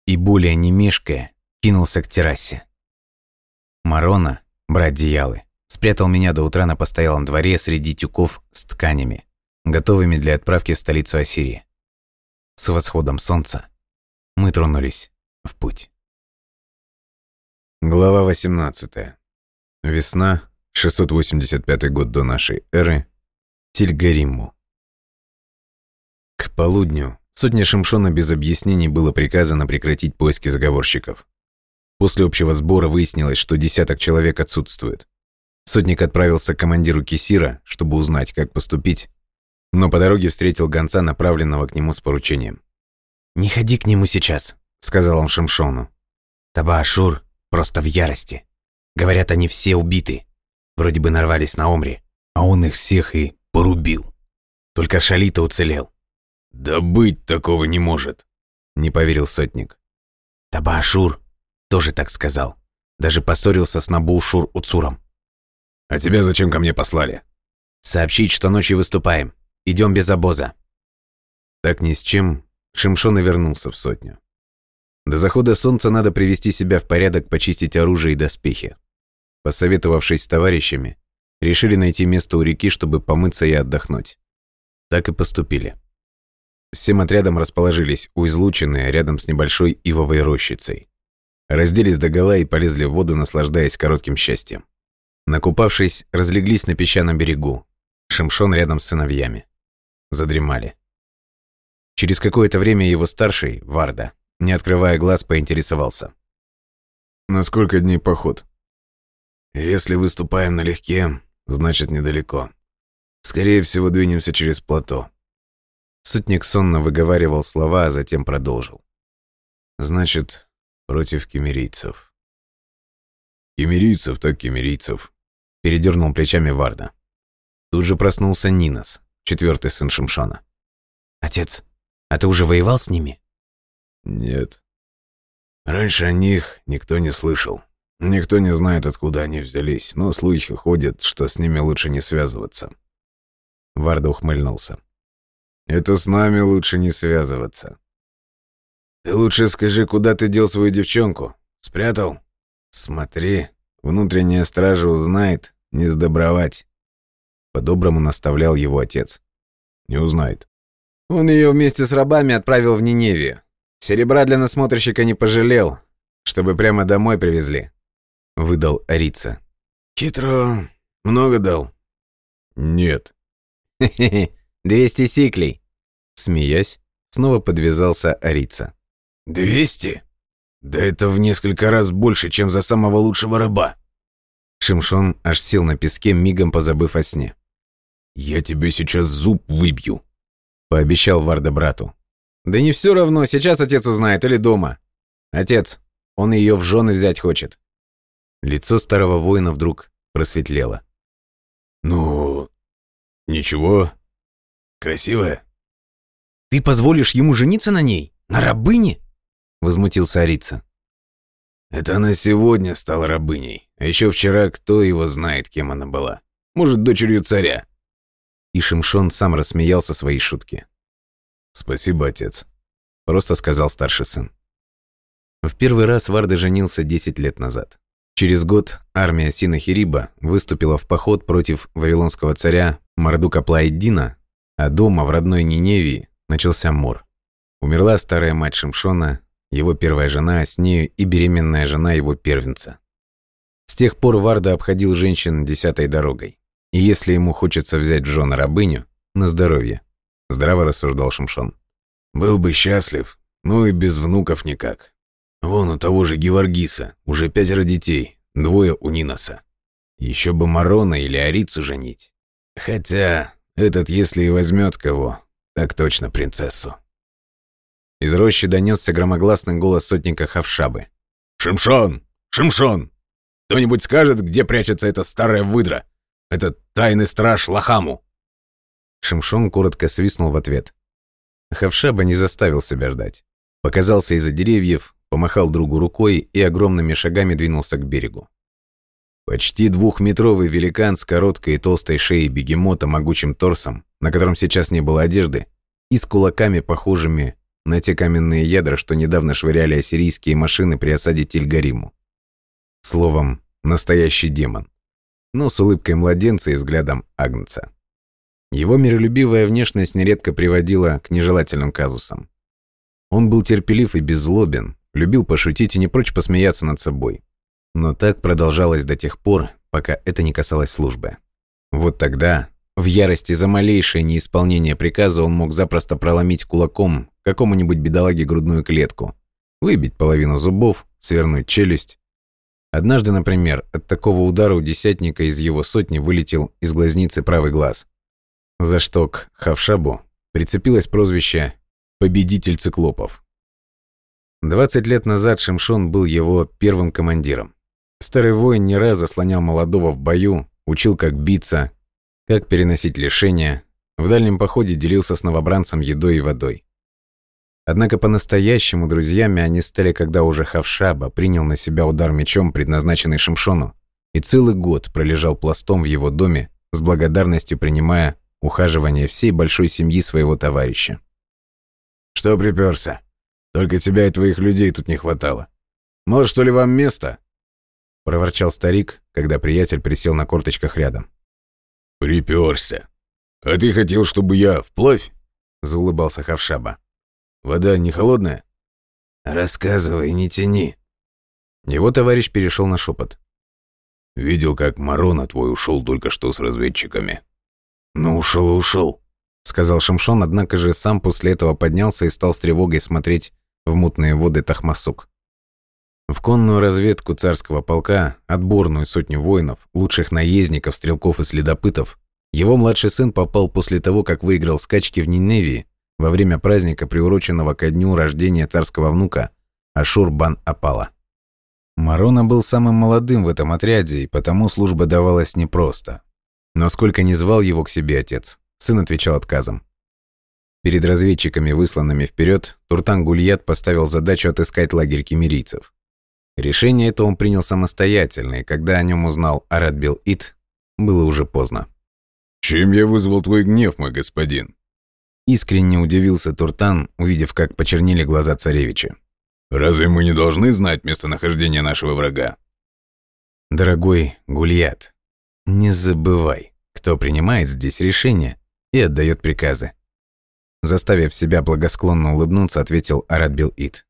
и, более не мешкая, кинулся к террасе. Марона, брат Диялы, спрятал меня до утра на постоялом дворе среди тюков с тканями, готовыми для отправки в столицу Ассирии. С восходом солнца мы тронулись в путь. Глава 18. Весна, 685 год до нашей эры, Тильгаримму. К полудню сотня Шимшона без объяснений было приказано прекратить поиски заговорщиков. После общего сбора выяснилось, что десяток человек отсутствует. Сотник отправился к командиру Кисира, чтобы узнать, как поступить, но по дороге встретил гонца, направленного к нему с поручением. «Не ходи к нему сейчас», — сказал он Шимшону. «Таба-Ашур просто в ярости. Говорят, они все убиты. Вроде бы нарвались на Омри, а он их всех и порубил. Только Шалита уцелел». «Да быть такого не может», — не поверил сотник. Таба-Ашур тоже так сказал. Даже поссорился с Набушур Уцуром. «А тебя зачем ко мне послали?» «Сообщить, что ночью выступаем. Идем без обоза». Так ни с чем Шимшон и вернулся в сотню. До захода солнца надо привести себя в порядок, почистить оружие и доспехи. Посоветовавшись с товарищами, решили найти место у реки, чтобы помыться и отдохнуть. Так и поступили. Всем отрядом расположились у излучины рядом с небольшой ивовой рощицей. Разделись догола и полезли в воду, наслаждаясь коротким счастьем. Накупавшись, разлеглись на песчаном берегу. Шимшон рядом с сыновьями задремали. Через какое-то время его старший, Варда, не открывая глаз, поинтересовался. «На сколько дней поход?» «Если выступаем налегке, значит недалеко. Скорее всего, двинемся через плато». Сутник сонно выговаривал слова, а затем продолжил. «Значит, против кемерийцев». «Кемерийцев так кемерийцев», — передернул плечами Варда. Тут же проснулся Нинос, четвертый сын Шимшона. «Отец, а ты уже воевал с ними?» «Нет. Раньше о них никто не слышал. Никто не знает, откуда они взялись, но слухи ходят, что с ними лучше не связываться». Варда ухмыльнулся. «Это с нами лучше не связываться. Ты лучше скажи, куда ты дел свою девчонку? Спрятал? Смотри, внутренняя стража узнает, не сдобровать». По-доброму наставлял его отец. Не узнает. Он ее вместе с рабами отправил в Ниневию. Серебра для насмотрщика не пожалел, чтобы прямо домой привезли. Выдал Арица. Хитро. Много дал? Нет. Хе-хе, двести сиклей. Смеясь, снова подвязался Арица. Двести? Да это в несколько раз больше, чем за самого лучшего раба. Шимшон аж сел на песке, мигом позабыв о сне. «Я тебе сейчас зуб выбью», — пообещал Варда брату. «Да не все равно, сейчас отец узнает или дома. Отец, он ее в жены взять хочет». Лицо старого воина вдруг просветлело. «Ну, ничего. Красивая». «Ты позволишь ему жениться на ней? На рабыне?» — возмутился Арица. «Это она сегодня стала рабыней, а еще вчера кто его знает, кем она была. Может, дочерью царя. И Шимшон сам рассмеялся своей шутке. «Спасибо, отец», — просто сказал старший сын. В первый раз Варда женился 10 лет назад. Через год армия Синахириба выступила в поход против вавилонского царя Мардука Плаиддина, а дома в родной Ниневии начался мор. Умерла старая мать Шимшона, его первая жена, а с нею и беременная жена его первенца. С тех пор Варда обходил женщин десятой дорогой. И если ему хочется взять в жены рабыню, на здоровье, здраво рассуждал Шимшон. Был бы счастлив, но и без внуков никак. Вон у того же Геворгиса уже пятеро детей, двое у Ниноса. Еще бы Марона или Арицу женить. Хотя этот, если и возьмет кого, так точно принцессу. Из рощи донесся громогласный голос сотника Хавшабы. «Шимшон! Шимшон! Кто-нибудь скажет, где прячется эта старая выдра? Это тайный страж Лахаму!» Шимшон коротко свистнул в ответ. Хавшаба не заставил себя ждать. Показался из-за деревьев, помахал другу рукой и огромными шагами двинулся к берегу. Почти двухметровый великан с короткой и толстой шеей бегемота могучим торсом, на котором сейчас не было одежды, и с кулаками, похожими на те каменные ядра, что недавно швыряли ассирийские машины при осаде Тильгариму. Словом, настоящий демон но с улыбкой младенца и взглядом агнца. Его миролюбивая внешность нередко приводила к нежелательным казусам. Он был терпелив и беззлобен, любил пошутить и не прочь посмеяться над собой. Но так продолжалось до тех пор, пока это не касалось службы. Вот тогда, в ярости за малейшее неисполнение приказа, он мог запросто проломить кулаком какому-нибудь бедолаге грудную клетку, выбить половину зубов, свернуть челюсть. Однажды, например, от такого удара у десятника из его сотни вылетел из глазницы правый глаз. За что к Хавшабу прицепилось прозвище «победитель циклопов». 20 лет назад Шимшон был его первым командиром. Старый воин не раз заслонял молодого в бою, учил, как биться, как переносить лишения, в дальнем походе делился с новобранцем едой и водой. Однако по-настоящему друзьями они стали, когда уже Хавшаба принял на себя удар мечом, предназначенный Шимшону, и целый год пролежал пластом в его доме, с благодарностью принимая ухаживание всей большой семьи своего товарища. «Что приперся? Только тебя и твоих людей тут не хватало. Может, что ли, вам место?» — проворчал старик, когда приятель присел на корточках рядом. «Приперся. А ты хотел, чтобы я вплавь?» — заулыбался Хавшаба. Вода не холодная?» «Рассказывай, не тяни». Его товарищ перешел на шепот. «Видел, как Марона твой ушел только что с разведчиками». «Ну, ушел ушел», — сказал Шамшон, однако же сам после этого поднялся и стал с тревогой смотреть в мутные воды Тахмасук. В конную разведку царского полка, отборную сотню воинов, лучших наездников, стрелков и следопытов, его младший сын попал после того, как выиграл скачки в Ниневии во время праздника, приуроченного ко дню рождения царского внука Ашур-бан-Апала. Марона был самым молодым в этом отряде, и потому служба давалась непросто. Но сколько ни звал его к себе отец, сын отвечал отказом. Перед разведчиками, высланными вперед, Туртан Гульят поставил задачу отыскать лагерь кемерийцев. Решение это он принял самостоятельно, и когда о нем узнал Арадбил Ит, было уже поздно. «Чем я вызвал твой гнев, мой господин?» Искренне удивился Туртан, увидев, как почернели глаза царевича. «Разве мы не должны знать местонахождение нашего врага?» «Дорогой Гульят, не забывай, кто принимает здесь решения и отдает приказы». Заставив себя благосклонно улыбнуться, ответил Арадбил Ит.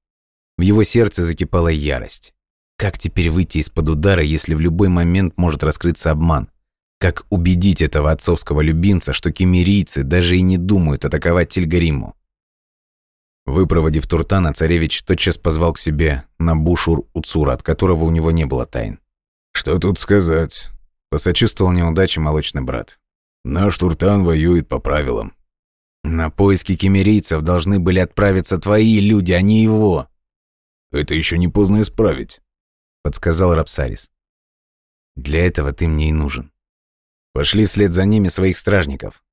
В его сердце закипала ярость. Как теперь выйти из-под удара, если в любой момент может раскрыться обман? Как убедить этого отцовского любимца, что кемерийцы даже и не думают атаковать Тильгариму? Выпроводив Туртана, царевич тотчас позвал к себе Набушур Уцура, от которого у него не было тайн. «Что тут сказать?» – посочувствовал неудаче молочный брат. «Наш Туртан воюет по правилам». «На поиски кемерийцев должны были отправиться твои люди, а не его». «Это еще не поздно исправить», – подсказал Рапсарис. «Для этого ты мне и нужен. Пошли вслед за ними своих стражников.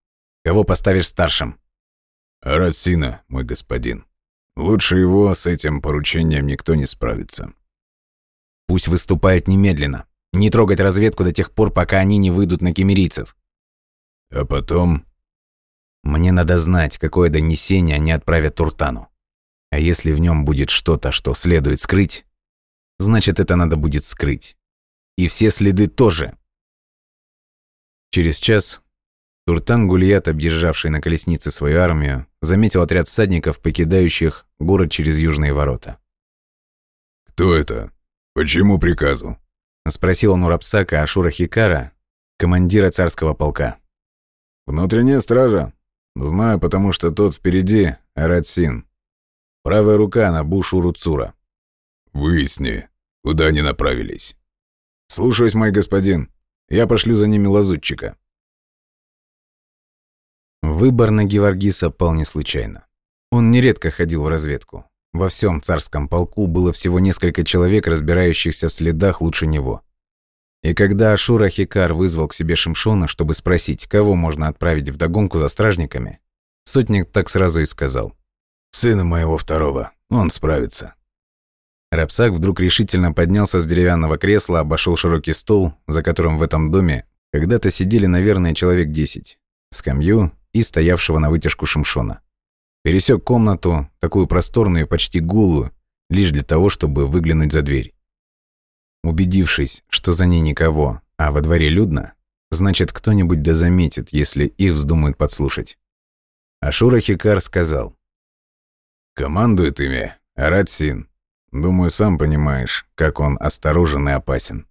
Кого поставишь старшим?» «Арасина, мой господин. Лучше его с этим поручением никто не справится». «Пусть выступают немедленно. Не трогать разведку до тех пор, пока они не выйдут на кемерийцев». «А потом...» «Мне надо знать, какое донесение они отправят Туртану. А если в нем будет что-то, что следует скрыть, значит, это надо будет скрыть. И все следы тоже». Через час Туртан Гульят, объезжавший на колеснице свою армию, заметил отряд всадников, покидающих город через южные ворота. «Кто это? Почему приказу?» – спросил он у Рапсака Ашура Хикара, командира царского полка. «Внутренняя стража. Знаю, потому что тот впереди – Аратсин. Правая рука на Бушуру Цура». «Выясни, куда они направились». «Слушаюсь, мой господин». Я пошлю за ними лазутчика». Выбор на Геворгиса пал не случайно. Он нередко ходил в разведку. Во всем царском полку было всего несколько человек, разбирающихся в следах лучше него. И когда Ашура Хикар вызвал к себе Шимшона, чтобы спросить, кого можно отправить в догонку за стражниками, сотник так сразу и сказал. «Сына моего второго, он справится». Рапсак вдруг решительно поднялся с деревянного кресла, обошел широкий стол, за которым в этом доме когда-то сидели, наверное, человек десять, скамью и стоявшего на вытяжку Шимшона. Пересек комнату, такую просторную почти голую, лишь для того, чтобы выглянуть за дверь. Убедившись, что за ней никого, а во дворе людно, значит, кто-нибудь да заметит, если их вздумают подслушать. Ашура Хикар сказал, Командует ими Аратсин. Думаю, сам понимаешь, как он осторожен и опасен.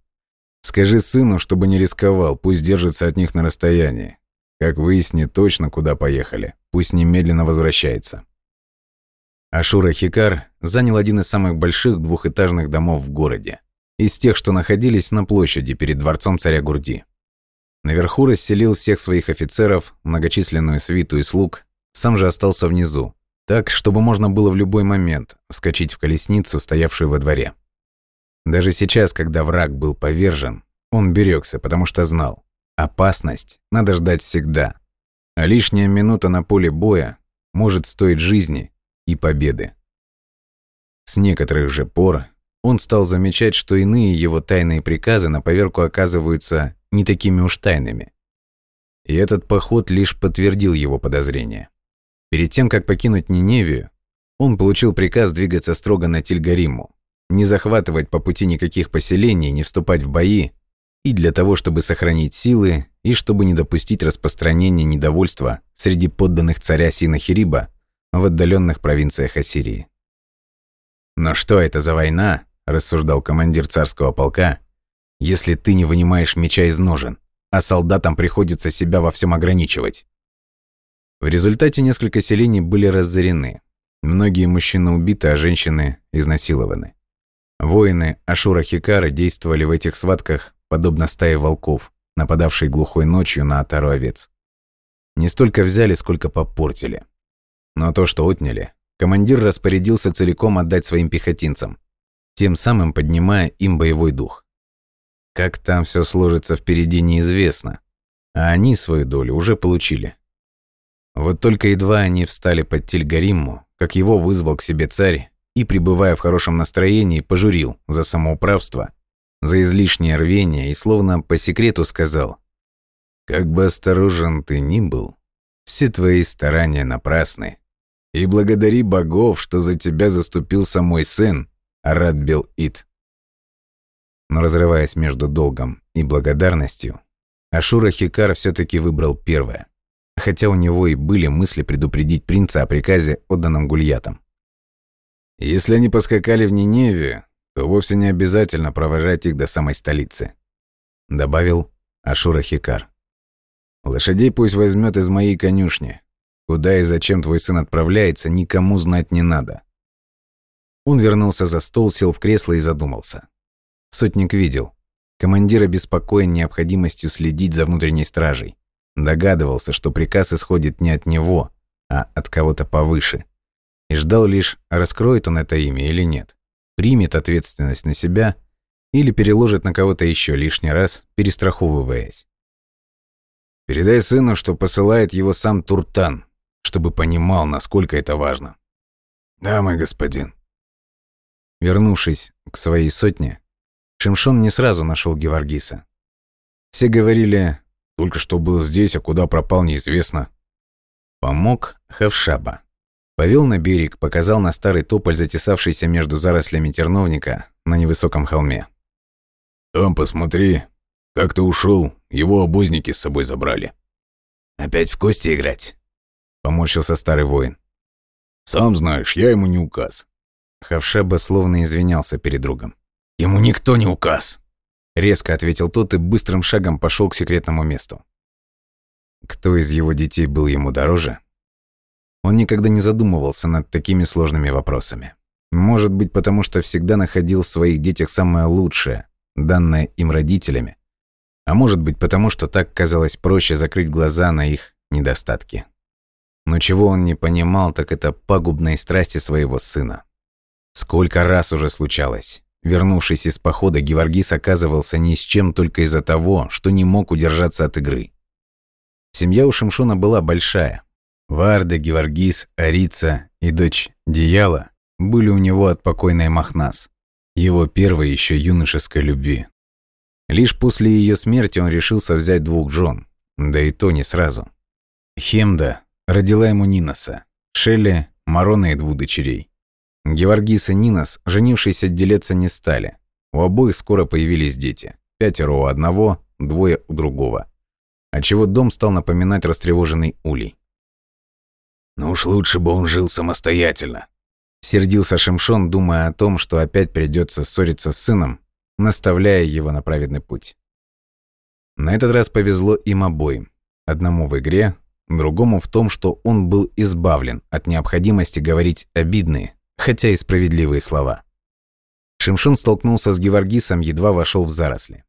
Скажи сыну, чтобы не рисковал, пусть держится от них на расстоянии. Как выяснит точно, куда поехали, пусть немедленно возвращается. Ашура Хикар занял один из самых больших двухэтажных домов в городе, из тех, что находились на площади перед дворцом царя Гурди. Наверху расселил всех своих офицеров, многочисленную свиту и слуг, сам же остался внизу, так, чтобы можно было в любой момент вскочить в колесницу, стоявшую во дворе. Даже сейчас, когда враг был повержен, он берегся, потому что знал, опасность надо ждать всегда, а лишняя минута на поле боя может стоить жизни и победы. С некоторых же пор он стал замечать, что иные его тайные приказы на поверку оказываются не такими уж тайными. И этот поход лишь подтвердил его подозрения. Перед тем, как покинуть Ниневию, он получил приказ двигаться строго на Тильгариму, не захватывать по пути никаких поселений, не вступать в бои, и для того, чтобы сохранить силы, и чтобы не допустить распространения недовольства среди подданных царя Синахириба в отдаленных провинциях Ассирии. «Но что это за война?» – рассуждал командир царского полка, «если ты не вынимаешь меча из ножен, а солдатам приходится себя во всем ограничивать?» В результате несколько селений были разорены. Многие мужчины убиты, а женщины изнасилованы. Воины Ашура Хикары действовали в этих схватках подобно стае волков, нападавшей глухой ночью на отару овец. Не столько взяли, сколько попортили. Но то, что отняли, командир распорядился целиком отдать своим пехотинцам, тем самым поднимая им боевой дух. Как там все сложится впереди, неизвестно, а они свою долю уже получили. Вот только едва они встали под Тильгаримму, как его вызвал к себе царь и, пребывая в хорошем настроении, пожурил за самоуправство, за излишнее рвение и словно по секрету сказал «Как бы осторожен ты ни был, все твои старания напрасны, и благодари богов, что за тебя заступился мой сын, Арат Бел-Ит». Но разрываясь между долгом и благодарностью, Ашура Хикар все таки выбрал первое хотя у него и были мысли предупредить принца о приказе, отданном Гульятам. Если они поскакали в Ниневию, то вовсе не обязательно провожать их до самой столицы, добавил Ашура Хикар. Лошадей пусть возьмет из моей конюшни. Куда и зачем твой сын отправляется, никому знать не надо. Он вернулся за стол, сел в кресло и задумался. Сотник видел. Командир обеспокоен необходимостью следить за внутренней стражей. Догадывался, что приказ исходит не от него, а от кого-то повыше. И ждал лишь, раскроет он это имя или нет. Примет ответственность на себя или переложит на кого-то еще лишний раз, перестраховываясь. Передай сыну, что посылает его сам Туртан, чтобы понимал, насколько это важно. Да, мой господин. Вернувшись к своей сотне, Шимшон не сразу нашел Геворгиса. Все говорили, только что был здесь, а куда пропал, неизвестно. Помог Хавшаба. Повел на берег, показал на старый тополь, затесавшийся между зарослями терновника на невысоком холме. «Там посмотри, как ты ушел, его обозники с собой забрали». «Опять в кости играть?» — поморщился старый воин. «Сам знаешь, я ему не указ». Хавшаба словно извинялся перед другом. «Ему никто не указ!» Резко ответил тот и быстрым шагом пошел к секретному месту. Кто из его детей был ему дороже? Он никогда не задумывался над такими сложными вопросами. Может быть, потому что всегда находил в своих детях самое лучшее, данное им родителями. А может быть, потому что так казалось проще закрыть глаза на их недостатки. Но чего он не понимал, так это пагубной страсти своего сына. Сколько раз уже случалось. Вернувшись из похода, Геворгис оказывался ни с чем только из-за того, что не мог удержаться от игры. Семья у Шимшона была большая. Варда, Геворгис, Арица и дочь Дияла были у него от покойной Махнас, его первой еще юношеской любви. Лишь после ее смерти он решился взять двух жен, да и то не сразу. Хемда родила ему Ниноса, Шелли, Марона и двух дочерей. Геворгис и Нинос, женившись, отделяться не стали. У обоих скоро появились дети. Пятеро у одного, двое у другого. Отчего дом стал напоминать растревоженный улей. «Ну уж лучше бы он жил самостоятельно», Сердился Шимшон, думая о том, что опять придется ссориться с сыном, наставляя его на праведный путь. На этот раз повезло им обоим. Одному в игре, другому в том, что он был избавлен от необходимости говорить обидные, хотя и справедливые слова. Шимшон столкнулся с Геворгисом, едва вошел в заросли.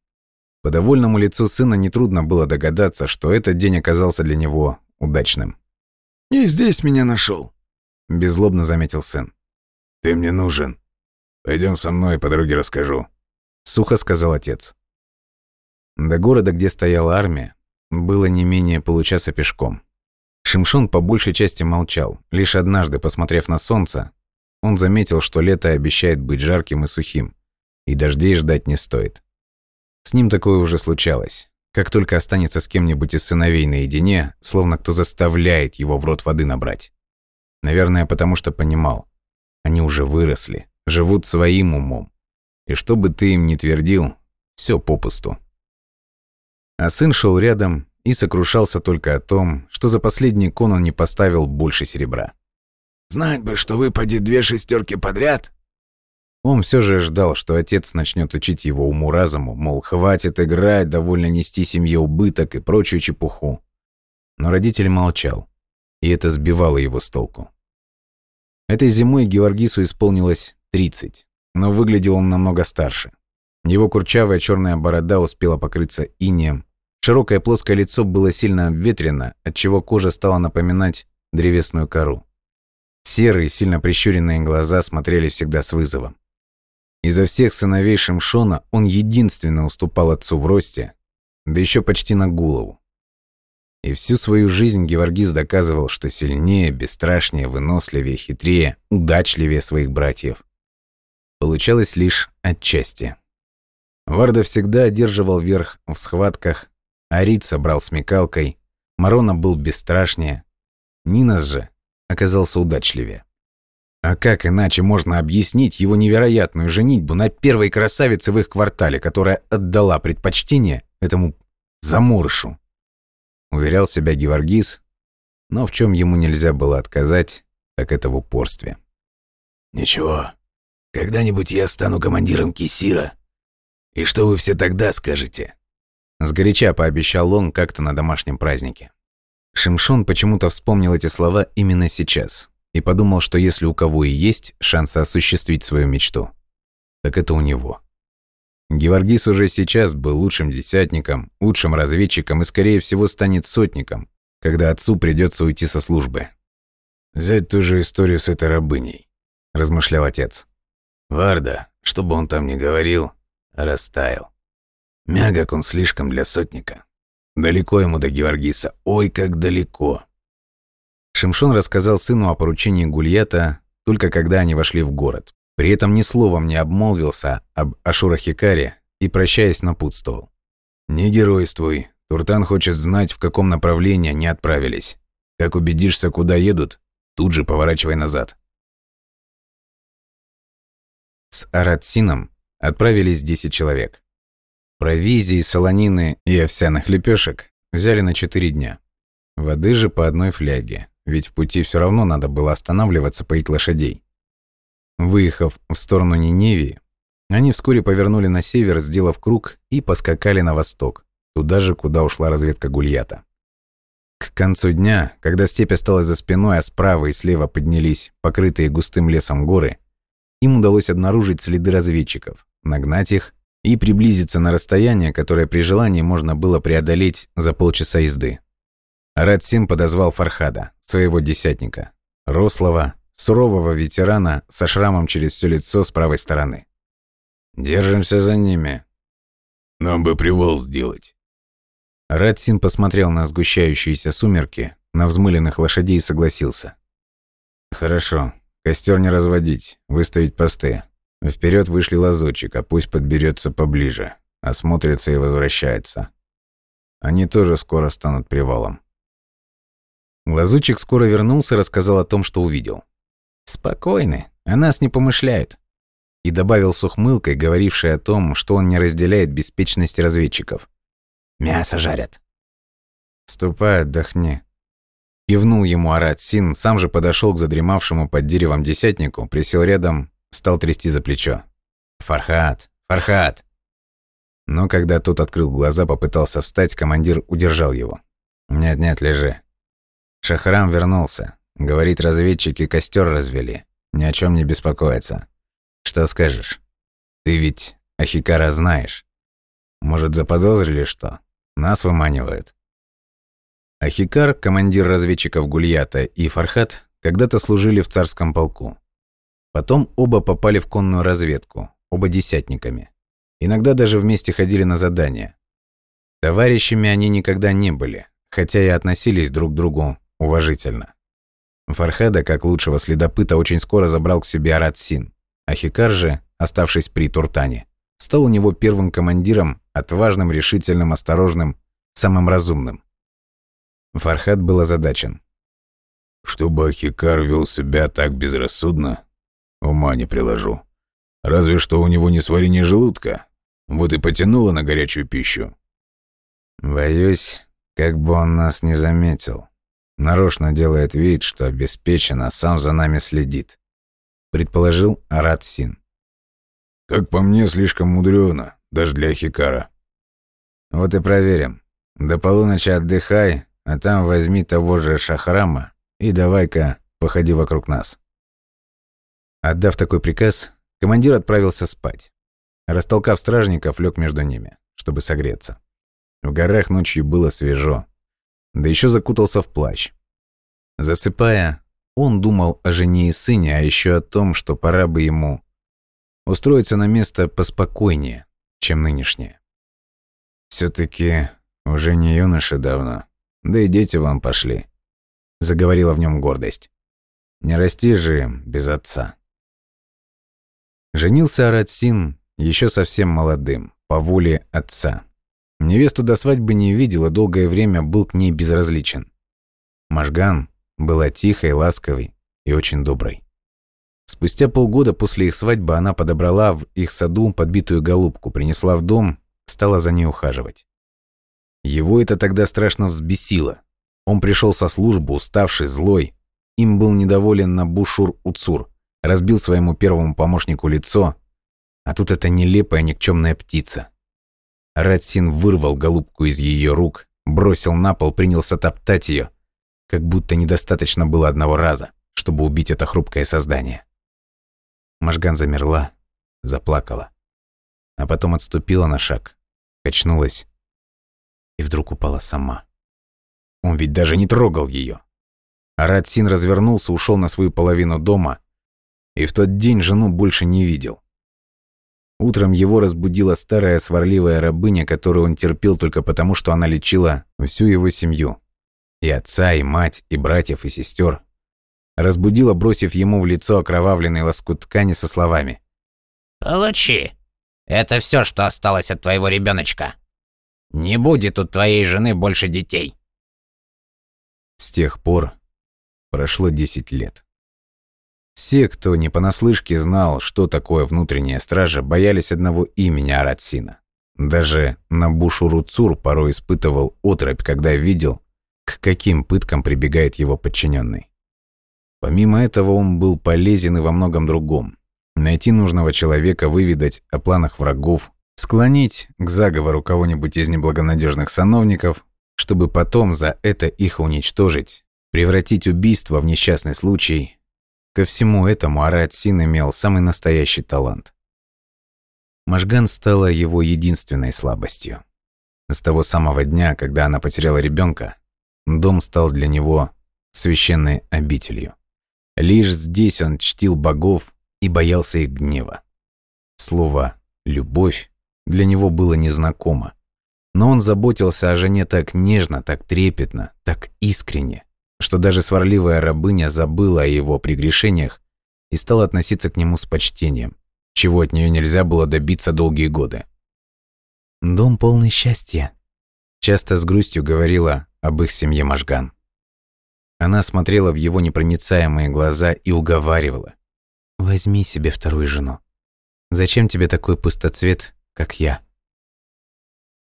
По довольному лицу сына нетрудно было догадаться, что этот день оказался для него удачным. «И здесь меня нашел», – беззлобно заметил сын. «Ты мне нужен. Пойдем со мной, по дороге расскажу», – сухо сказал отец. До города, где стояла армия, было не менее получаса пешком. Шимшон по большей части молчал. Лишь однажды, посмотрев на солнце, он заметил, что лето обещает быть жарким и сухим, и дождей ждать не стоит. С ним такое уже случалось. Как только останется с кем-нибудь из сыновей наедине, словно кто заставляет его в рот воды набрать. Наверное, потому что понимал. Они уже выросли, живут своим умом. И что бы ты им ни твердил, все попусту. А сын шел рядом и сокрушался только о том, что за последний кон он не поставил больше серебра. «Знать бы, что выпадет две шестерки подряд!» Он все же ждал, что отец начнет учить его уму-разуму, мол, хватит играть, довольно нести семье убыток и прочую чепуху. Но родитель молчал, и это сбивало его с толку. Этой зимой Георгису исполнилось 30, но выглядел он намного старше. Его курчавая черная борода успела покрыться инеем, Широкое плоское лицо было сильно обветрено, отчего кожа стала напоминать древесную кору. Серые, сильно прищуренные глаза смотрели всегда с вызовом. Изо всех сыновей Шимшона он единственно уступал отцу в росте, да еще почти на голову. И всю свою жизнь Геворгис доказывал, что сильнее, бесстрашнее, выносливее, хитрее, удачливее своих братьев. Получалось лишь отчасти. Варда всегда одерживал верх в схватках, Арит собрал смекалкой, Марона был бесстрашнее. Нинос же оказался удачливее. А как иначе можно объяснить его невероятную женитьбу на первой красавице в их квартале, которая отдала предпочтение этому заморышу? Уверял себя Геворгис, но в чем ему нельзя было отказать, так это в упорстве. «Ничего, когда-нибудь я стану командиром Кисира. И что вы все тогда скажете?» Сгоряча пообещал он как-то на домашнем празднике. Шимшон почему-то вспомнил эти слова именно сейчас и подумал, что если у кого и есть шансы осуществить свою мечту, так это у него. Геворгис уже сейчас был лучшим десятником, лучшим разведчиком и, скорее всего, станет сотником, когда отцу придется уйти со службы. «Взять ту же историю с этой рабыней», – размышлял отец. «Варда, что бы он там ни говорил, растаял. Мягок он слишком для сотника. Далеко ему до Геворгиса, ой, как далеко. Шимшон рассказал сыну о поручении Гульята только когда они вошли в город. При этом ни словом не обмолвился об Ашурахикаре и, прощаясь, напутствовал. «Не геройствуй. Туртан хочет знать, в каком направлении они отправились. Как убедишься, куда едут, тут же поворачивай назад». С Аратсином отправились 10 человек. Провизии, солонины и овсяных лепешек взяли на четыре дня. Воды же по одной фляге, ведь в пути все равно надо было останавливаться поить лошадей. Выехав в сторону Ниневии, они вскоре повернули на север, сделав круг, и поскакали на восток, туда же, куда ушла разведка Гульята. К концу дня, когда степь осталась за спиной, а справа и слева поднялись покрытые густым лесом горы, им удалось обнаружить следы разведчиков, нагнать их и приблизиться на расстояние, которое при желании можно было преодолеть за полчаса езды. Радсим подозвал Фархада, своего десятника, рослого, сурового ветерана со шрамом через все лицо с правой стороны. «Держимся за ними». «Нам бы привол сделать». Радсин посмотрел на сгущающиеся сумерки, на взмыленных лошадей и согласился. «Хорошо. Костер не разводить, выставить посты. Вперед вышли лазутчик, а пусть подберется поближе, осмотрится и возвращается. Они тоже скоро станут привалом. Лазутчик скоро вернулся и рассказал о том, что увидел. «Спокойны, о нас не помышляют». И добавил с ухмылкой, говорившей о том, что он не разделяет беспечности разведчиков. «Мясо жарят». «Ступай, отдохни». Кивнул ему Арат Син, сам же подошел к задремавшему под деревом десятнику, присел рядом, стал трясти за плечо. «Фархат! Фархат!» Но когда тот открыл глаза, попытался встать, командир удержал его. «Нет-нет, лежи». Шахрам вернулся. Говорит, разведчики костер развели. Ни о чем не беспокоиться. Что скажешь? Ты ведь Ахикара знаешь. Может, заподозрили что? Нас выманивают. Ахикар, командир разведчиков Гульята, и Фархат когда-то служили в царском полку. Потом оба попали в конную разведку, оба десятниками. Иногда даже вместе ходили на задания. Товарищами они никогда не были, хотя и относились друг к другу уважительно. Фархада, как лучшего следопыта, очень скоро забрал к себе Арат Син, а Хикар же, оставшись при Туртане, стал у него первым командиром, отважным, решительным, осторожным, самым разумным. Фархад был озадачен. «Чтобы Ахикар вел себя так безрассудно, ума не приложу. Разве что у него не сварение желудка. Вот и потянуло на горячую пищу». «Боюсь, как бы он нас не заметил. Нарочно делает вид, что обеспечен, а сам за нами следит», — предположил Арат Син. «Как по мне, слишком мудрено, даже для Ахикара». «Вот и проверим. До полуночи отдыхай, а там возьми того же Шахрама и давай-ка походи вокруг нас». Отдав такой приказ, командир отправился спать. Растолкав стражников, лег между ними, чтобы согреться. В горах ночью было свежо, да еще закутался в плащ. Засыпая, он думал о жене и сыне, а еще о том, что пора бы ему устроиться на место поспокойнее, чем нынешнее. Все-таки уже не юноши давно, да и дети вам пошли. Заговорила в нем гордость. Не расти же без отца. Женился Аратсин еще совсем молодым, по воле отца. Невесту до свадьбы не видел и долгое время был к ней безразличен. Машган была тихой, ласковой и очень доброй. Спустя полгода после их свадьбы она подобрала в их саду подбитую голубку, принесла в дом, стала за ней ухаживать. Его это тогда страшно взбесило. Он пришел со службы, уставший, злой. Им был недоволен Набушур-Уцур, разбил своему первому помощнику лицо, а тут эта нелепая никчемная птица. Ратсин вырвал голубку из ее рук, бросил на пол, принялся топтать ее, как будто недостаточно было одного раза, чтобы убить это хрупкое создание. Машган замерла, заплакала, а потом отступила на шаг, качнулась и вдруг упала сама. Он ведь даже не трогал ее. Аратсин развернулся, ушел на свою половину дома и в тот день жену больше не видел. Утром его разбудила старая сварливая рабыня, которую он терпел только потому, что она лечила всю его семью. И отца, и мать, и братьев, и сестер. Разбудила, бросив ему в лицо окровавленный лоскут ткани со словами. «Получи. Это все, что осталось от твоего ребеночка. Не будет у твоей жены больше детей». С тех пор прошло 10 лет. Все, кто не понаслышке знал, что такое внутренняя стража, боялись одного имени Аратсина. Даже Набушуруцур порой испытывал отрыбь, когда видел, к каким пыткам прибегает его подчиненный. Помимо этого, он был полезен и во многом другом. Найти нужного человека, выведать о планах врагов, склонить к заговору кого-нибудь из неблагонадежных сановников, чтобы потом за это их уничтожить, превратить убийство в несчастный случай. Ко всему этому Арат Син имел самый настоящий талант. Машган стала его единственной слабостью. С того самого дня, когда она потеряла ребенка, дом стал для него священной обителью. Лишь здесь он чтил богов и боялся их гнева. Слово «любовь» для него было незнакомо. Но он заботился о жене так нежно, так трепетно, так искренне, что даже сварливая рабыня забыла о его прегрешениях и стала относиться к нему с почтением, чего от нее нельзя было добиться долгие годы. «Дом полный счастья», – часто с грустью говорила об их семье Можган. Она смотрела в его непроницаемые глаза и уговаривала. «Возьми себе вторую жену. Зачем тебе такой пустоцвет, как я?»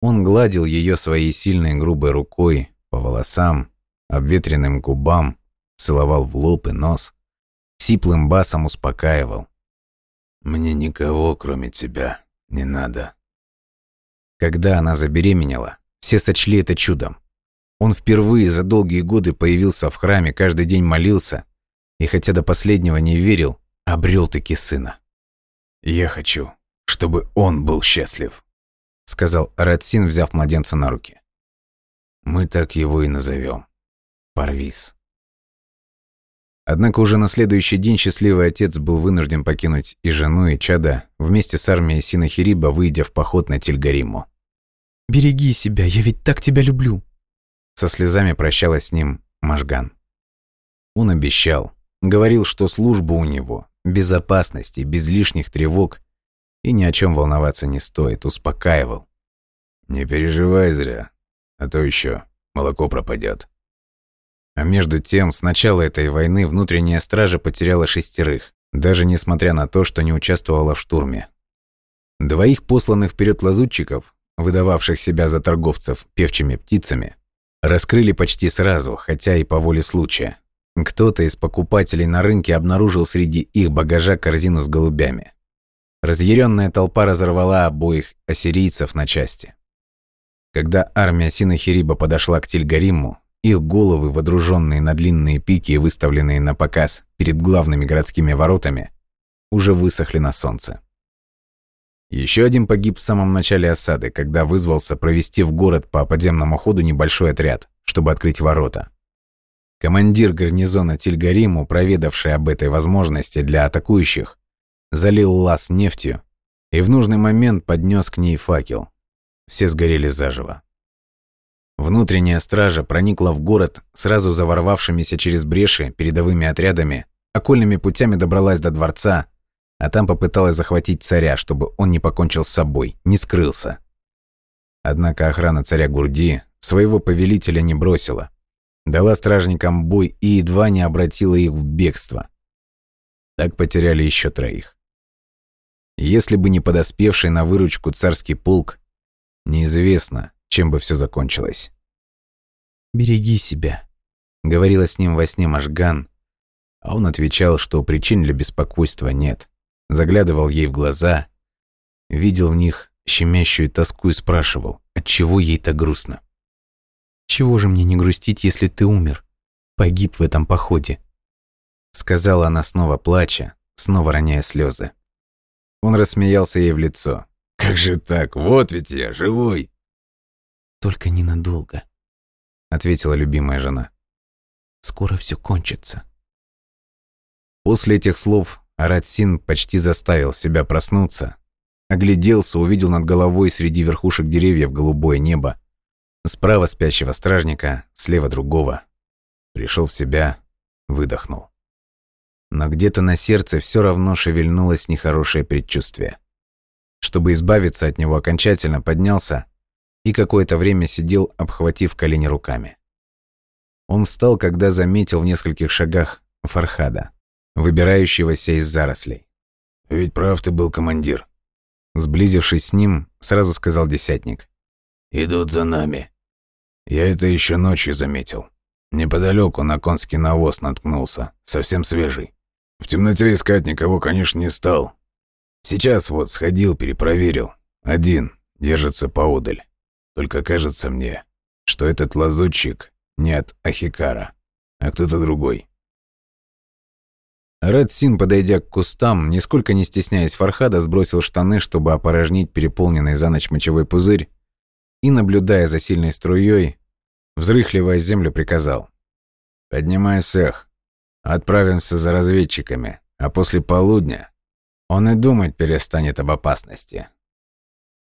Он гладил ее своей сильной грубой рукой по волосам, обветренным губам, целовал в лоб и нос, сиплым басом успокаивал. «Мне никого, кроме тебя, не надо». Когда она забеременела, все сочли это чудом. Он впервые за долгие годы появился в храме, каждый день молился, и хотя до последнего не верил, обрел таки сына. «Я хочу, чтобы он был счастлив», — сказал Аратсин, взяв младенца на руки. «Мы так его и назовем. Парвиз». Однако уже на следующий день счастливый отец был вынужден покинуть и жену, и чада, вместе с армией Синахириба, выйдя в поход на Тильгариму. «Береги себя, я ведь так тебя люблю», со слезами прощалась с ним Машган. Он обещал, говорил, что служба у него, безопасности, без лишних тревог, и ни о чем волноваться не стоит, успокаивал. «Не переживай зря, а то еще молоко пропадет. А между тем, с начала этой войны внутренняя стража потеряла шестерых, даже несмотря на то, что не участвовала в штурме. Двоих посланных вперед лазутчиков, выдававших себя за торговцев певчими птицами, Раскрыли почти сразу, хотя и по воле случая. Кто-то из покупателей на рынке обнаружил среди их багажа корзину с голубями. Разъяренная толпа разорвала обоих ассирийцев на части. Когда армия Синахириба подошла к Тильгариму, их головы, водруженные на длинные пики и выставленные на показ перед главными городскими воротами, уже высохли на солнце. Еще один погиб в самом начале осады, когда вызвался провести в город по подземному ходу небольшой отряд, чтобы открыть ворота. Командир гарнизона Тильгариму, проведавший об этой возможности для атакующих, залил лаз нефтью и в нужный момент поднес к ней факел. Все сгорели заживо. Внутренняя стража проникла в город сразу за через бреши передовыми отрядами, окольными путями добралась до дворца, а там попыталась захватить царя, чтобы он не покончил с собой, не скрылся. Однако охрана царя Гурди своего повелителя не бросила, дала стражникам бой и едва не обратила их в бегство. Так потеряли еще троих. Если бы не подоспевший на выручку царский полк, неизвестно, чем бы все закончилось. «Береги себя», — говорила с ним во сне Машган, а он отвечал, что причин для беспокойства нет заглядывал ей в глаза, видел в них щемящую тоску и спрашивал, отчего ей так грустно. «Чего же мне не грустить, если ты умер? Погиб в этом походе?» Сказала она снова плача, снова роняя слезы. Он рассмеялся ей в лицо. «Как же так? Вот ведь я, живой!» «Только ненадолго», — ответила любимая жена. «Скоро все кончится». После этих слов Аратсин почти заставил себя проснуться. Огляделся, увидел над головой среди верхушек деревьев голубое небо. Справа спящего стражника, слева другого. Пришел в себя, выдохнул. Но где-то на сердце все равно шевельнулось нехорошее предчувствие. Чтобы избавиться от него окончательно, поднялся и какое-то время сидел, обхватив колени руками. Он встал, когда заметил в нескольких шагах Фархада выбирающегося из зарослей. «Ведь прав ты был, командир». Сблизившись с ним, сразу сказал десятник. «Идут за нами. Я это еще ночью заметил. Неподалеку на конский навоз наткнулся, совсем свежий. В темноте искать никого, конечно, не стал. Сейчас вот сходил, перепроверил. Один, держится поодаль. Только кажется мне, что этот лазутчик не от Ахикара, а кто-то другой. Ред Син, подойдя к кустам, нисколько не стесняясь Фархада, сбросил штаны, чтобы опорожнить переполненный за ночь мочевой пузырь, и, наблюдая за сильной струей, взрыхливая землю, приказал. «Поднимай всех. Отправимся за разведчиками, а после полудня он и думать перестанет об опасности.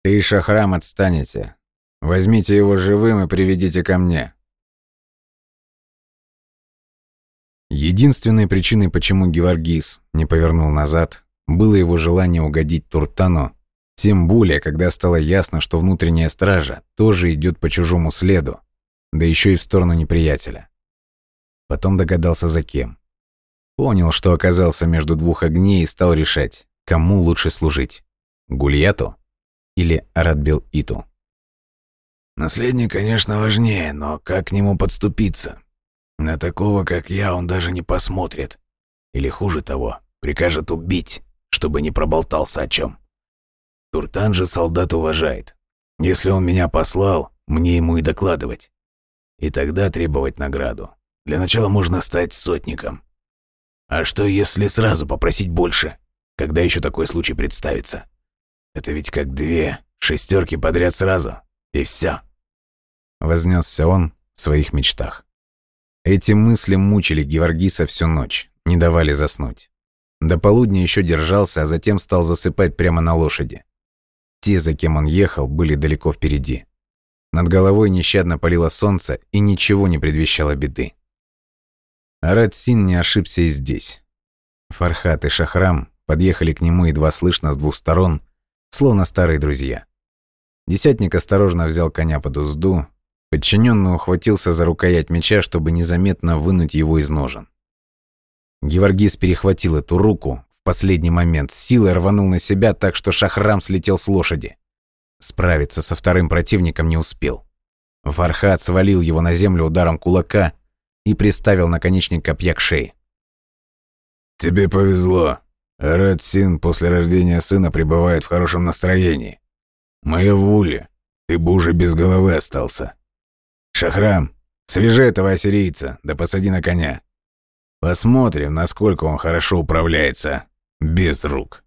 Ты и Шахрам отстанете. Возьмите его живым и приведите ко мне. Единственной причиной, почему Геворгис не повернул назад, было его желание угодить Туртану, тем более, когда стало ясно, что внутренняя стража тоже идет по чужому следу, да еще и в сторону неприятеля. Потом догадался, за кем. Понял, что оказался между двух огней и стал решать, кому лучше служить – Гульяту или Арадбил-Иту. Наследник, конечно, важнее, но как к нему подступиться? На такого, как я, он даже не посмотрит. Или хуже того, прикажет убить, чтобы не проболтался о чем. Туртан же солдат уважает. Если он меня послал, мне ему и докладывать. И тогда требовать награду. Для начала можно стать сотником. А что, если сразу попросить больше, когда еще такой случай представится? Это ведь как две шестерки подряд сразу, и все. Вознесся он в своих мечтах. Эти мысли мучили Геворгиса всю ночь, не давали заснуть. До полудня еще держался, а затем стал засыпать прямо на лошади. Те, за кем он ехал, были далеко впереди. Над головой нещадно палило солнце, и ничего не предвещало беды. Арат Син не ошибся и здесь. Фархат и Шахрам подъехали к нему едва слышно с двух сторон, словно старые друзья. Десятник осторожно взял коня под узду, подчиненный ухватился за рукоять меча, чтобы незаметно вынуть его из ножен. Геворгис перехватил эту руку, в последний момент силой рванул на себя так, что Шахрам слетел с лошади. Справиться со вторым противником не успел. Фархат свалил его на землю ударом кулака и приставил наконечник копья к шее. «Тебе повезло. Ред Син после рождения сына пребывает в хорошем настроении. Моя воля, ты бы уже без головы остался. Шахрам, свяжи этого ассирийца, да посади на коня. Посмотрим, насколько он хорошо управляется без рук».